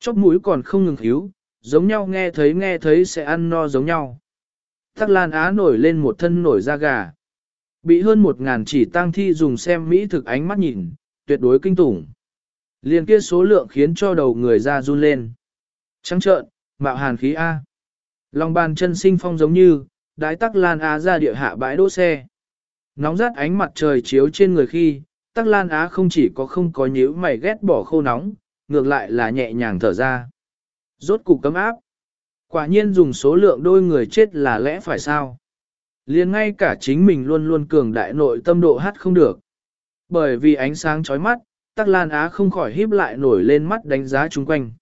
Chóp mũi còn không ngừng hiếu, giống nhau nghe thấy nghe thấy sẽ ăn no giống nhau. Tắc Lan Á nổi lên một thân nổi da gà. Bị hơn một ngàn chỉ tang thi dùng xem mỹ thực ánh mắt nhìn, tuyệt đối kinh tủng. Liên kia số lượng khiến cho đầu người ra run lên. Trắng trợn, mạo hàn khí A. Lòng bàn chân sinh phong giống như, đái tắc lan á ra địa hạ bãi đỗ xe. Nóng rát ánh mặt trời chiếu trên người khi, tắc lan á không chỉ có không có nhíu mày ghét bỏ khô nóng, ngược lại là nhẹ nhàng thở ra. Rốt cục cấm áp. Quả nhiên dùng số lượng đôi người chết là lẽ phải sao liền ngay cả chính mình luôn luôn cường đại nội tâm độ hát không được. Bởi vì ánh sáng chói mắt, Tắc Lan Á không khỏi híp lại nổi lên mắt đánh giá chung quanh.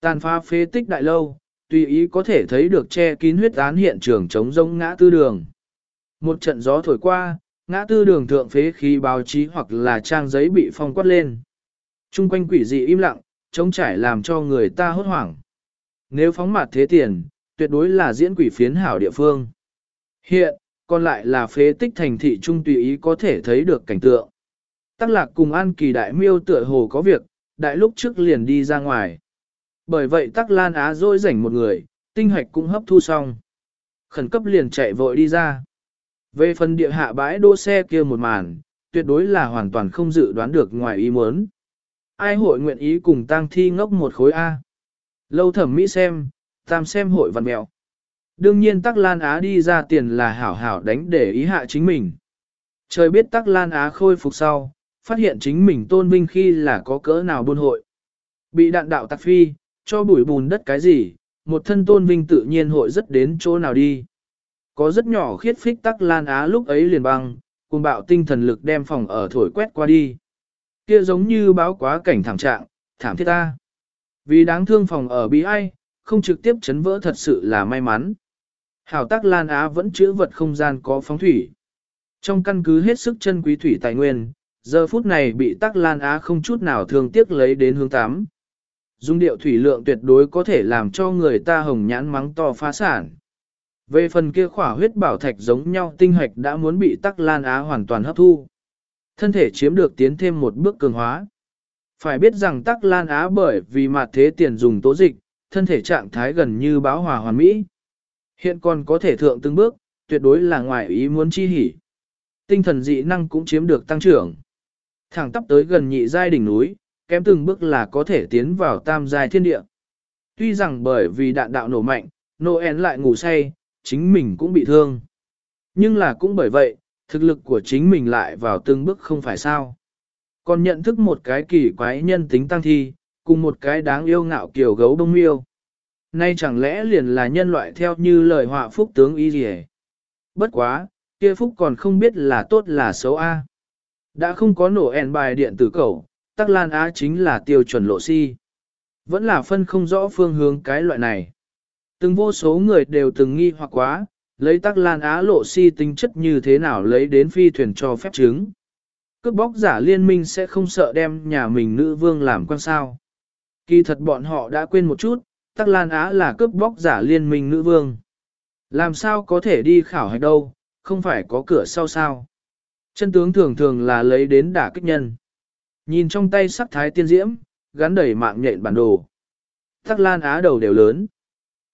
Tàn phá phế tích đại lâu, tùy ý có thể thấy được che kín huyết án hiện trường chống rông ngã tư đường. Một trận gió thổi qua, ngã tư đường thượng phế khí báo chí hoặc là trang giấy bị phong quát lên. Trung quanh quỷ dị im lặng, trống trải làm cho người ta hốt hoảng. Nếu phóng mặt thế tiền, tuyệt đối là diễn quỷ phiến hảo địa phương. Hiện, còn lại là phế tích thành thị trung tùy ý có thể thấy được cảnh tượng. Tắc lạc cùng An Kỳ đại miêu tựa hồ có việc, đại lúc trước liền đi ra ngoài. Bởi vậy Tắc Lan Á dôi rảnh một người, tinh hoạch cũng hấp thu xong. Khẩn cấp liền chạy vội đi ra. Về phần địa hạ bãi đỗ xe kia một màn, tuyệt đối là hoàn toàn không dự đoán được ngoài ý muốn. Ai hội nguyện ý cùng tang thi ngốc một khối A. Lâu thẩm mỹ xem, tam xem hội văn mèo. Đương nhiên Tắc Lan Á đi ra tiền là hảo hảo đánh để ý hạ chính mình. Trời biết Tắc Lan Á khôi phục sau, phát hiện chính mình tôn vinh khi là có cỡ nào buôn hội. Bị đạn đạo tạc phi, cho bụi bùn đất cái gì, một thân tôn vinh tự nhiên hội rất đến chỗ nào đi. Có rất nhỏ khiết phích tắc lan á lúc ấy liền băng, cùng bạo tinh thần lực đem phòng ở thổi quét qua đi. Kia giống như báo quá cảnh thảm trạng, thảm thiết ta. Vì đáng thương phòng ở bị ai, không trực tiếp chấn vỡ thật sự là may mắn. Hảo tác lan á vẫn chữa vật không gian có phóng thủy. Trong căn cứ hết sức chân quý thủy tài nguyên, giờ phút này bị tác lan á không chút nào thương tiếc lấy đến hướng tám. Dung điệu thủy lượng tuyệt đối có thể làm cho người ta hồng nhãn mắng to phá sản. Về phần kia khỏa huyết bảo thạch giống nhau tinh hạch đã muốn bị tắc lan á hoàn toàn hấp thu. Thân thể chiếm được tiến thêm một bước cường hóa. Phải biết rằng tắc lan á bởi vì mặt thế tiền dùng tố dịch, thân thể trạng thái gần như báo hòa hoàn mỹ. Hiện còn có thể thượng từng bước, tuyệt đối là ngoài ý muốn chi hỉ. Tinh thần dị năng cũng chiếm được tăng trưởng. Thẳng tắp tới gần nhị giai đỉnh núi, kém từng bước là có thể tiến vào tam giai thiên địa. Tuy rằng bởi vì đạn đạo nổ mạnh, Noel lại ngủ say, chính mình cũng bị thương. Nhưng là cũng bởi vậy, thực lực của chính mình lại vào từng bước không phải sao. Còn nhận thức một cái kỳ quái nhân tính tăng thi, cùng một cái đáng yêu ngạo kiểu gấu bông miêu. Nay chẳng lẽ liền là nhân loại theo như lời họa phúc tướng y gì Bất quá, kia phúc còn không biết là tốt là xấu a. Đã không có nổ ẻn bài điện tử cầu, tắc lan á chính là tiêu chuẩn lộ si. Vẫn là phân không rõ phương hướng cái loại này. Từng vô số người đều từng nghi hoặc quá, lấy tắc lan á lộ si tính chất như thế nào lấy đến phi thuyền cho phép chứng. Cướp bóc giả liên minh sẽ không sợ đem nhà mình nữ vương làm quan sao. Kỳ thật bọn họ đã quên một chút, tắc lan á là cướp bóc giả liên minh nữ vương. Làm sao có thể đi khảo hạch đâu, không phải có cửa sau sao. Chân tướng thường thường là lấy đến đả kích nhân. Nhìn trong tay sắc thái tiên diễm, gắn đầy mạng nhện bản đồ. Tắc lan á đầu đều lớn.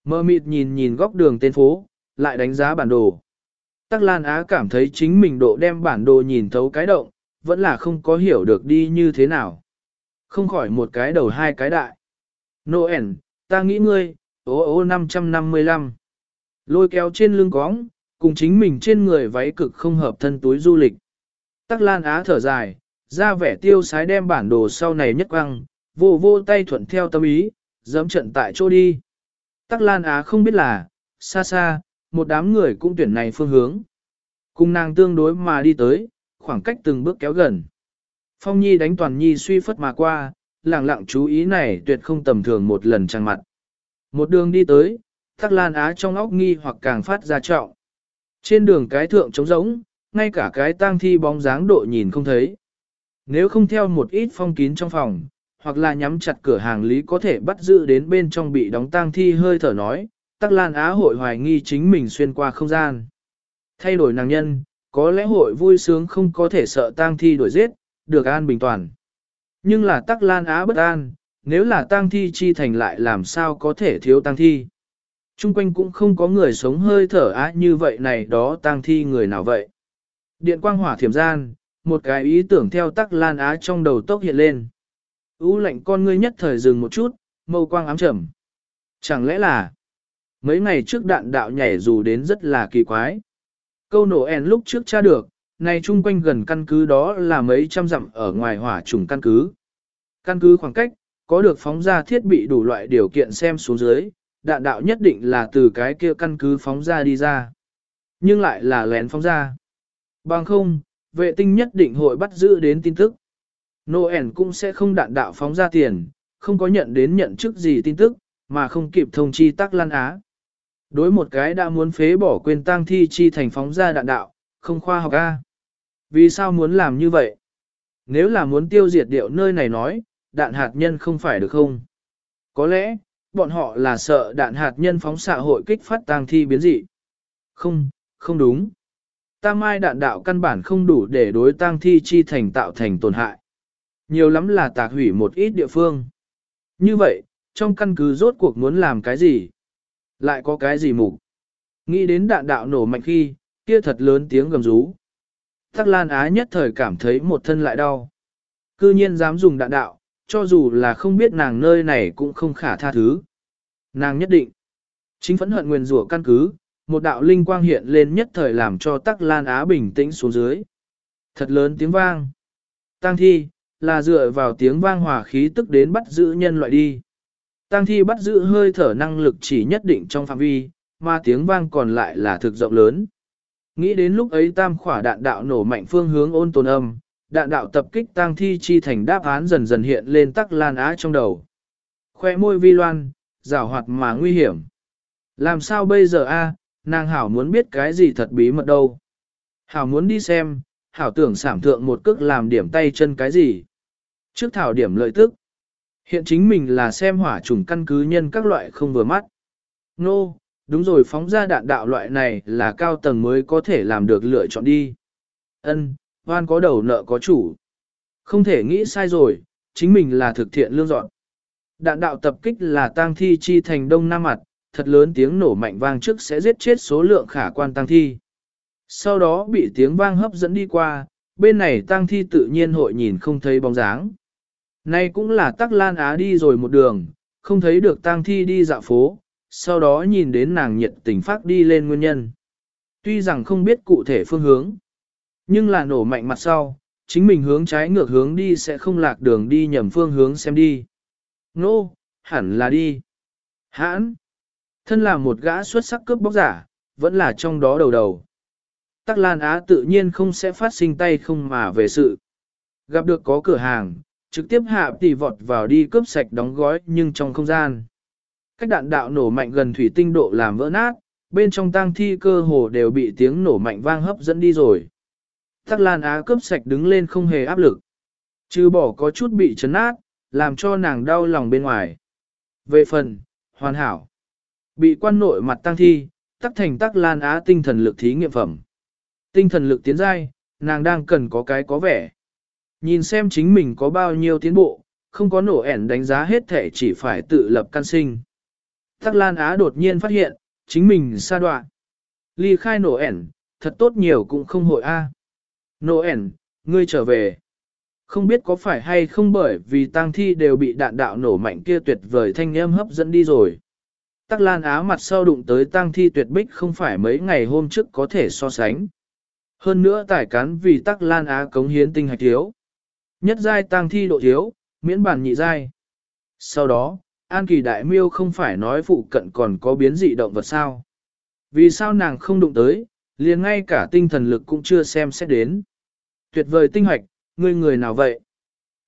Mơ mịt nhìn nhìn góc đường tên phố, lại đánh giá bản đồ. Tắc lan á cảm thấy chính mình độ đem bản đồ nhìn thấu cái động, vẫn là không có hiểu được đi như thế nào. Không khỏi một cái đầu hai cái đại. Noel, ta nghĩ ngươi, ô ô 555. Lôi kéo trên lưng cóng, cùng chính mình trên người váy cực không hợp thân túi du lịch. Tắc Lan Á thở dài, ra vẻ tiêu sái đem bản đồ sau này nhất quăng, vô vô tay thuận theo tâm ý, dẫm trận tại chỗ đi. Tắc Lan Á không biết là, xa xa, một đám người cũng tuyển này phương hướng. Cùng nàng tương đối mà đi tới, khoảng cách từng bước kéo gần. Phong Nhi đánh Toàn Nhi suy phất mà qua, lặng lặng chú ý này tuyệt không tầm thường một lần trăng mặt. Một đường đi tới, Tắc Lan Á trong óc nghi hoặc càng phát ra trọng. Trên đường cái thượng trống rỗng, ngay cả cái tang thi bóng dáng độ nhìn không thấy. Nếu không theo một ít phong kín trong phòng, hoặc là nhắm chặt cửa hàng lý có thể bắt giữ đến bên trong bị đóng tang thi hơi thở nói, Tắc Lan Á hội hoài nghi chính mình xuyên qua không gian. Thay đổi nàng nhân, có lẽ hội vui sướng không có thể sợ tang thi đổi giết, được an bình toàn. Nhưng là Tắc Lan Á bất an, nếu là tang thi chi thành lại làm sao có thể thiếu tang thi. Trung quanh cũng không có người sống hơi thở á như vậy này đó tang thi người nào vậy. Điện quang hỏa thiểm gian, một cái ý tưởng theo tắc lan á trong đầu tốc hiện lên. U lạnh con ngươi nhất thời dừng một chút, mâu quang ám trầm. Chẳng lẽ là, mấy ngày trước đạn đạo nhảy dù đến rất là kỳ quái. Câu nổ en lúc trước tra được, này chung quanh gần căn cứ đó là mấy trăm dặm ở ngoài hỏa trùng căn cứ. Căn cứ khoảng cách, có được phóng ra thiết bị đủ loại điều kiện xem xuống dưới, đạn đạo nhất định là từ cái kia căn cứ phóng ra đi ra. Nhưng lại là lén phóng ra. Bằng không, vệ tinh nhất định hội bắt giữ đến tin tức. Noel cũng sẽ không đạn đạo phóng ra tiền, không có nhận đến nhận chức gì tin tức, mà không kịp thông chi tắc lan á. Đối một cái đã muốn phế bỏ quyền tang thi chi thành phóng ra đạn đạo, không khoa học A. Vì sao muốn làm như vậy? Nếu là muốn tiêu diệt điệu nơi này nói, đạn hạt nhân không phải được không? Có lẽ, bọn họ là sợ đạn hạt nhân phóng xạ hội kích phát tang thi biến dị. Không, không đúng. Tam mai đạn đạo căn bản không đủ để đối tang thi chi thành tạo thành tổn hại. Nhiều lắm là tạc hủy một ít địa phương. Như vậy, trong căn cứ rốt cuộc muốn làm cái gì? Lại có cái gì mục? Nghĩ đến đạn đạo nổ mạnh khi, kia thật lớn tiếng gầm rú. Tắc Lan Á nhất thời cảm thấy một thân lại đau. Cư nhiên dám dùng đạn đạo, cho dù là không biết nàng nơi này cũng không khả tha thứ. Nàng nhất định. Chính phẫn hận nguyền rủa căn cứ, một đạo linh quang hiện lên nhất thời làm cho tắc lan á bình tĩnh xuống dưới. Thật lớn tiếng vang. Tăng thi, là dựa vào tiếng vang hòa khí tức đến bắt giữ nhân loại đi. Tăng thi bắt giữ hơi thở năng lực chỉ nhất định trong phạm vi, mà tiếng vang còn lại là thực rộng lớn. Nghĩ đến lúc ấy tam khỏa đạn đạo nổ mạnh phương hướng ôn tồn âm, đạn đạo tập kích tang thi chi thành đáp án dần dần hiện lên tắc lan á trong đầu. Khoe môi vi loan, rào hoạt mà nguy hiểm. Làm sao bây giờ a? nàng hảo muốn biết cái gì thật bí mật đâu. Hảo muốn đi xem, hảo tưởng sảm thượng một cước làm điểm tay chân cái gì. Trước thảo điểm lợi tức. Hiện chính mình là xem hỏa trùng căn cứ nhân các loại không vừa mắt. Nô, no, đúng rồi phóng ra đạn đạo loại này là cao tầng mới có thể làm được lựa chọn đi. Ân, hoan có đầu nợ có chủ. Không thể nghĩ sai rồi, chính mình là thực thiện lương dọn. Đạn đạo tập kích là tang thi chi thành đông nam mặt, thật lớn tiếng nổ mạnh vang trước sẽ giết chết số lượng khả quan tang thi. Sau đó bị tiếng vang hấp dẫn đi qua, bên này tang thi tự nhiên hội nhìn không thấy bóng dáng. Nay cũng là tắc lan á đi rồi một đường, không thấy được tang thi đi dạo phố, sau đó nhìn đến nàng nhiệt tình phát đi lên nguyên nhân. Tuy rằng không biết cụ thể phương hướng, nhưng là nổ mạnh mặt sau, chính mình hướng trái ngược hướng đi sẽ không lạc đường đi nhầm phương hướng xem đi. Nô, no, hẳn là đi. Hãn, thân là một gã xuất sắc cướp bóc giả, vẫn là trong đó đầu đầu. Tắc Lan Á tự nhiên không sẽ phát sinh tay không mà về sự. Gặp được có cửa hàng, trực tiếp hạ tỷ vọt vào đi cướp sạch đóng gói nhưng trong không gian. Cách đạn đạo nổ mạnh gần thủy tinh độ làm vỡ nát, bên trong tang thi cơ hồ đều bị tiếng nổ mạnh vang hấp dẫn đi rồi. Tắc Lan Á cướp sạch đứng lên không hề áp lực. Chứ bỏ có chút bị chấn nát, làm cho nàng đau lòng bên ngoài. Về phần, hoàn hảo. Bị quan nội mặt tăng thi, tắc thành tắc Lan Á tinh thần lực thí nghiệm phẩm. Tinh thần lực tiến giai, nàng đang cần có cái có vẻ. Nhìn xem chính mình có bao nhiêu tiến bộ, không có nổ ẻn đánh giá hết thể chỉ phải tự lập căn sinh. Tắc Lan Á đột nhiên phát hiện, chính mình xa đoạn. Ly khai nổ ẻn, thật tốt nhiều cũng không hội A. Nổ ẻn, ngươi trở về. Không biết có phải hay không bởi vì tang thi đều bị đạn đạo nổ mạnh kia tuyệt vời thanh âm hấp dẫn đi rồi. Tắc Lan Á mặt sau đụng tới tang thi tuyệt bích không phải mấy ngày hôm trước có thể so sánh. Hơn nữa tải cán vì Tắc Lan Á cống hiến tinh hạch thiếu. Nhất giai tang thi độ thiếu, miễn bản nhị giai. Sau đó, An Kỳ Đại Miêu không phải nói phụ cận còn có biến dị động vật sao. Vì sao nàng không đụng tới, liền ngay cả tinh thần lực cũng chưa xem xét đến. Tuyệt vời tinh hoạch, ngươi người nào vậy?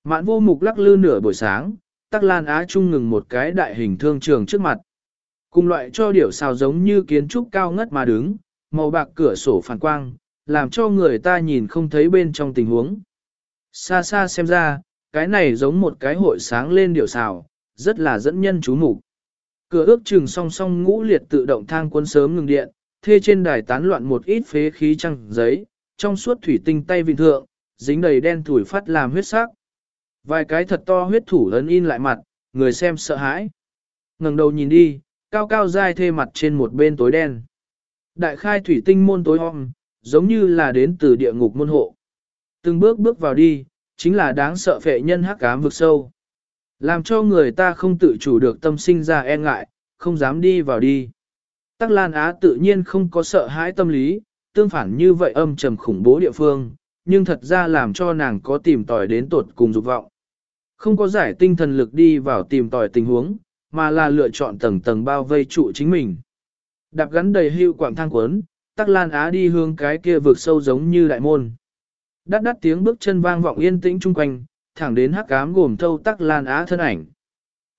Mạn vô mục lắc lư nửa buổi sáng, tắc lan á trung ngừng một cái đại hình thương trường trước mặt. Cùng loại cho điểu xào giống như kiến trúc cao ngất mà đứng, màu bạc cửa sổ phản quang, làm cho người ta nhìn không thấy bên trong tình huống. Xa xa xem ra, cái này giống một cái hội sáng lên điểu xào, rất là dẫn nhân chú mục Cửa ước chừng song song ngũ liệt tự động thang cuốn sớm ngừng điện, thê trên đài tán loạn một ít phế khí trăng giấy, trong suốt thủy tinh tay vịn thượng, dính đầy đen thủi phát làm huyết sắc. Vài cái thật to huyết thủ lớn in lại mặt, người xem sợ hãi. ngẩng đầu nhìn đi, cao cao dai thê mặt trên một bên tối đen. Đại khai thủy tinh môn tối om, giống như là đến từ địa ngục môn hộ. Từng bước bước vào đi, chính là đáng sợ phệ nhân hắc ám vực sâu. Làm cho người ta không tự chủ được tâm sinh ra e ngại, không dám đi vào đi. Tắc Lan Á tự nhiên không có sợ hãi tâm lý, tương phản như vậy âm trầm khủng bố địa phương, nhưng thật ra làm cho nàng có tìm tòi đến tột cùng dục vọng. Không có giải tinh thần lực đi vào tìm tòi tình huống, mà là lựa chọn tầng tầng bao vây trụ chính mình. Đạp gắn đầy hưu quảng thang quấn, tắc lan á đi hướng cái kia vượt sâu giống như đại môn. Đắt đắt tiếng bước chân vang vọng yên tĩnh chung quanh, thẳng đến hắc ám gồm thâu tắc lan á thân ảnh.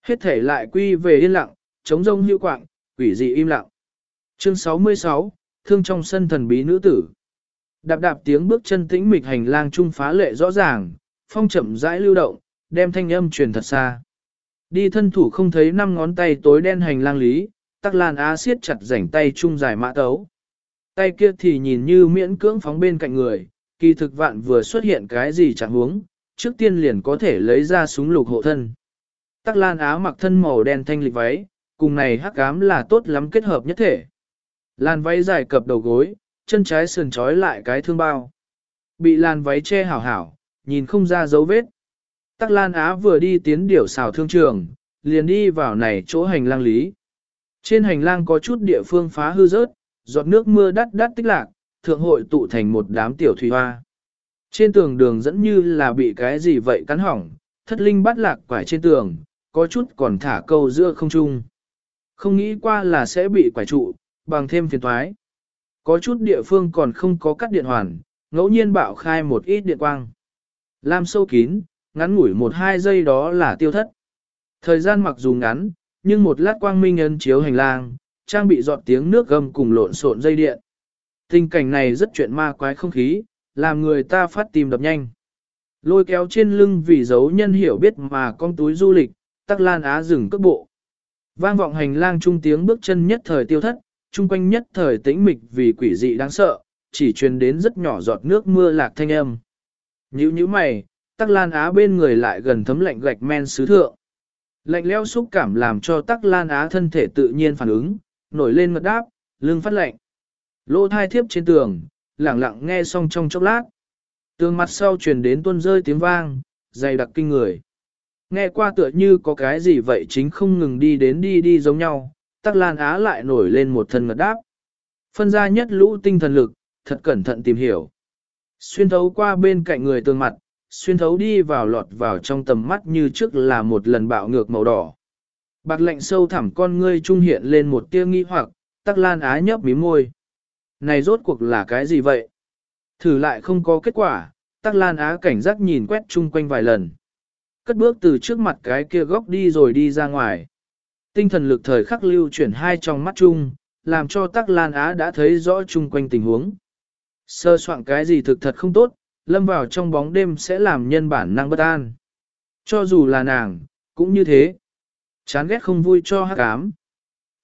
Hết thể lại quy về yên lặng, chống rông hữu quạng, quỷ dị im lặng. Chương 66, Thương trong sân thần bí nữ tử. Đạp đạp tiếng bước chân tĩnh mịch hành lang trung phá lệ rõ ràng, phong chậm rãi lưu động, đem thanh âm truyền thật xa. Đi thân thủ không thấy năm ngón tay tối đen hành lang lý, tắc lan á siết chặt rảnh tay trung dài mã tấu. Tay kia thì nhìn như miễn cưỡng phóng bên cạnh người, kỳ thực vạn vừa xuất hiện cái gì chẳng huống, trước tiên liền có thể lấy ra súng lục hộ thân. Tắc lan á mặc thân màu đen thanh lịch váy, cùng này hắc ám là tốt lắm kết hợp nhất thể. Lan váy dài cập đầu gối, chân trái sườn trói lại cái thương bao. Bị lan váy che hảo hảo, nhìn không ra dấu vết. Tắc Lan Á vừa đi tiến điểu xào thương trường, liền đi vào này chỗ hành lang lý. Trên hành lang có chút địa phương phá hư rớt, giọt nước mưa đắt đắt tích lạc, thượng hội tụ thành một đám tiểu thủy hoa. Trên tường đường dẫn như là bị cái gì vậy cắn hỏng, thất linh bắt lạc quải trên tường, có chút còn thả câu giữa không trung. Không nghĩ qua là sẽ bị quải trụ, bằng thêm phiền thoái. Có chút địa phương còn không có cắt điện hoàn, ngẫu nhiên bạo khai một ít điện quang. Lam sâu kín, ngắn ngủi một hai giây đó là tiêu thất. Thời gian mặc dù ngắn, nhưng một lát quang minh ấn chiếu hành lang, trang bị dọn tiếng nước gầm cùng lộn xộn dây điện. Tình cảnh này rất chuyện ma quái không khí, làm người ta phát tìm đập nhanh. Lôi kéo trên lưng vì dấu nhân hiểu biết mà con túi du lịch, tắc lan á dừng cước bộ. Vang vọng hành lang trung tiếng bước chân nhất thời tiêu thất, chung quanh nhất thời tĩnh mịch vì quỷ dị đáng sợ, chỉ truyền đến rất nhỏ giọt nước mưa lạc thanh âm. Nhữ như mày, tắc lan á bên người lại gần thấm lạnh gạch men sứ thượng. Lạnh leo xúc cảm làm cho tắc lan á thân thể tự nhiên phản ứng, nổi lên ngật đáp, lưng phát lạnh. Lô thai thiếp trên tường, lặng lặng nghe xong trong chốc lát. Tường mặt sau truyền đến tuôn rơi tiếng vang, dày đặc kinh người. Nghe qua tựa như có cái gì vậy chính không ngừng đi đến đi đi giống nhau, tắc lan á lại nổi lên một thân ngật đáp. Phân ra nhất lũ tinh thần lực, thật cẩn thận tìm hiểu. Xuyên thấu qua bên cạnh người tường mặt, xuyên thấu đi vào lọt vào trong tầm mắt như trước là một lần bạo ngược màu đỏ. Bạc lạnh sâu thẳm con ngươi trung hiện lên một tia nghi hoặc, tắc lan á nhấp mí môi. Này rốt cuộc là cái gì vậy? Thử lại không có kết quả, tắc lan á cảnh giác nhìn quét chung quanh vài lần. Cất bước từ trước mặt cái kia góc đi rồi đi ra ngoài. Tinh thần lực thời khắc lưu chuyển hai trong mắt chung, làm cho tắc lan á đã thấy rõ chung quanh tình huống. Sơ soạn cái gì thực thật không tốt, lâm vào trong bóng đêm sẽ làm nhân bản năng bất an. Cho dù là nàng, cũng như thế. Chán ghét không vui cho hắc ám.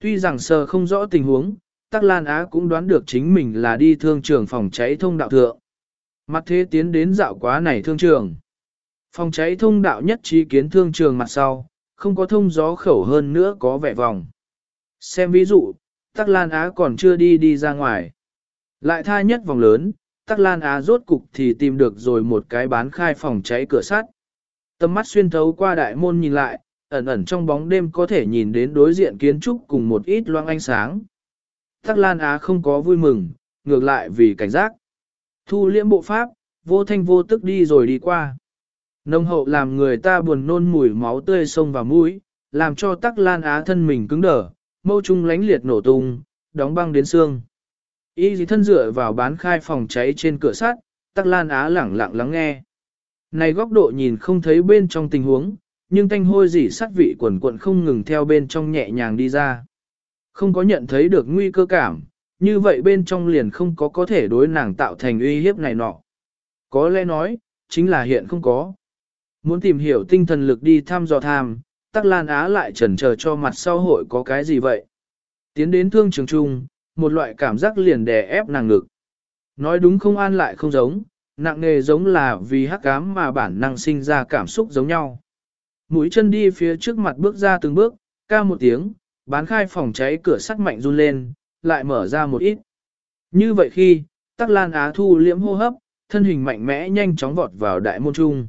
Tuy rằng sơ không rõ tình huống, Tắc Lan Á cũng đoán được chính mình là đi thương trường phòng cháy thông đạo thượng. Mặt thế tiến đến dạo quá này thương trường. Phòng cháy thông đạo nhất trí kiến thương trường mặt sau, không có thông gió khẩu hơn nữa có vẻ vòng. Xem ví dụ, Tắc Lan Á còn chưa đi đi ra ngoài. Lại tha nhất vòng lớn, Tắc Lan Á rốt cục thì tìm được rồi một cái bán khai phòng cháy cửa sắt. Tầm mắt xuyên thấu qua đại môn nhìn lại, ẩn ẩn trong bóng đêm có thể nhìn đến đối diện kiến trúc cùng một ít loang ánh sáng. Tắc Lan Á không có vui mừng, ngược lại vì cảnh giác. Thu liễm bộ pháp, vô thanh vô tức đi rồi đi qua. Nông hậu làm người ta buồn nôn mùi máu tươi sông vào mũi, làm cho Tắc Lan Á thân mình cứng đờ, mâu trung lánh liệt nổ tung, đóng băng đến xương. Y dì thân dựa vào bán khai phòng cháy trên cửa sắt, Tắc Lan Á lẳng lặng lắng nghe. Này góc độ nhìn không thấy bên trong tình huống, nhưng thanh hôi dỉ sát vị quần quận không ngừng theo bên trong nhẹ nhàng đi ra. Không có nhận thấy được nguy cơ cảm, như vậy bên trong liền không có có thể đối nàng tạo thành uy hiếp này nọ. Có lẽ nói, chính là hiện không có. Muốn tìm hiểu tinh thần lực đi thăm dò tham, Tắc Lan Á lại chần chờ cho mặt sau hội có cái gì vậy. Tiến đến thương trường trung, một loại cảm giác liền đè ép nàng ngực. Nói đúng không an lại không giống, nặng nề giống là vì hắc ám mà bản năng sinh ra cảm xúc giống nhau. Mũi chân đi phía trước mặt bước ra từng bước, ca một tiếng, bán khai phòng cháy cửa sắt mạnh run lên, lại mở ra một ít. Như vậy khi, Tắc Lan Á thu liễm hô hấp, thân hình mạnh mẽ nhanh chóng vọt vào đại môn trung.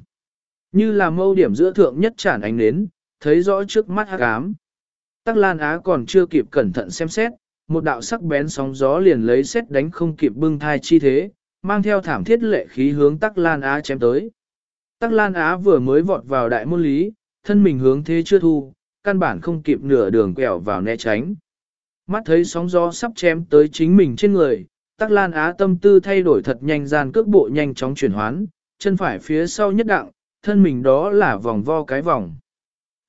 Như là mâu điểm giữa thượng nhất tràn ánh nến, thấy rõ trước mắt hắc ám. Tắc Lan Á còn chưa kịp cẩn thận xem xét, một đạo sắc bén sóng gió liền lấy xét đánh không kịp bưng thai chi thế, mang theo thảm thiết lệ khí hướng Tắc Lan Á chém tới. Tắc Lan Á vừa mới vọt vào đại môn lý, thân mình hướng thế chưa thu, căn bản không kịp nửa đường quẹo vào né tránh. Mắt thấy sóng gió sắp chém tới chính mình trên người, Tắc Lan Á tâm tư thay đổi thật nhanh gian cước bộ nhanh chóng chuyển hoán, chân phải phía sau nhất đặng, thân mình đó là vòng vo cái vòng.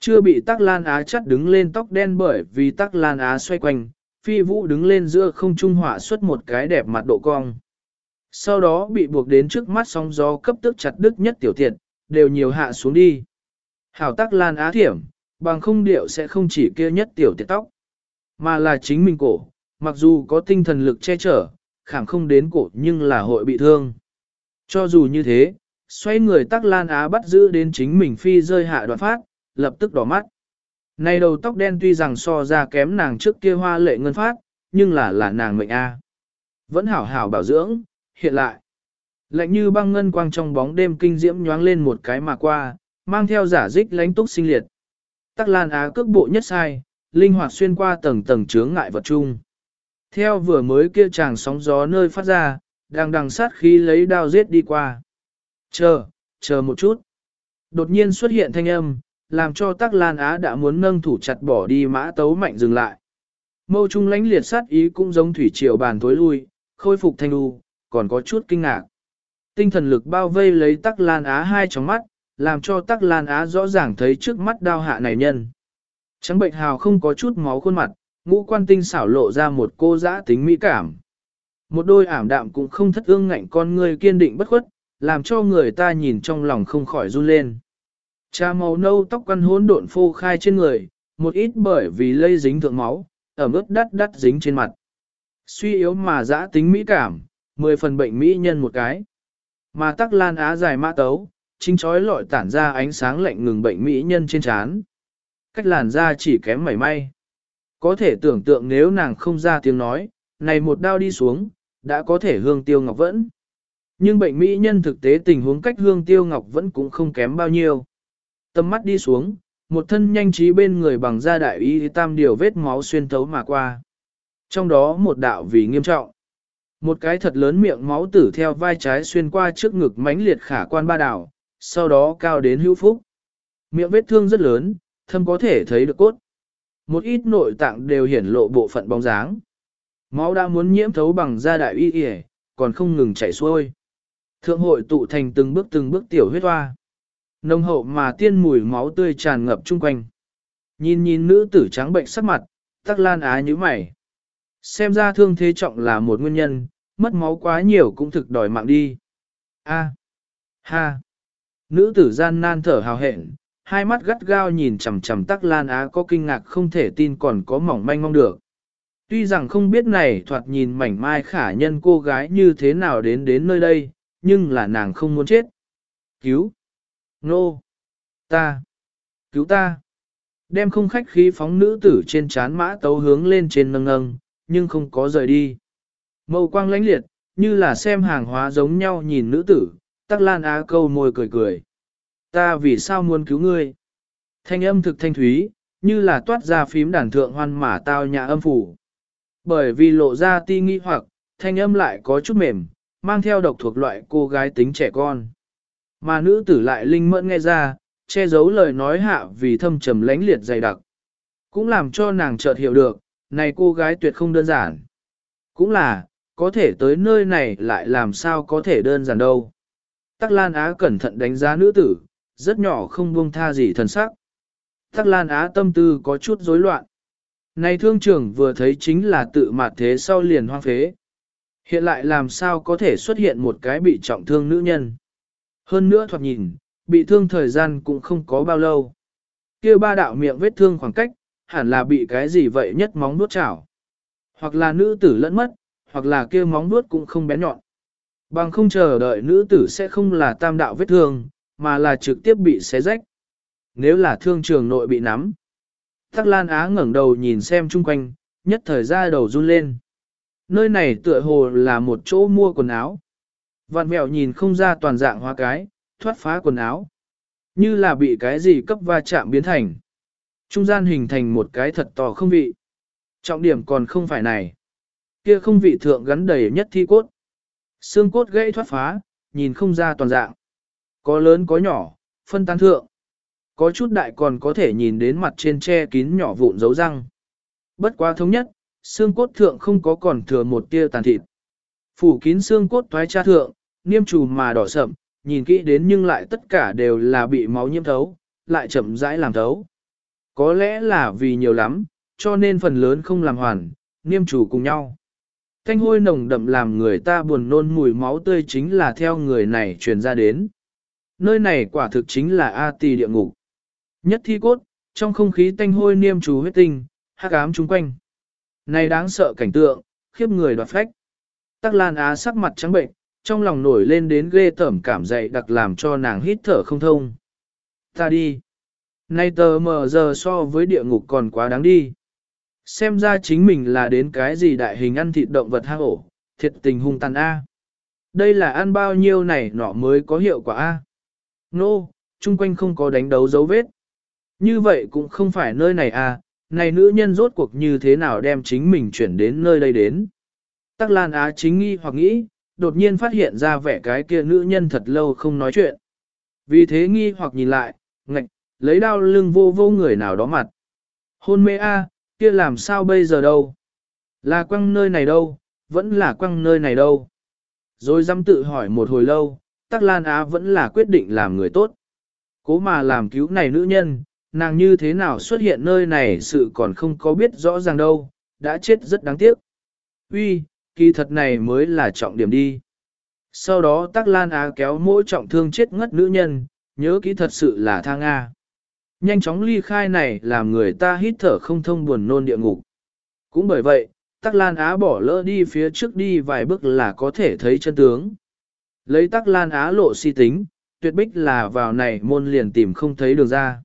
Chưa bị Tắc Lan Á chắt đứng lên tóc đen bởi vì Tắc Lan Á xoay quanh, phi vũ đứng lên giữa không trung hỏa xuất một cái đẹp mặt độ cong. Sau đó bị buộc đến trước mắt sóng gió cấp tức chặt đứt nhất tiểu tiện, đều nhiều hạ xuống đi. Hảo Tắc Lan Á thiểm, bằng không điệu sẽ không chỉ kia nhất tiểu tiệt tóc, mà là chính mình cổ, mặc dù có tinh thần lực che chở, khảm không đến cổ nhưng là hội bị thương. Cho dù như thế, xoay người tắc lan á bắt giữ đến chính mình phi rơi hạ đoạn phát, lập tức đỏ mắt. Này đầu tóc đen tuy rằng so ra kém nàng trước kia hoa lệ ngân phát, nhưng là là nàng mệnh A. Vẫn hảo hảo bảo dưỡng, hiện lại. Lạnh như băng ngân quang trong bóng đêm kinh diễm nhoáng lên một cái mà qua, mang theo giả dích lánh túc sinh liệt. Tắc Lan Á cước bộ nhất sai, linh hoạt xuyên qua tầng tầng chướng ngại vật chung. Theo vừa mới kia chàng sóng gió nơi phát ra, đang đằng sát khí lấy đao giết đi qua. Chờ, chờ một chút. Đột nhiên xuất hiện thanh âm, làm cho Tắc Lan Á đã muốn nâng thủ chặt bỏ đi mã tấu mạnh dừng lại. Mâu trung lãnh liệt sát ý cũng giống thủy triều bàn tối lui, khôi phục thanh u, còn có chút kinh ngạc. Tinh thần lực bao vây lấy Tắc Lan Á hai tròng mắt, làm cho tắc lan á rõ ràng thấy trước mắt đao hạ này nhân. Trắng bệnh hào không có chút máu khuôn mặt, ngũ quan tinh xảo lộ ra một cô giã tính mỹ cảm. Một đôi ảm đạm cũng không thất ương ngạnh con người kiên định bất khuất, làm cho người ta nhìn trong lòng không khỏi run lên. Cha màu nâu tóc quăn hỗn độn phô khai trên người, một ít bởi vì lây dính thượng máu, ẩm ướt đắt đắt dính trên mặt. Suy yếu mà giã tính mỹ cảm, mười phần bệnh mỹ nhân một cái. Mà tắc lan á dài mã tấu, chính chói lọi tản ra ánh sáng lạnh ngừng bệnh mỹ nhân trên trán. Cách làn da chỉ kém mảy may. Có thể tưởng tượng nếu nàng không ra tiếng nói, này một đao đi xuống, đã có thể hương tiêu ngọc vẫn. Nhưng bệnh mỹ nhân thực tế tình huống cách hương tiêu ngọc vẫn cũng không kém bao nhiêu. Tâm mắt đi xuống, một thân nhanh trí bên người bằng da đại y tam điều vết máu xuyên thấu mà qua. Trong đó một đạo vì nghiêm trọng. Một cái thật lớn miệng máu tử theo vai trái xuyên qua trước ngực mãnh liệt khả quan ba đảo, sau đó cao đến hữu phúc. Miệng vết thương rất lớn, thâm có thể thấy được cốt. Một ít nội tạng đều hiển lộ bộ phận bóng dáng. Máu đã muốn nhiễm thấu bằng da đại y yể, còn không ngừng chảy xuôi. Thượng hội tụ thành từng bước từng bước tiểu huyết hoa. Nông hậu mà tiên mùi máu tươi tràn ngập chung quanh. Nhìn nhìn nữ tử trắng bệnh sắc mặt, tắc lan á như mày. Xem ra thương thế trọng là một nguyên nhân, mất máu quá nhiều cũng thực đòi mạng đi. A. Ha. Nữ tử gian nan thở hào hẹn, hai mắt gắt gao nhìn chằm chằm tắc lan á có kinh ngạc không thể tin còn có mỏng manh mong được. Tuy rằng không biết này thoạt nhìn mảnh mai khả nhân cô gái như thế nào đến đến nơi đây, nhưng là nàng không muốn chết. Cứu! Nô! Ta! Cứu ta! Đem không khách khí phóng nữ tử trên chán mã tấu hướng lên trên nâng nâng, nhưng không có rời đi. Mâu quang lãnh liệt, như là xem hàng hóa giống nhau nhìn nữ tử, tắc lan á câu môi cười cười. Ta vì sao muốn cứu ngươi? Thanh âm thực thanh thúy, như là toát ra phím đàn thượng hoan mà tao nhà âm phủ. Bởi vì lộ ra ti nghi hoặc, thanh âm lại có chút mềm, mang theo độc thuộc loại cô gái tính trẻ con. Mà nữ tử lại linh mẫn nghe ra, che giấu lời nói hạ vì thâm trầm lánh liệt dày đặc. Cũng làm cho nàng chợt hiểu được, này cô gái tuyệt không đơn giản. Cũng là, có thể tới nơi này lại làm sao có thể đơn giản đâu. Tắc Lan Á cẩn thận đánh giá nữ tử, rất nhỏ không buông tha gì thần sắc. Tắc Lan Á tâm tư có chút rối loạn. Này thương trưởng vừa thấy chính là tự mạt thế sau liền hoang phế. Hiện lại làm sao có thể xuất hiện một cái bị trọng thương nữ nhân. Hơn nữa thoạt nhìn, bị thương thời gian cũng không có bao lâu. kia ba đạo miệng vết thương khoảng cách, hẳn là bị cái gì vậy nhất móng nuốt chảo. Hoặc là nữ tử lẫn mất, hoặc là kia móng nuốt cũng không bé nhọn. Bằng không chờ đợi nữ tử sẽ không là tam đạo vết thương, mà là trực tiếp bị xé rách. Nếu là thương trường nội bị nắm. Tắc Lan Á ngẩng đầu nhìn xem chung quanh, nhất thời ra đầu run lên. Nơi này tựa hồ là một chỗ mua quần áo. Vạn mẹo nhìn không ra toàn dạng hoa cái, thoát phá quần áo. Như là bị cái gì cấp va chạm biến thành. Trung gian hình thành một cái thật to không vị. Trọng điểm còn không phải này. Kia không vị thượng gắn đầy nhất thi cốt. Xương cốt gãy thoát phá, nhìn không ra toàn dạng. Có lớn có nhỏ, phân tán thượng. Có chút đại còn có thể nhìn đến mặt trên che kín nhỏ vụn dấu răng. Bất quá thống nhất, xương cốt thượng không có còn thừa một tia tàn thịt. Phủ kín xương cốt thoái cha thượng, niêm trù mà đỏ sậm, nhìn kỹ đến nhưng lại tất cả đều là bị máu nhiễm thấu, lại chậm rãi làm thấu. Có lẽ là vì nhiều lắm, cho nên phần lớn không làm hoàn, niêm trù cùng nhau. Thanh hôi nồng đậm làm người ta buồn nôn mùi máu tươi chính là theo người này truyền ra đến. Nơi này quả thực chính là A tỳ địa ngục. Nhất thi cốt, trong không khí thanh hôi niêm trù huyết tinh, hắc ám chung quanh. Này đáng sợ cảnh tượng, khiếp người đoạt phách. Tắc Lan Á sắc mặt trắng bệnh, trong lòng nổi lên đến ghê tởm cảm dậy đặc làm cho nàng hít thở không thông. Ta đi. Nay tờ mờ giờ so với địa ngục còn quá đáng đi. Xem ra chính mình là đến cái gì đại hình ăn thịt động vật hang ổ, thiệt tình hung tàn A. Đây là ăn bao nhiêu này nọ mới có hiệu quả A. Nô, no, chung quanh không có đánh đấu dấu vết. Như vậy cũng không phải nơi này A, này nữ nhân rốt cuộc như thế nào đem chính mình chuyển đến nơi đây đến. Tắc Lan Á chính nghi hoặc nghĩ, đột nhiên phát hiện ra vẻ cái kia nữ nhân thật lâu không nói chuyện. Vì thế nghi hoặc nhìn lại, ngạch, lấy đao lưng vô vô người nào đó mặt. Hôn mê a, kia làm sao bây giờ đâu? Là quăng nơi này đâu, vẫn là quăng nơi này đâu? Rồi dám tự hỏi một hồi lâu, Tắc Lan Á vẫn là quyết định làm người tốt. Cố mà làm cứu này nữ nhân, nàng như thế nào xuất hiện nơi này sự còn không có biết rõ ràng đâu, đã chết rất đáng tiếc. Uy, kỳ thật này mới là trọng điểm đi. Sau đó Tắc Lan Á kéo mỗi trọng thương chết ngất nữ nhân, nhớ kỹ thật sự là thang a. Nhanh chóng ly khai này làm người ta hít thở không thông buồn nôn địa ngục. Cũng bởi vậy, Tắc Lan Á bỏ lỡ đi phía trước đi vài bước là có thể thấy chân tướng. Lấy tắc lan á lộ si tính, tuyệt bích là vào này môn liền tìm không thấy đường ra.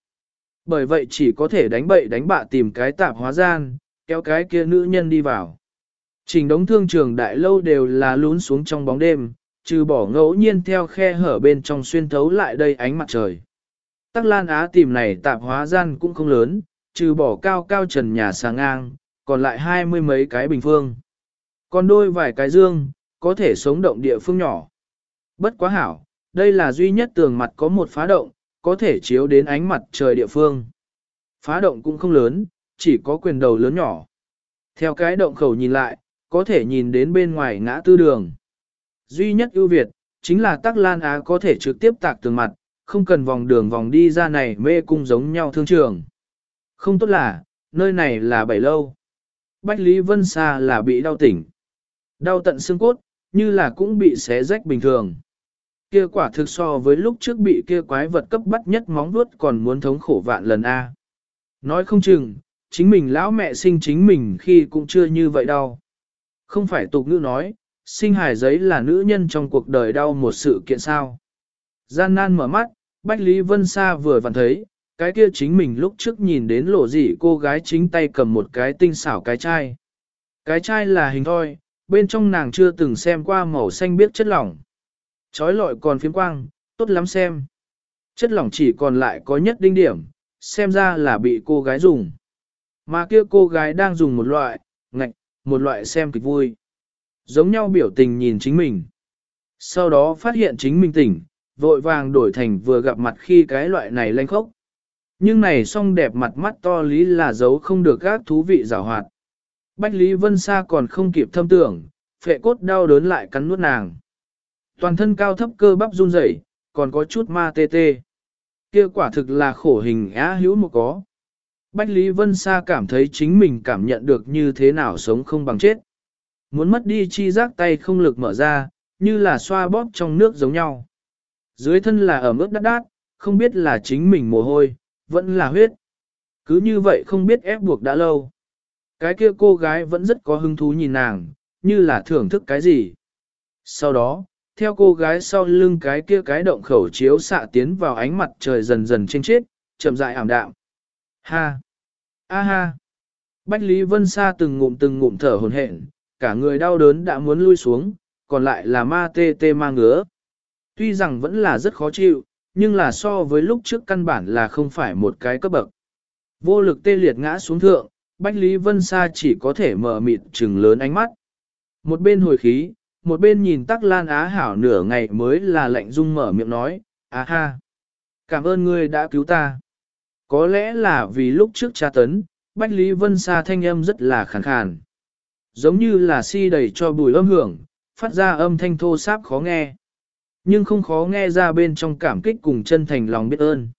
Bởi vậy chỉ có thể đánh bậy đánh bạ tìm cái tạp hóa gian, kéo cái kia nữ nhân đi vào. Trình đống thương trường đại lâu đều là lún xuống trong bóng đêm, trừ bỏ ngẫu nhiên theo khe hở bên trong xuyên thấu lại đây ánh mặt trời. Tắc Lan Á tìm này tạp hóa gian cũng không lớn, trừ bỏ cao cao trần nhà sáng ngang, còn lại hai mươi mấy cái bình phương. Còn đôi vài cái dương, có thể sống động địa phương nhỏ. Bất quá hảo, đây là duy nhất tường mặt có một phá động, có thể chiếu đến ánh mặt trời địa phương. Phá động cũng không lớn, chỉ có quyền đầu lớn nhỏ. Theo cái động khẩu nhìn lại, có thể nhìn đến bên ngoài ngã tư đường. Duy nhất ưu việt, chính là tắc lan á có thể trực tiếp tạc tường mặt, không cần vòng đường vòng đi ra này mê cung giống nhau thương trường. Không tốt là, nơi này là bảy lâu. Bách Lý Vân Sa là bị đau tỉnh. Đau tận xương cốt, như là cũng bị xé rách bình thường. Kia quả thực so với lúc trước bị kia quái vật cấp bắt nhất móng vuốt còn muốn thống khổ vạn lần A. Nói không chừng, chính mình lão mẹ sinh chính mình khi cũng chưa như vậy đâu. Không phải tục ngữ nói, sinh hài giấy là nữ nhân trong cuộc đời đau một sự kiện sao. Gian nan mở mắt, Bách Lý Vân Sa vừa vặn thấy, cái kia chính mình lúc trước nhìn đến lộ dị cô gái chính tay cầm một cái tinh xảo cái chai. Cái chai là hình thoi, bên trong nàng chưa từng xem qua màu xanh biết chất lỏng. Chói lọi còn phiếm quang, tốt lắm xem. Chất lỏng chỉ còn lại có nhất đinh điểm, xem ra là bị cô gái dùng. Mà kia cô gái đang dùng một loại, ngạch, một loại xem kịch vui. Giống nhau biểu tình nhìn chính mình. Sau đó phát hiện chính mình tỉnh, vội vàng đổi thành vừa gặp mặt khi cái loại này lanh khốc. Nhưng này song đẹp mặt mắt to lý là dấu không được các thú vị rào hoạt. Bách Lý Vân Sa còn không kịp thâm tưởng, phệ cốt đau đớn lại cắn nuốt nàng. Toàn thân cao thấp cơ bắp run rẩy, còn có chút ma tê tê. Kia quả thực là khổ hình á hữu một có. Bách Lý Vân Sa cảm thấy chính mình cảm nhận được như thế nào sống không bằng chết. Muốn mất đi chi giác tay không lực mở ra, như là xoa bóp trong nước giống nhau. Dưới thân là ẩm ướt đắt đát, không biết là chính mình mồ hôi, vẫn là huyết. Cứ như vậy không biết ép buộc đã lâu. Cái kia cô gái vẫn rất có hứng thú nhìn nàng, như là thưởng thức cái gì. Sau đó, theo cô gái sau lưng cái kia cái động khẩu chiếu xạ tiến vào ánh mặt trời dần dần trên chết, chậm rãi ảm đạm. Ha! A ha! Bách Lý Vân Sa từng ngụm từng ngụm thở hồn hển, cả người đau đớn đã muốn lui xuống, còn lại là ma tê tê ma ngứa. Tuy rằng vẫn là rất khó chịu, nhưng là so với lúc trước căn bản là không phải một cái cấp bậc. Vô lực tê liệt ngã xuống thượng, Bách Lý Vân Sa chỉ có thể mở mịt trừng lớn ánh mắt. Một bên hồi khí, một bên nhìn tắc lan á hảo nửa ngày mới là lạnh dung mở miệng nói, á ha, cảm ơn ngươi đã cứu ta. Có lẽ là vì lúc trước tra tấn, Bách Lý Vân Sa thanh âm rất là khàn khàn. Giống như là si đầy cho bùi âm hưởng, phát ra âm thanh thô sáp khó nghe. Nhưng không khó nghe ra bên trong cảm kích cùng chân thành lòng biết ơn.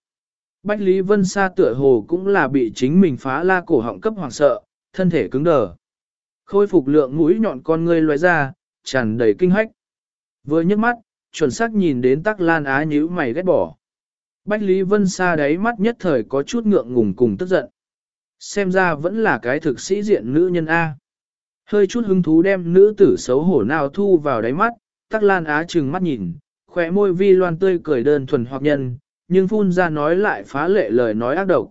Bách Lý Vân Sa tựa hồ cũng là bị chính mình phá la cổ họng cấp hoàng sợ, thân thể cứng đờ. Khôi phục lượng mũi nhọn con ngươi loại ra, tràn đầy kinh hách. Vừa nhấc mắt, chuẩn xác nhìn đến tắc lan á nhíu mày ghét bỏ. Bách Lý Vân Sa đáy mắt nhất thời có chút ngượng ngùng cùng tức giận. Xem ra vẫn là cái thực sĩ diện nữ nhân A. Hơi chút hứng thú đem nữ tử xấu hổ nào thu vào đáy mắt, tắc lan á trừng mắt nhìn, khỏe môi vi loan tươi cười đơn thuần hoặc nhân, nhưng phun ra nói lại phá lệ lời nói ác độc.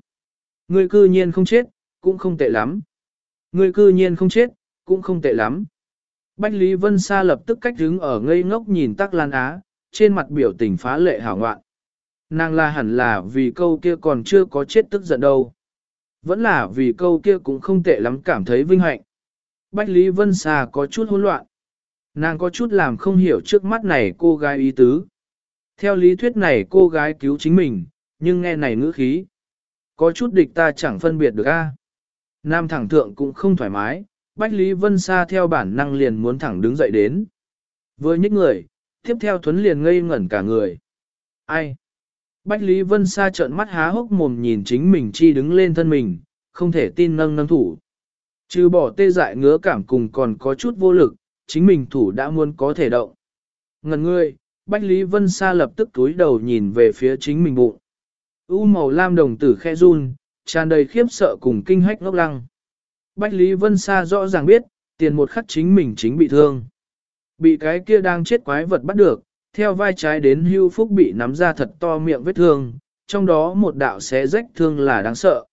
Ngươi cư nhiên không chết, cũng không tệ lắm. Ngươi cư nhiên không chết, cũng không tệ lắm. Bách Lý Vân Sa lập tức cách đứng ở ngây ngốc nhìn Tắc Lan Á, trên mặt biểu tình phá lệ hảo ngoạn. Nàng là hẳn là vì câu kia còn chưa có chết tức giận đâu. Vẫn là vì câu kia cũng không tệ lắm cảm thấy vinh hạnh. Bách Lý Vân Sa có chút hỗn loạn. Nàng có chút làm không hiểu trước mắt này cô gái ý tứ. Theo lý thuyết này cô gái cứu chính mình, nhưng nghe này ngữ khí. Có chút địch ta chẳng phân biệt được a. Nam thẳng thượng cũng không thoải mái, Bách Lý Vân Sa theo bản năng liền muốn thẳng đứng dậy đến. Với những người, tiếp theo Thuấn liền ngây ngẩn cả người. Ai? Bách Lý Vân Sa trợn mắt há hốc mồm nhìn chính mình chi đứng lên thân mình, không thể tin nâng nâng thủ. Trừ bỏ tê dại ngứa cảm cùng còn có chút vô lực, chính mình thủ đã muốn có thể động. Ngần ngươi, Bách Lý Vân Sa lập tức túi đầu nhìn về phía chính mình bụng. U màu lam đồng tử khe run, tràn đầy khiếp sợ cùng kinh hách ngốc lăng. Bách Lý Vân Sa rõ ràng biết, tiền một khắc chính mình chính bị thương. Bị cái kia đang chết quái vật bắt được, theo vai trái đến hưu phúc bị nắm ra thật to miệng vết thương, trong đó một đạo xé rách thương là đáng sợ.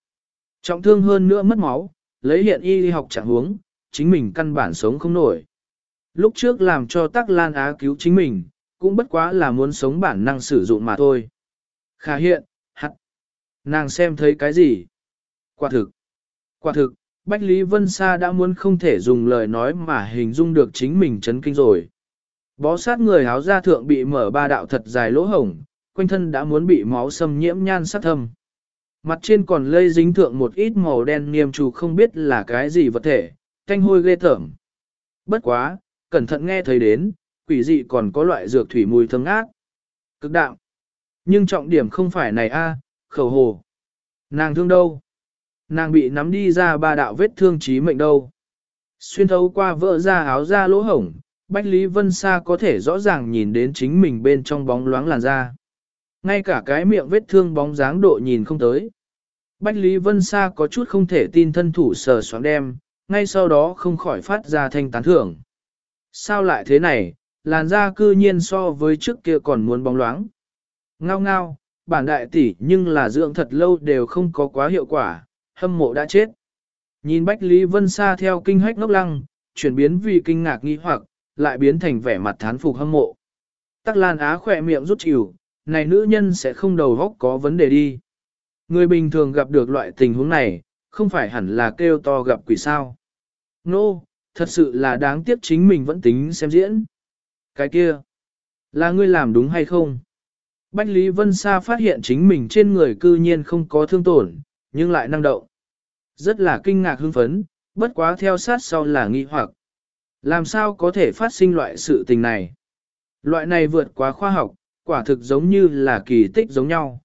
Trọng thương hơn nữa mất máu, lấy hiện y học chẳng huống, chính mình căn bản sống không nổi. Lúc trước làm cho Tắc Lan Á cứu chính mình, cũng bất quá là muốn sống bản năng sử dụng mà thôi. Khả hiện, hắt. Nàng xem thấy cái gì? Quả thực. Quả thực, Bách Lý Vân Sa đã muốn không thể dùng lời nói mà hình dung được chính mình chấn kinh rồi. Bó sát người áo da thượng bị mở ba đạo thật dài lỗ hổng, quanh thân đã muốn bị máu xâm nhiễm nhan sát thâm. Mặt trên còn lây dính thượng một ít màu đen niêm trù không biết là cái gì vật thể, thanh hôi ghê tởm. Bất quá, cẩn thận nghe thấy đến, quỷ dị còn có loại dược thủy mùi thơm ác. Cực đạm. Nhưng trọng điểm không phải này a, khẩu hồ. Nàng thương đâu? Nàng bị nắm đi ra ba đạo vết thương chí mệnh đâu. Xuyên thấu qua vỡ ra áo ra lỗ hổng, Bách Lý Vân Sa có thể rõ ràng nhìn đến chính mình bên trong bóng loáng làn da. Ngay cả cái miệng vết thương bóng dáng độ nhìn không tới. Bách Lý Vân Sa có chút không thể tin thân thủ sờ soáng đem, ngay sau đó không khỏi phát ra thanh tán thưởng. Sao lại thế này, làn da cư nhiên so với trước kia còn muốn bóng loáng. Ngao ngao, bản đại tỷ nhưng là dưỡng thật lâu đều không có quá hiệu quả, hâm mộ đã chết. Nhìn Bách Lý Vân Sa theo kinh hách ngốc lăng, chuyển biến vì kinh ngạc nghi hoặc, lại biến thành vẻ mặt thán phục hâm mộ. Tắc Lan Á khỏe miệng rút chịu, này nữ nhân sẽ không đầu góc có vấn đề đi. Người bình thường gặp được loại tình huống này, không phải hẳn là kêu to gặp quỷ sao. Nô, no, thật sự là đáng tiếc chính mình vẫn tính xem diễn. Cái kia, là ngươi làm đúng hay không? Bách Lý Vân Sa phát hiện chính mình trên người cư nhiên không có thương tổn, nhưng lại năng động. Rất là kinh ngạc hưng phấn, bất quá theo sát sau là nghi hoặc. Làm sao có thể phát sinh loại sự tình này? Loại này vượt quá khoa học, quả thực giống như là kỳ tích giống nhau.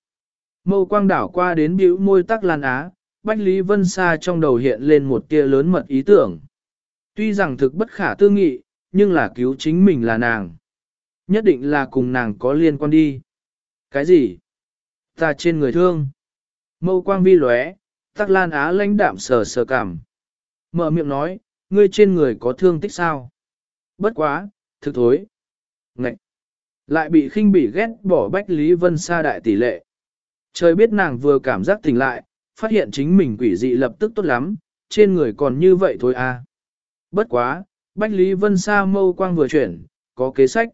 Mâu quang đảo qua đến biểu môi tắc lan á, Bách Lý Vân Sa trong đầu hiện lên một tia lớn mật ý tưởng. Tuy rằng thực bất khả tư nghị, nhưng là cứu chính mình là nàng. Nhất định là cùng nàng có liên quan đi. Cái gì? Ta trên người thương. Mâu quang vi lóe, tắc lan á lãnh đạm sờ sờ cảm. Mở miệng nói, ngươi trên người có thương tích sao? Bất quá, thực thối. Ngậy! Lại bị khinh bỉ ghét bỏ Bách Lý Vân xa đại tỷ lệ. Trời biết nàng vừa cảm giác tỉnh lại, phát hiện chính mình quỷ dị lập tức tốt lắm, trên người còn như vậy thôi à. Bất quá, Bách Lý Vân Sa mâu quang vừa chuyển, có kế sách.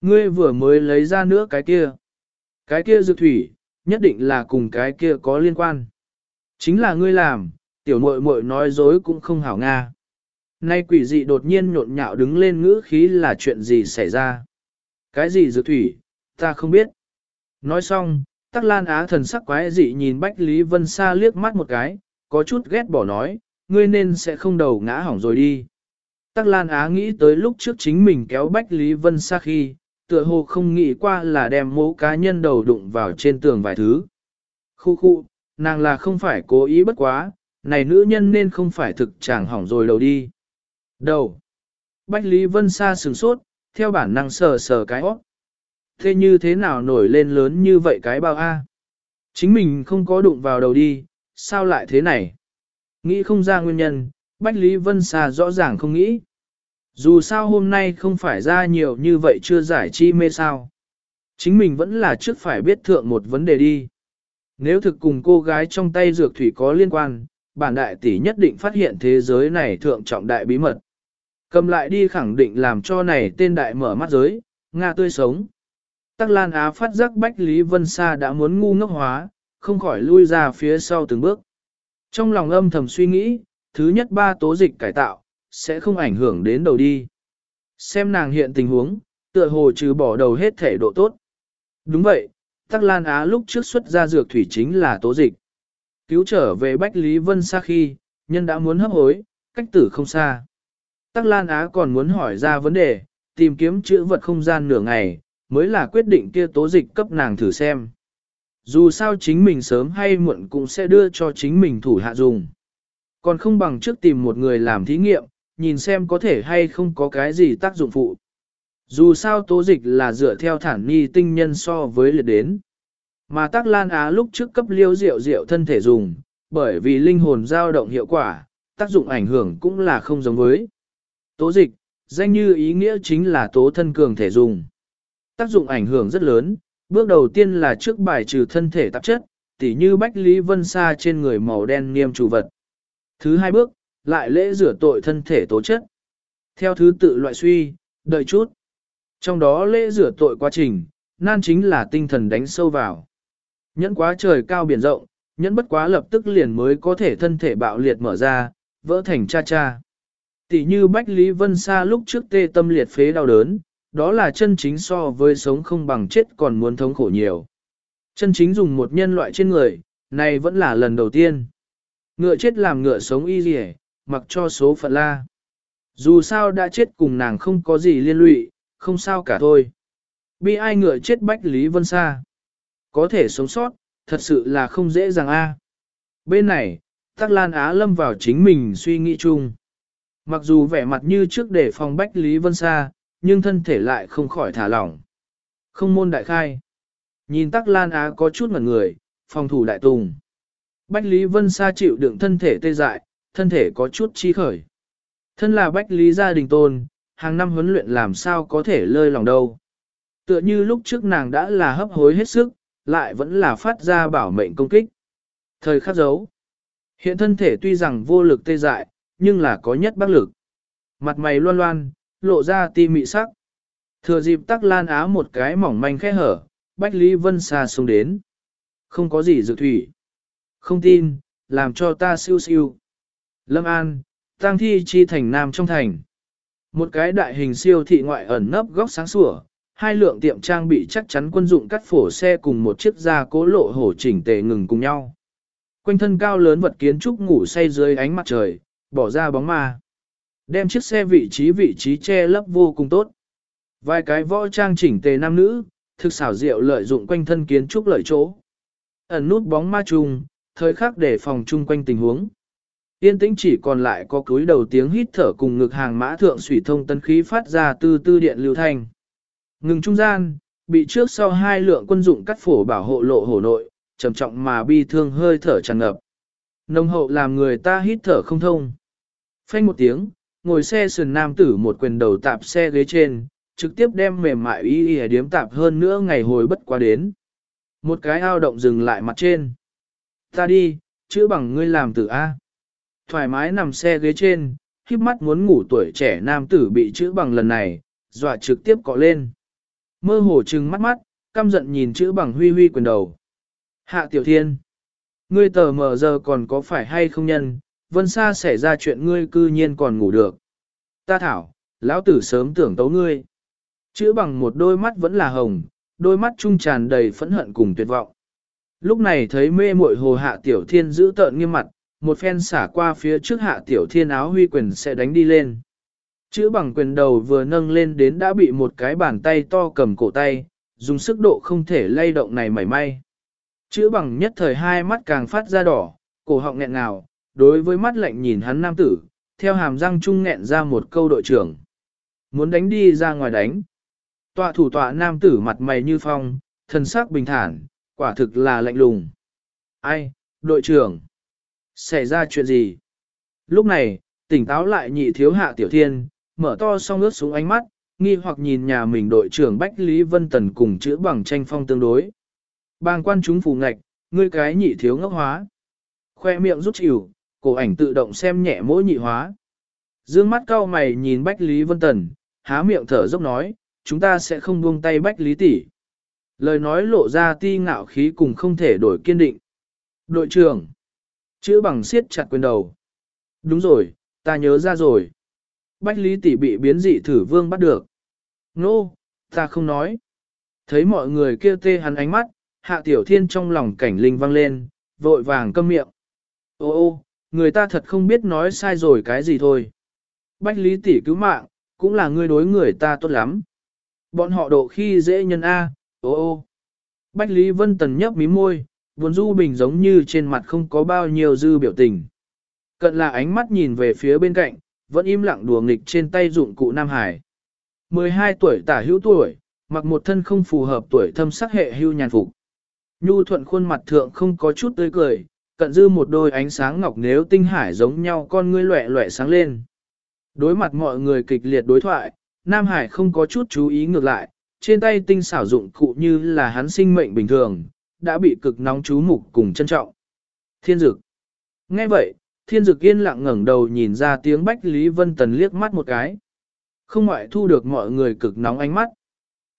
Ngươi vừa mới lấy ra nữa cái kia. Cái kia dược thủy, nhất định là cùng cái kia có liên quan. Chính là ngươi làm, tiểu muội muội nói dối cũng không hảo nga. Nay quỷ dị đột nhiên nhộn nhạo đứng lên ngữ khí là chuyện gì xảy ra. Cái gì dược thủy, ta không biết. Nói xong, Tắc Lan Á thần sắc quái dị nhìn Bách Lý Vân Sa liếc mắt một cái, có chút ghét bỏ nói, ngươi nên sẽ không đầu ngã hỏng rồi đi. Tắc Lan Á nghĩ tới lúc trước chính mình kéo Bách Lý Vân xa khi, tựa hồ không nghĩ qua là đem mố cá nhân đầu đụng vào trên tường vài thứ. Khu khu, nàng là không phải cố ý bất quá, này nữ nhân nên không phải thực chàng hỏng rồi đầu đi. Đầu. Bách Lý Vân Sa sừng sốt, theo bản năng sờ sờ cái óc. Thế như thế nào nổi lên lớn như vậy cái bao A? Chính mình không có đụng vào đầu đi, sao lại thế này? Nghĩ không ra nguyên nhân, Bách Lý Vân Sa rõ ràng không nghĩ. Dù sao hôm nay không phải ra nhiều như vậy chưa giải chi mê sao. Chính mình vẫn là trước phải biết thượng một vấn đề đi. Nếu thực cùng cô gái trong tay dược thủy có liên quan, bản đại tỷ nhất định phát hiện thế giới này thượng trọng đại bí mật. Cầm lại đi khẳng định làm cho này tên đại mở mắt giới, Nga tươi sống. Tắc Lan Á phát giác Bách Lý Vân Sa đã muốn ngu ngốc hóa, không khỏi lui ra phía sau từng bước. Trong lòng âm thầm suy nghĩ, thứ nhất ba tố dịch cải tạo, sẽ không ảnh hưởng đến đầu đi. Xem nàng hiện tình huống, tựa hồ trừ bỏ đầu hết thể độ tốt. Đúng vậy, Tắc Lan Á lúc trước xuất ra dược thủy chính là tố dịch. Cứu trở về Bách Lý Vân xa khi, nhân đã muốn hấp hối, cách tử không xa. Tắc Lan Á còn muốn hỏi ra vấn đề, tìm kiếm chữ vật không gian nửa ngày, mới là quyết định kia tố dịch cấp nàng thử xem. Dù sao chính mình sớm hay muộn cũng sẽ đưa cho chính mình thủ hạ dùng. Còn không bằng trước tìm một người làm thí nghiệm, nhìn xem có thể hay không có cái gì tác dụng phụ. Dù sao tố dịch là dựa theo thản ni tinh nhân so với liệt đến. Mà tác lan á lúc trước cấp liêu rượu rượu thân thể dùng, bởi vì linh hồn dao động hiệu quả, tác dụng ảnh hưởng cũng là không giống với. Tố dịch, danh như ý nghĩa chính là tố thân cường thể dùng. Tác dụng ảnh hưởng rất lớn, bước đầu tiên là trước bài trừ thân thể tạp chất, tỉ như Bách Lý Vân Sa trên người màu đen niêm chủ vật. Thứ hai bước, lại lễ rửa tội thân thể tố chất. Theo thứ tự loại suy, đợi chút. Trong đó lễ rửa tội quá trình, nan chính là tinh thần đánh sâu vào. Nhẫn quá trời cao biển rộng, nhẫn bất quá lập tức liền mới có thể thân thể bạo liệt mở ra, vỡ thành cha cha. Tỷ như Bách Lý Vân Sa lúc trước tê tâm liệt phế đau đớn, đó là chân chính so với sống không bằng chết còn muốn thống khổ nhiều. Chân chính dùng một nhân loại trên người, này vẫn là lần đầu tiên. Ngựa chết làm ngựa sống y dì mặc cho số phận la. Dù sao đã chết cùng nàng không có gì liên lụy, không sao cả thôi. Bi ai ngựa chết Bách Lý Vân Sa. Có thể sống sót, thật sự là không dễ dàng a. Bên này, Tắc Lan Á lâm vào chính mình suy nghĩ chung. Mặc dù vẻ mặt như trước để phòng Bách Lý Vân Sa, nhưng thân thể lại không khỏi thả lỏng. Không môn đại khai. Nhìn Tắc Lan Á có chút ngẩn người, phòng thủ đại tùng. Bách Lý Vân Sa chịu đựng thân thể tê dại, thân thể có chút chi khởi. Thân là Bách Lý gia đình tôn, hàng năm huấn luyện làm sao có thể lơi lòng đâu. Tựa như lúc trước nàng đã là hấp hối hết sức, lại vẫn là phát ra bảo mệnh công kích. Thời khắc dấu. Hiện thân thể tuy rằng vô lực tê dại, nhưng là có nhất bác lực. Mặt mày loan loan, lộ ra ti mị sắc. Thừa dịp tắc lan áo một cái mỏng manh khẽ hở, Bách Lý Vân xa xuống đến. Không có gì dự thủy. Không tin, làm cho ta siêu siêu. Lâm An, tang thi chi thành nam trong thành. Một cái đại hình siêu thị ngoại ẩn nấp góc sáng sủa, hai lượng tiệm trang bị chắc chắn quân dụng cắt phổ xe cùng một chiếc da cố lộ hổ chỉnh tề ngừng cùng nhau. Quanh thân cao lớn vật kiến trúc ngủ say dưới ánh mặt trời, bỏ ra bóng ma. Đem chiếc xe vị trí vị trí che lấp vô cùng tốt. Vài cái võ trang chỉnh tề nam nữ, thực xảo diệu lợi dụng quanh thân kiến trúc lợi chỗ. Ẩn nút bóng ma trùng, thời khắc để phòng chung quanh tình huống. Yên tĩnh chỉ còn lại có cúi đầu tiếng hít thở cùng ngực hàng mã thượng sủy thông tân khí phát ra từ tư điện lưu thanh. Ngừng trung gian, bị trước sau hai lượng quân dụng cắt phổ bảo hộ lộ hổ nội, trầm trọng mà bi thương hơi thở tràn ngập. Nông hậu làm người ta hít thở không thông. Phanh một tiếng, ngồi xe sườn nam tử một quyền đầu tạp xe ghế trên, trực tiếp đem mềm mại y y điếm tạp hơn nữa ngày hồi bất qua đến. Một cái ao động dừng lại mặt trên. Ta đi, chữ bằng ngươi làm tử A. Thoải mái nằm xe ghế trên, khiếp mắt muốn ngủ tuổi trẻ nam tử bị chữ bằng lần này, dọa trực tiếp cọ lên. Mơ hồ trừng mắt mắt, căm giận nhìn chữ bằng huy huy quyền đầu. Hạ tiểu thiên. Ngươi tờ mờ giờ còn có phải hay không nhân, vân xa xảy ra chuyện ngươi cư nhiên còn ngủ được. Ta thảo, lão tử sớm tưởng tấu ngươi. Chữ bằng một đôi mắt vẫn là hồng, đôi mắt trung tràn đầy phẫn hận cùng tuyệt vọng. Lúc này thấy mê muội hồ hạ tiểu thiên giữ tợn nghiêm mặt, một phen xả qua phía trước hạ tiểu thiên áo huy quyền sẽ đánh đi lên. Chữ bằng quyền đầu vừa nâng lên đến đã bị một cái bàn tay to cầm cổ tay, dùng sức độ không thể lay động này mảy may. Chữ bằng nhất thời hai mắt càng phát ra đỏ, cổ họng nghẹn ngào, đối với mắt lạnh nhìn hắn nam tử, theo hàm răng trung nghẹn ra một câu đội trưởng. Muốn đánh đi ra ngoài đánh. Tọa thủ tọa nam tử mặt mày như phong, thần sắc bình thản, quả thực là lạnh lùng. Ai, đội trưởng? Xảy ra chuyện gì? Lúc này, tỉnh táo lại nhị thiếu hạ tiểu thiên, mở to song ướt xuống ánh mắt, nghi hoặc nhìn nhà mình đội trưởng Bách Lý Vân Tần cùng chữ bằng tranh phong tương đối. Bang quan chúng phù ngạch, ngươi cái nhị thiếu ngốc hóa. Khoe miệng rút chịu, cổ ảnh tự động xem nhẹ mỗi nhị hóa. Dương mắt cao mày nhìn Bách Lý Vân Tần, há miệng thở dốc nói, chúng ta sẽ không buông tay Bách Lý tỷ. Lời nói lộ ra ti ngạo khí cùng không thể đổi kiên định. Đội trưởng, chữ bằng siết chặt quyền đầu. Đúng rồi, ta nhớ ra rồi. Bách Lý tỷ bị biến dị thử vương bắt được. Nô, no, ta không nói. Thấy mọi người kêu tê hắn ánh mắt, hạ tiểu thiên trong lòng cảnh linh vang lên, vội vàng câm miệng. Ô ô, người ta thật không biết nói sai rồi cái gì thôi. Bách Lý tỷ cứu mạng, cũng là người đối người ta tốt lắm. Bọn họ độ khi dễ nhân A, ô ô. Bách Lý Vân Tần nhấp mí môi, buồn du bình giống như trên mặt không có bao nhiêu dư biểu tình. Cận là ánh mắt nhìn về phía bên cạnh, vẫn im lặng đùa nghịch trên tay dụng cụ Nam Hải. 12 tuổi tả hữu tuổi, mặc một thân không phù hợp tuổi thâm sắc hệ hưu nhàn phục. Nhu thuận khuôn mặt thượng không có chút tươi cười, cận dư một đôi ánh sáng ngọc nếu tinh hải giống nhau con ngươi loẹ loẹ sáng lên. Đối mặt mọi người kịch liệt đối thoại, Nam Hải không có chút chú ý ngược lại, trên tay tinh xảo dụng cụ như là hắn sinh mệnh bình thường, đã bị cực nóng chú mục cùng trân trọng. Thiên dực. Nghe vậy, thiên dực yên lặng ngẩng đầu nhìn ra tiếng Bách Lý Vân Tần liếc mắt một cái. Không ngoại thu được mọi người cực nóng ánh mắt.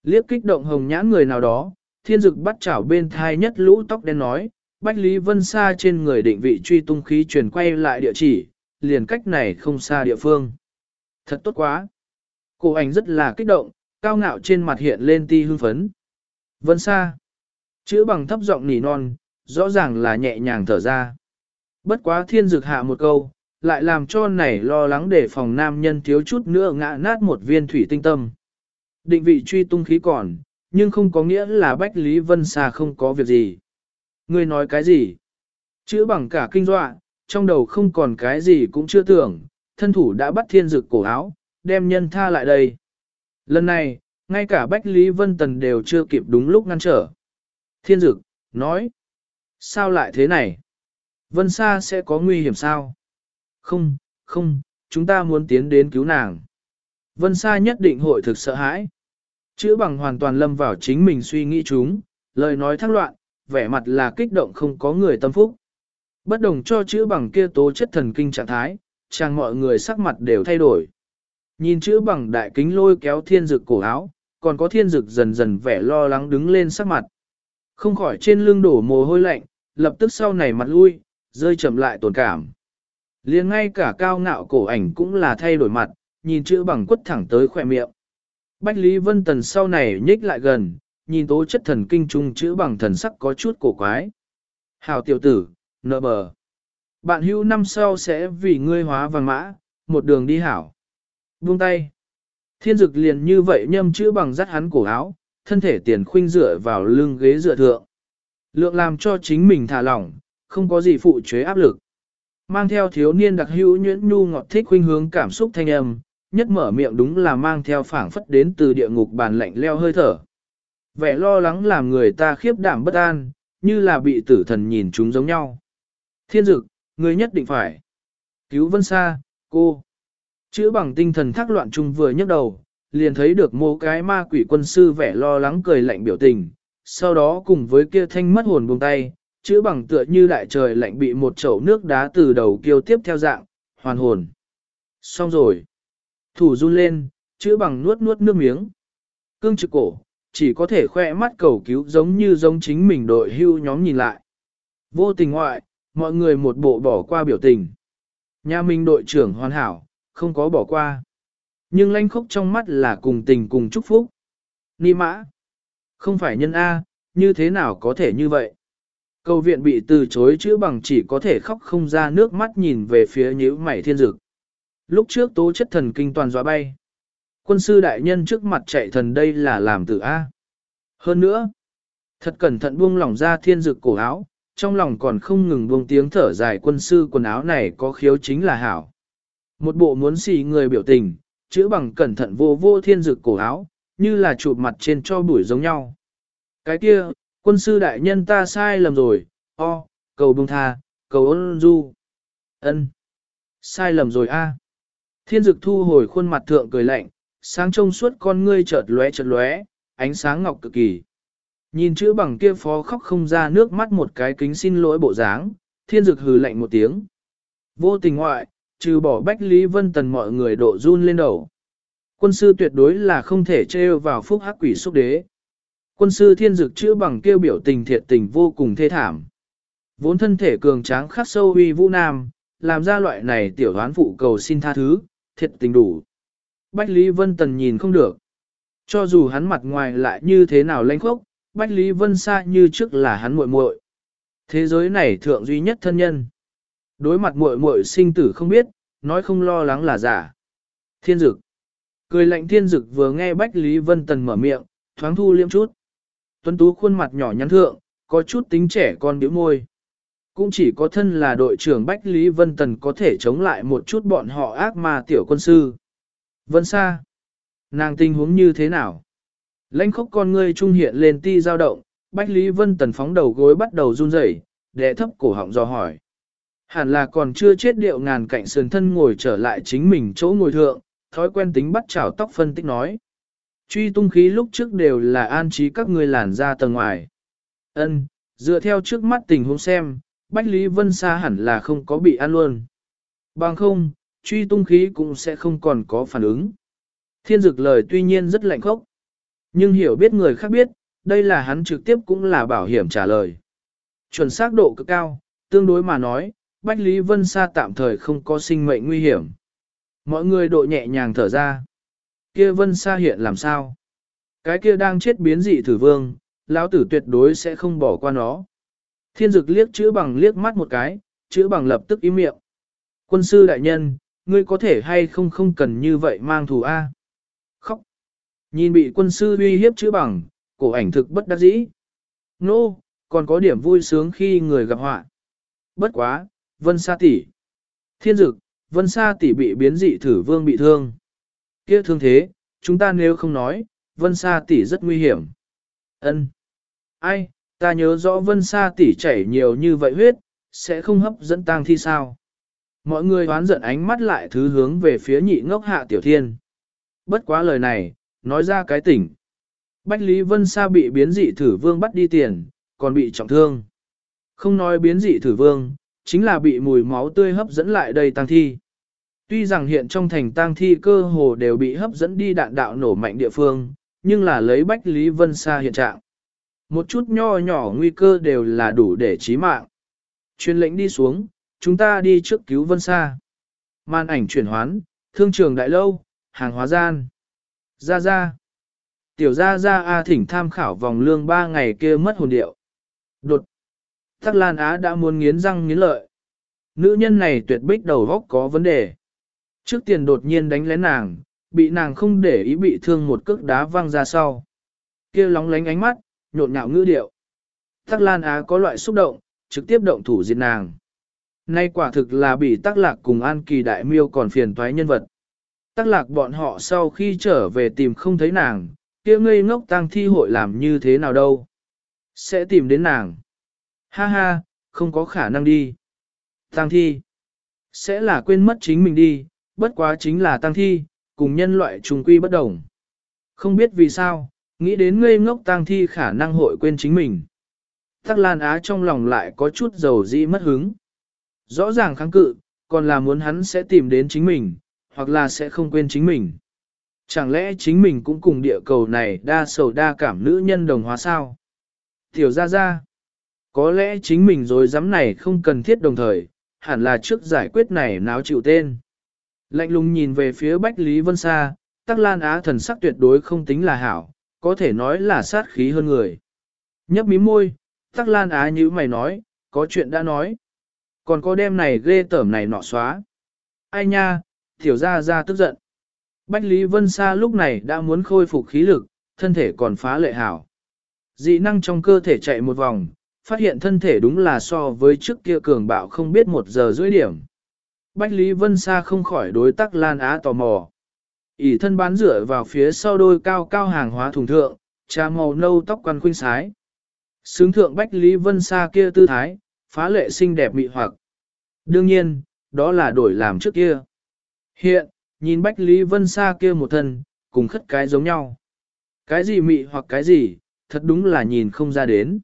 Liếc kích động hồng nhãn người nào đó, thiên dực bắt chảo bên thai nhất lũ tóc đen nói, Bách Lý Vân Sa trên người định vị truy tung khí truyền quay lại địa chỉ, liền cách này không xa địa phương. Thật tốt quá. Cô ảnh rất là kích động, cao ngạo trên mặt hiện lên ti hưng phấn. Vân Sa, Chữ bằng thấp giọng nỉ non, rõ ràng là nhẹ nhàng thở ra. Bất quá thiên dực hạ một câu, lại làm cho nảy lo lắng để phòng nam nhân thiếu chút nữa ngã nát một viên thủy tinh tâm. Định vị truy tung khí còn, nhưng không có nghĩa là Bách Lý Vân Sa không có việc gì. Ngươi nói cái gì? Chữ bằng cả kinh dọa, trong đầu không còn cái gì cũng chưa tưởng, thân thủ đã bắt thiên dực cổ áo, đem nhân tha lại đây. Lần này, ngay cả Bách Lý Vân Tần đều chưa kịp đúng lúc ngăn trở. Thiên dực, nói. Sao lại thế này? Vân Sa sẽ có nguy hiểm sao? Không, không, chúng ta muốn tiến đến cứu nàng. Vân Sa nhất định hội thực sợ hãi. Chữ bằng hoàn toàn lâm vào chính mình suy nghĩ chúng, lời nói thắc loạn, vẻ mặt là kích động không có người tâm phúc. Bất đồng cho chữ bằng kia tố chất thần kinh trạng thái, chàng mọi người sắc mặt đều thay đổi. Nhìn chữ bằng đại kính lôi kéo thiên dực cổ áo, còn có thiên dực dần dần vẻ lo lắng đứng lên sắc mặt. Không khỏi trên lưng đổ mồ hôi lạnh, lập tức sau này mặt lui, rơi chậm lại tổn cảm. liền ngay cả cao ngạo cổ ảnh cũng là thay đổi mặt, nhìn chữ bằng quất thẳng tới khỏe miệng. Bách Lý Vân Tần sau này nhích lại gần, nhìn tố chất thần kinh trung chữ bằng thần sắc có chút cổ quái. Hào tiểu tử, nợ bờ. Bạn hữu năm sau sẽ vì ngươi hóa vàng mã, một đường đi hảo. Buông tay. Thiên dực liền như vậy nhâm chữ bằng dắt hắn cổ áo, thân thể tiền khuynh dựa vào lưng ghế dựa thượng. Lượng làm cho chính mình thả lỏng, không có gì phụ chế áp lực. Mang theo thiếu niên đặc hữu nhuyễn nhu ngọt thích khuynh hướng cảm xúc thanh âm, nhất mở miệng đúng là mang theo phảng phất đến từ địa ngục bàn lạnh leo hơi thở. Vẻ lo lắng làm người ta khiếp đảm bất an, như là bị tử thần nhìn chúng giống nhau. Thiên dực, người nhất định phải. Cứu vân xa, cô. Chữ bằng tinh thần thác loạn chung vừa nhấc đầu, liền thấy được mô cái ma quỷ quân sư vẻ lo lắng cười lạnh biểu tình, sau đó cùng với kia thanh mất hồn buông tay, chữ bằng tựa như đại trời lạnh bị một chậu nước đá từ đầu kiêu tiếp theo dạng, hoàn hồn. Xong rồi. Thủ run lên, chữ bằng nuốt nuốt nước miếng. Cương trực cổ, chỉ có thể khoe mắt cầu cứu giống như giống chính mình đội hưu nhóm nhìn lại. Vô tình ngoại, mọi người một bộ bỏ qua biểu tình. Nhà mình đội trưởng hoàn hảo, không có bỏ qua. Nhưng lanh khốc trong mắt là cùng tình cùng chúc phúc. Ni mã. Không phải nhân A, như thế nào có thể như vậy? Cầu viện bị từ chối chữa bằng chỉ có thể khóc không ra nước mắt nhìn về phía nhíu mảy thiên dực. Lúc trước tố chất thần kinh toàn dọa bay. Quân sư đại nhân trước mặt chạy thần đây là làm tử A. Hơn nữa, thật cẩn thận buông lỏng ra thiên dực cổ áo, trong lòng còn không ngừng buông tiếng thở dài quân sư quần áo này có khiếu chính là hảo. Một bộ muốn xì người biểu tình, chữ bằng cẩn thận vô vô thiên dực cổ áo, như là chụp mặt trên cho bụi giống nhau. Cái kia, quân sư đại nhân ta sai lầm rồi, o, cầu bông tha, cầu ôn du. ân Sai lầm rồi a Thiên dực thu hồi khuôn mặt thượng cười lạnh, sáng trông suốt con ngươi chợt lóe chợt lóe, ánh sáng ngọc cực kỳ. Nhìn chữ bằng kia phó khóc không ra nước mắt một cái kính xin lỗi bộ dáng, thiên dực hừ lạnh một tiếng. Vô tình ngoại, trừ bỏ Bách Lý Vân Tần mọi người độ run lên đầu. Quân sư tuyệt đối là không thể trêu vào phúc hắc quỷ xúc đế. Quân sư thiên dực chữ bằng kêu biểu tình thiệt tình vô cùng thê thảm. Vốn thân thể cường tráng khắc sâu huy vũ nam, làm ra loại này tiểu đoán phụ cầu xin tha thứ, thiệt tình đủ. Bách Lý Vân Tần nhìn không được. Cho dù hắn mặt ngoài lại như thế nào lãnh khốc, Bách Lý Vân xa như trước là hắn muội muội. Thế giới này thượng duy nhất thân nhân. Đối mặt muội muội sinh tử không biết, nói không lo lắng là giả. Thiên dực. Cười lạnh thiên dực vừa nghe Bách Lý Vân Tần mở miệng, thoáng thu liêm chút. Tuấn Tú khuôn mặt nhỏ nhắn thượng, có chút tính trẻ con biểu môi. Cũng chỉ có thân là đội trưởng Bách Lý Vân Tần có thể chống lại một chút bọn họ ác ma tiểu quân sư. Vân Sa, Nàng tình huống như thế nào? Lãnh khốc con ngươi trung hiện lên ti dao động, Bách Lý Vân Tần phóng đầu gối bắt đầu run rẩy, đệ thấp cổ họng dò hỏi. Hẳn là còn chưa chết điệu ngàn cạnh sườn thân ngồi trở lại chính mình chỗ ngồi thượng, thói quen tính bắt chảo tóc phân tích nói. Truy tung khí lúc trước đều là an trí các ngươi làn ra tầng ngoài. Ân, dựa theo trước mắt tình huống xem, Bách Lý Vân Sa hẳn là không có bị ăn luôn. Bằng không, truy tung khí cũng sẽ không còn có phản ứng. Thiên dực lời tuy nhiên rất lạnh khốc, nhưng hiểu biết người khác biết, đây là hắn trực tiếp cũng là bảo hiểm trả lời. Chuẩn xác độ cực cao, tương đối mà nói, Bách Lý Vân Sa tạm thời không có sinh mệnh nguy hiểm. Mọi người độ nhẹ nhàng thở ra. Kia Vân Sa hiện làm sao? Cái kia đang chết biến dị thử vương, lão tử tuyệt đối sẽ không bỏ qua nó. Thiên dực liếc chữ bằng liếc mắt một cái, chữ bằng lập tức im miệng. Quân sư đại nhân, ngươi có thể hay không không cần như vậy mang thù A. Khóc. Nhìn bị quân sư uy hiếp chữ bằng, cổ ảnh thực bất đắc dĩ. Nô, no, còn có điểm vui sướng khi người gặp họa. Bất quá, vân sa tỷ. Thiên dực, vân sa tỷ bị biến dị thử vương bị thương. kia thương thế, chúng ta nếu không nói, vân sa tỷ rất nguy hiểm. Ân. Ai, ta nhớ rõ vân sa tỷ chảy nhiều như vậy huyết, sẽ không hấp dẫn tang thi sao. Mọi người hoán giận ánh mắt lại thứ hướng về phía nhị ngốc hạ tiểu thiên. Bất quá lời này, nói ra cái tỉnh. Bách Lý Vân Sa bị biến dị thử vương bắt đi tiền, còn bị trọng thương. Không nói biến dị thử vương, chính là bị mùi máu tươi hấp dẫn lại đây tăng thi. Tuy rằng hiện trong thành tang thi cơ hồ đều bị hấp dẫn đi đạn đạo nổ mạnh địa phương, nhưng là lấy Bách Lý Vân Sa hiện trạng. Một chút nho nhỏ nguy cơ đều là đủ để chí mạng. Chuyên lệnh đi xuống, chúng ta đi trước cứu Vân Sa. Màn ảnh chuyển hoán, thương trường đại lâu, hàng hóa gian. Ra ra. Tiểu ra ra A thỉnh tham khảo vòng lương 3 ngày kia mất hồn điệu. Đột. Tắc Lan Á đã muốn nghiến răng nghiến lợi. Nữ nhân này tuyệt bích đầu góc có vấn đề. Trước tiền đột nhiên đánh lén nàng, bị nàng không để ý bị thương một cước đá văng ra sau. kia lóng lánh ánh mắt, nhộn nhạo ngữ điệu. Tắc Lan Á có loại xúc động, trực tiếp động thủ diệt nàng. Nay quả thực là bị tắc lạc cùng An Kỳ Đại Miêu còn phiền toái nhân vật. Tắc lạc bọn họ sau khi trở về tìm không thấy nàng, kia ngây ngốc tang thi hội làm như thế nào đâu. Sẽ tìm đến nàng. Ha ha, không có khả năng đi. Tang thi. Sẽ là quên mất chính mình đi, bất quá chính là tang thi, cùng nhân loại trùng quy bất đồng. Không biết vì sao, nghĩ đến ngây ngốc tang thi khả năng hội quên chính mình. Tắc Lan Á trong lòng lại có chút dầu dĩ mất hứng. Rõ ràng kháng cự, còn là muốn hắn sẽ tìm đến chính mình, hoặc là sẽ không quên chính mình. Chẳng lẽ chính mình cũng cùng địa cầu này đa sầu đa cảm nữ nhân đồng hóa sao? Tiểu ra ra, có lẽ chính mình rồi dám này không cần thiết đồng thời, hẳn là trước giải quyết này náo chịu tên. Lạnh lùng nhìn về phía Bách Lý Vân Sa, Tắc Lan Á thần sắc tuyệt đối không tính là hảo, có thể nói là sát khí hơn người. Nhấp mí môi, Tắc Lan Á như mày nói, có chuyện đã nói. Còn có đêm này ghê tởm này nọ xóa. Ai nha, tiểu ra ra tức giận. Bách Lý Vân Sa lúc này đã muốn khôi phục khí lực, thân thể còn phá lệ hảo. Dị năng trong cơ thể chạy một vòng, phát hiện thân thể đúng là so với trước kia cường bạo không biết một giờ rưỡi điểm. Bách Lý Vân Sa không khỏi đối tắc Lan Á tò mò. ỉ thân bán rửa vào phía sau đôi cao cao hàng hóa thùng thượng, trà màu nâu tóc quăn khuynh sái. Sướng thượng Bách Lý Vân Sa kia tư thái, phá lệ xinh đẹp mị hoặc. Đương nhiên, đó là đổi làm trước kia. Hiện, nhìn Bách Lý Vân Sa kia một thân, cùng khất cái giống nhau. Cái gì mị hoặc cái gì, thật đúng là nhìn không ra đến.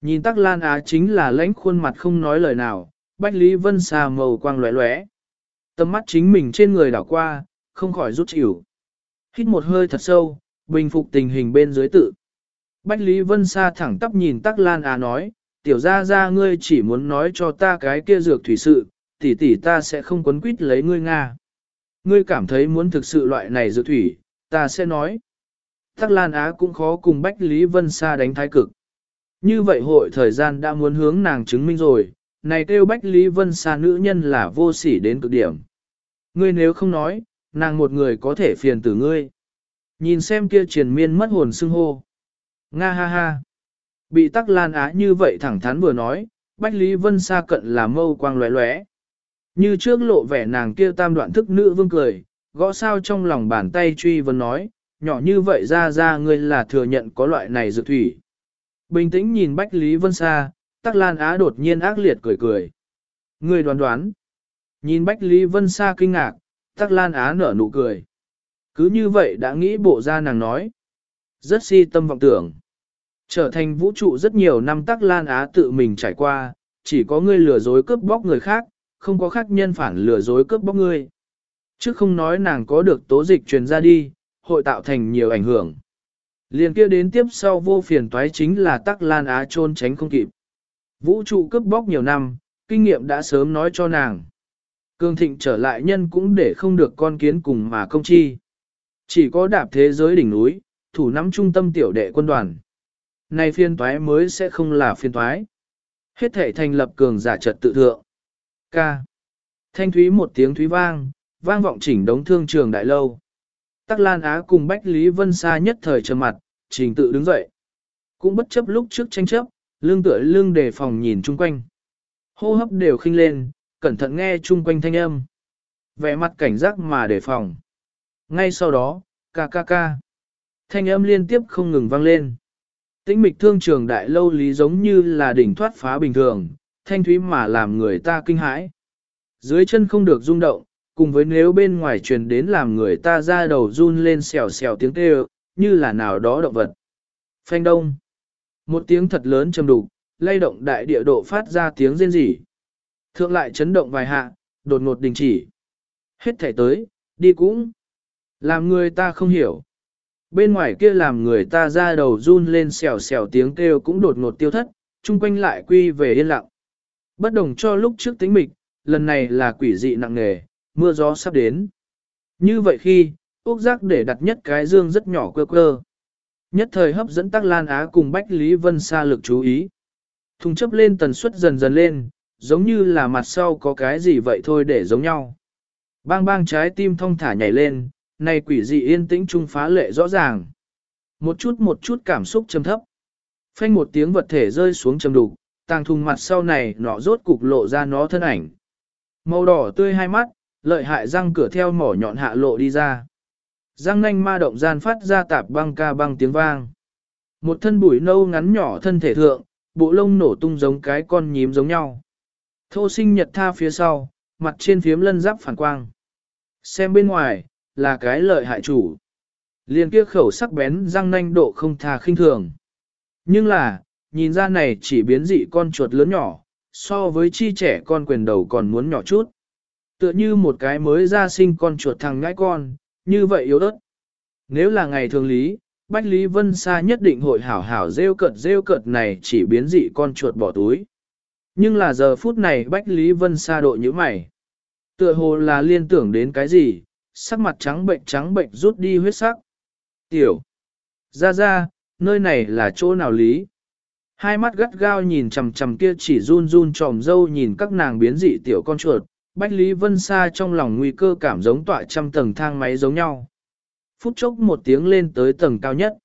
Nhìn Tắc Lan Á chính là lãnh khuôn mặt không nói lời nào, Bách Lý Vân Sa màu quang lóe lóe. Tầm mắt chính mình trên người đảo qua, không khỏi rút chịu. Hít một hơi thật sâu, bình phục tình hình bên dưới tự. Bách Lý Vân Sa thẳng tắp nhìn Tắc Lan Á nói, tiểu ra ra ngươi chỉ muốn nói cho ta cái kia dược thủy sự, tỷ tỷ ta sẽ không quấn quýt lấy ngươi Nga. Ngươi cảm thấy muốn thực sự loại này dược thủy, ta sẽ nói. Tắc Lan Á cũng khó cùng Bách Lý Vân Sa đánh thái cực. Như vậy hội thời gian đã muốn hướng nàng chứng minh rồi, này kêu Bách Lý Vân Sa nữ nhân là vô sỉ đến cực điểm. Ngươi nếu không nói, nàng một người có thể phiền tử ngươi. Nhìn xem kia triền miên mất hồn xưng hô. Nga ha ha. Bị tắc lan á như vậy thẳng thắn vừa nói, Bách Lý Vân Sa cận là mâu quang lóe lóe. Như trước lộ vẻ nàng kia tam đoạn thức nữ vương cười, gõ sao trong lòng bàn tay truy vấn nói, nhỏ như vậy ra ra ngươi là thừa nhận có loại này dự thủy. Bình tĩnh nhìn Bách Lý Vân Sa, Tắc Lan Á đột nhiên ác liệt cười cười. Ngươi đoán đoán. Nhìn Bách Lý Vân Sa kinh ngạc, Tắc Lan Á nở nụ cười. Cứ như vậy đã nghĩ bộ ra nàng nói. Rất si tâm vọng tưởng. Trở thành vũ trụ rất nhiều năm tắc lan á tự mình trải qua, chỉ có ngươi lừa dối cướp bóc người khác, không có khác nhân phản lừa dối cướp bóc ngươi. Chứ không nói nàng có được tố dịch truyền ra đi, hội tạo thành nhiều ảnh hưởng. Liền kia đến tiếp sau vô phiền toái chính là tắc lan á trôn tránh không kịp. Vũ trụ cướp bóc nhiều năm, kinh nghiệm đã sớm nói cho nàng. Cương thịnh trở lại nhân cũng để không được con kiến cùng mà công chi. Chỉ có đạp thế giới đỉnh núi, thủ nắm trung tâm tiểu đệ quân đoàn nay phiên toái mới sẽ không là phiên toái. Hết thể thành lập cường giả trật tự thượng. Ca. Thanh thúy một tiếng thúy vang, vang vọng chỉnh đống thương trường đại lâu. Tắc Lan Á cùng Bách Lý Vân Sa nhất thời trầm mặt, trình tự đứng dậy. Cũng bất chấp lúc trước tranh chấp, lương tựa lương đề phòng nhìn chung quanh. Hô hấp đều khinh lên, cẩn thận nghe chung quanh thanh âm. Vẻ mặt cảnh giác mà đề phòng. Ngay sau đó, ca ca ca. Thanh âm liên tiếp không ngừng vang lên. Tĩnh mịch thương trường đại lâu lý giống như là đỉnh thoát phá bình thường, thanh thúy mà làm người ta kinh hãi. Dưới chân không được rung động, cùng với nếu bên ngoài truyền đến làm người ta ra đầu run lên xèo xèo tiếng kêu, như là nào đó động vật. Phanh đông. Một tiếng thật lớn trầm đục, lay động đại địa độ phát ra tiếng rên rỉ. Thượng lại chấn động vài hạ, đột ngột đình chỉ. Hết thể tới, đi cũng. Làm người ta không hiểu. Bên ngoài kia làm người ta ra đầu run lên xèo xèo tiếng kêu cũng đột ngột tiêu thất, chung quanh lại quy về yên lặng. Bất đồng cho lúc trước tính mịch, lần này là quỷ dị nặng nề, mưa gió sắp đến. Như vậy khi, ốc giác để đặt nhất cái dương rất nhỏ quơ quơ. Nhất thời hấp dẫn Tắc Lan Á cùng Bách Lý Vân xa lực chú ý. Thùng chấp lên tần suất dần dần lên, giống như là mặt sau có cái gì vậy thôi để giống nhau. Bang bang trái tim thong thả nhảy lên, này quỷ dị yên tĩnh trung phá lệ rõ ràng. Một chút một chút cảm xúc trầm thấp. Phanh một tiếng vật thể rơi xuống trầm đục, tàng thùng mặt sau này nọ rốt cục lộ ra nó thân ảnh. Màu đỏ tươi hai mắt, lợi hại răng cửa theo mỏ nhọn hạ lộ đi ra. Răng nanh ma động gian phát ra tạp băng ca băng tiếng vang. Một thân bụi nâu ngắn nhỏ thân thể thượng, bộ lông nổ tung giống cái con nhím giống nhau. Thô sinh nhật tha phía sau, mặt trên phiếm lân giáp phản quang. Xem bên ngoài, là cái lợi hại chủ. Liên kia khẩu sắc bén răng nanh độ không thà khinh thường. Nhưng là, nhìn ra này chỉ biến dị con chuột lớn nhỏ, so với chi trẻ con quyền đầu còn muốn nhỏ chút. Tựa như một cái mới ra sinh con chuột thằng ngãi con, như vậy yếu ớt. Nếu là ngày thường lý, Bách Lý Vân Sa nhất định hội hảo hảo rêu cợt rêu cợt này chỉ biến dị con chuột bỏ túi. Nhưng là giờ phút này Bách Lý Vân Sa độ như mày. Tựa hồ là liên tưởng đến cái gì, sắc mặt trắng bệnh trắng bệnh rút đi huyết sắc. Tiểu. Ra ra, nơi này là chỗ nào lý? Hai mắt gắt gao nhìn chằm chằm kia chỉ run run tròm dâu nhìn các nàng biến dị tiểu con chuột, Bách Lý Vân Sa trong lòng nguy cơ cảm giống tọa trăm tầng thang máy giống nhau. Phút chốc một tiếng lên tới tầng cao nhất.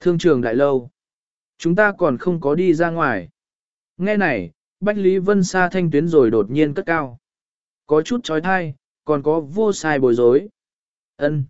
Thương trường đại lâu. Chúng ta còn không có đi ra ngoài. Nghe này, Bách Lý Vân Sa thanh tuyến rồi đột nhiên cất cao. Có chút trói thai, còn có vô sai bối rối. Ân.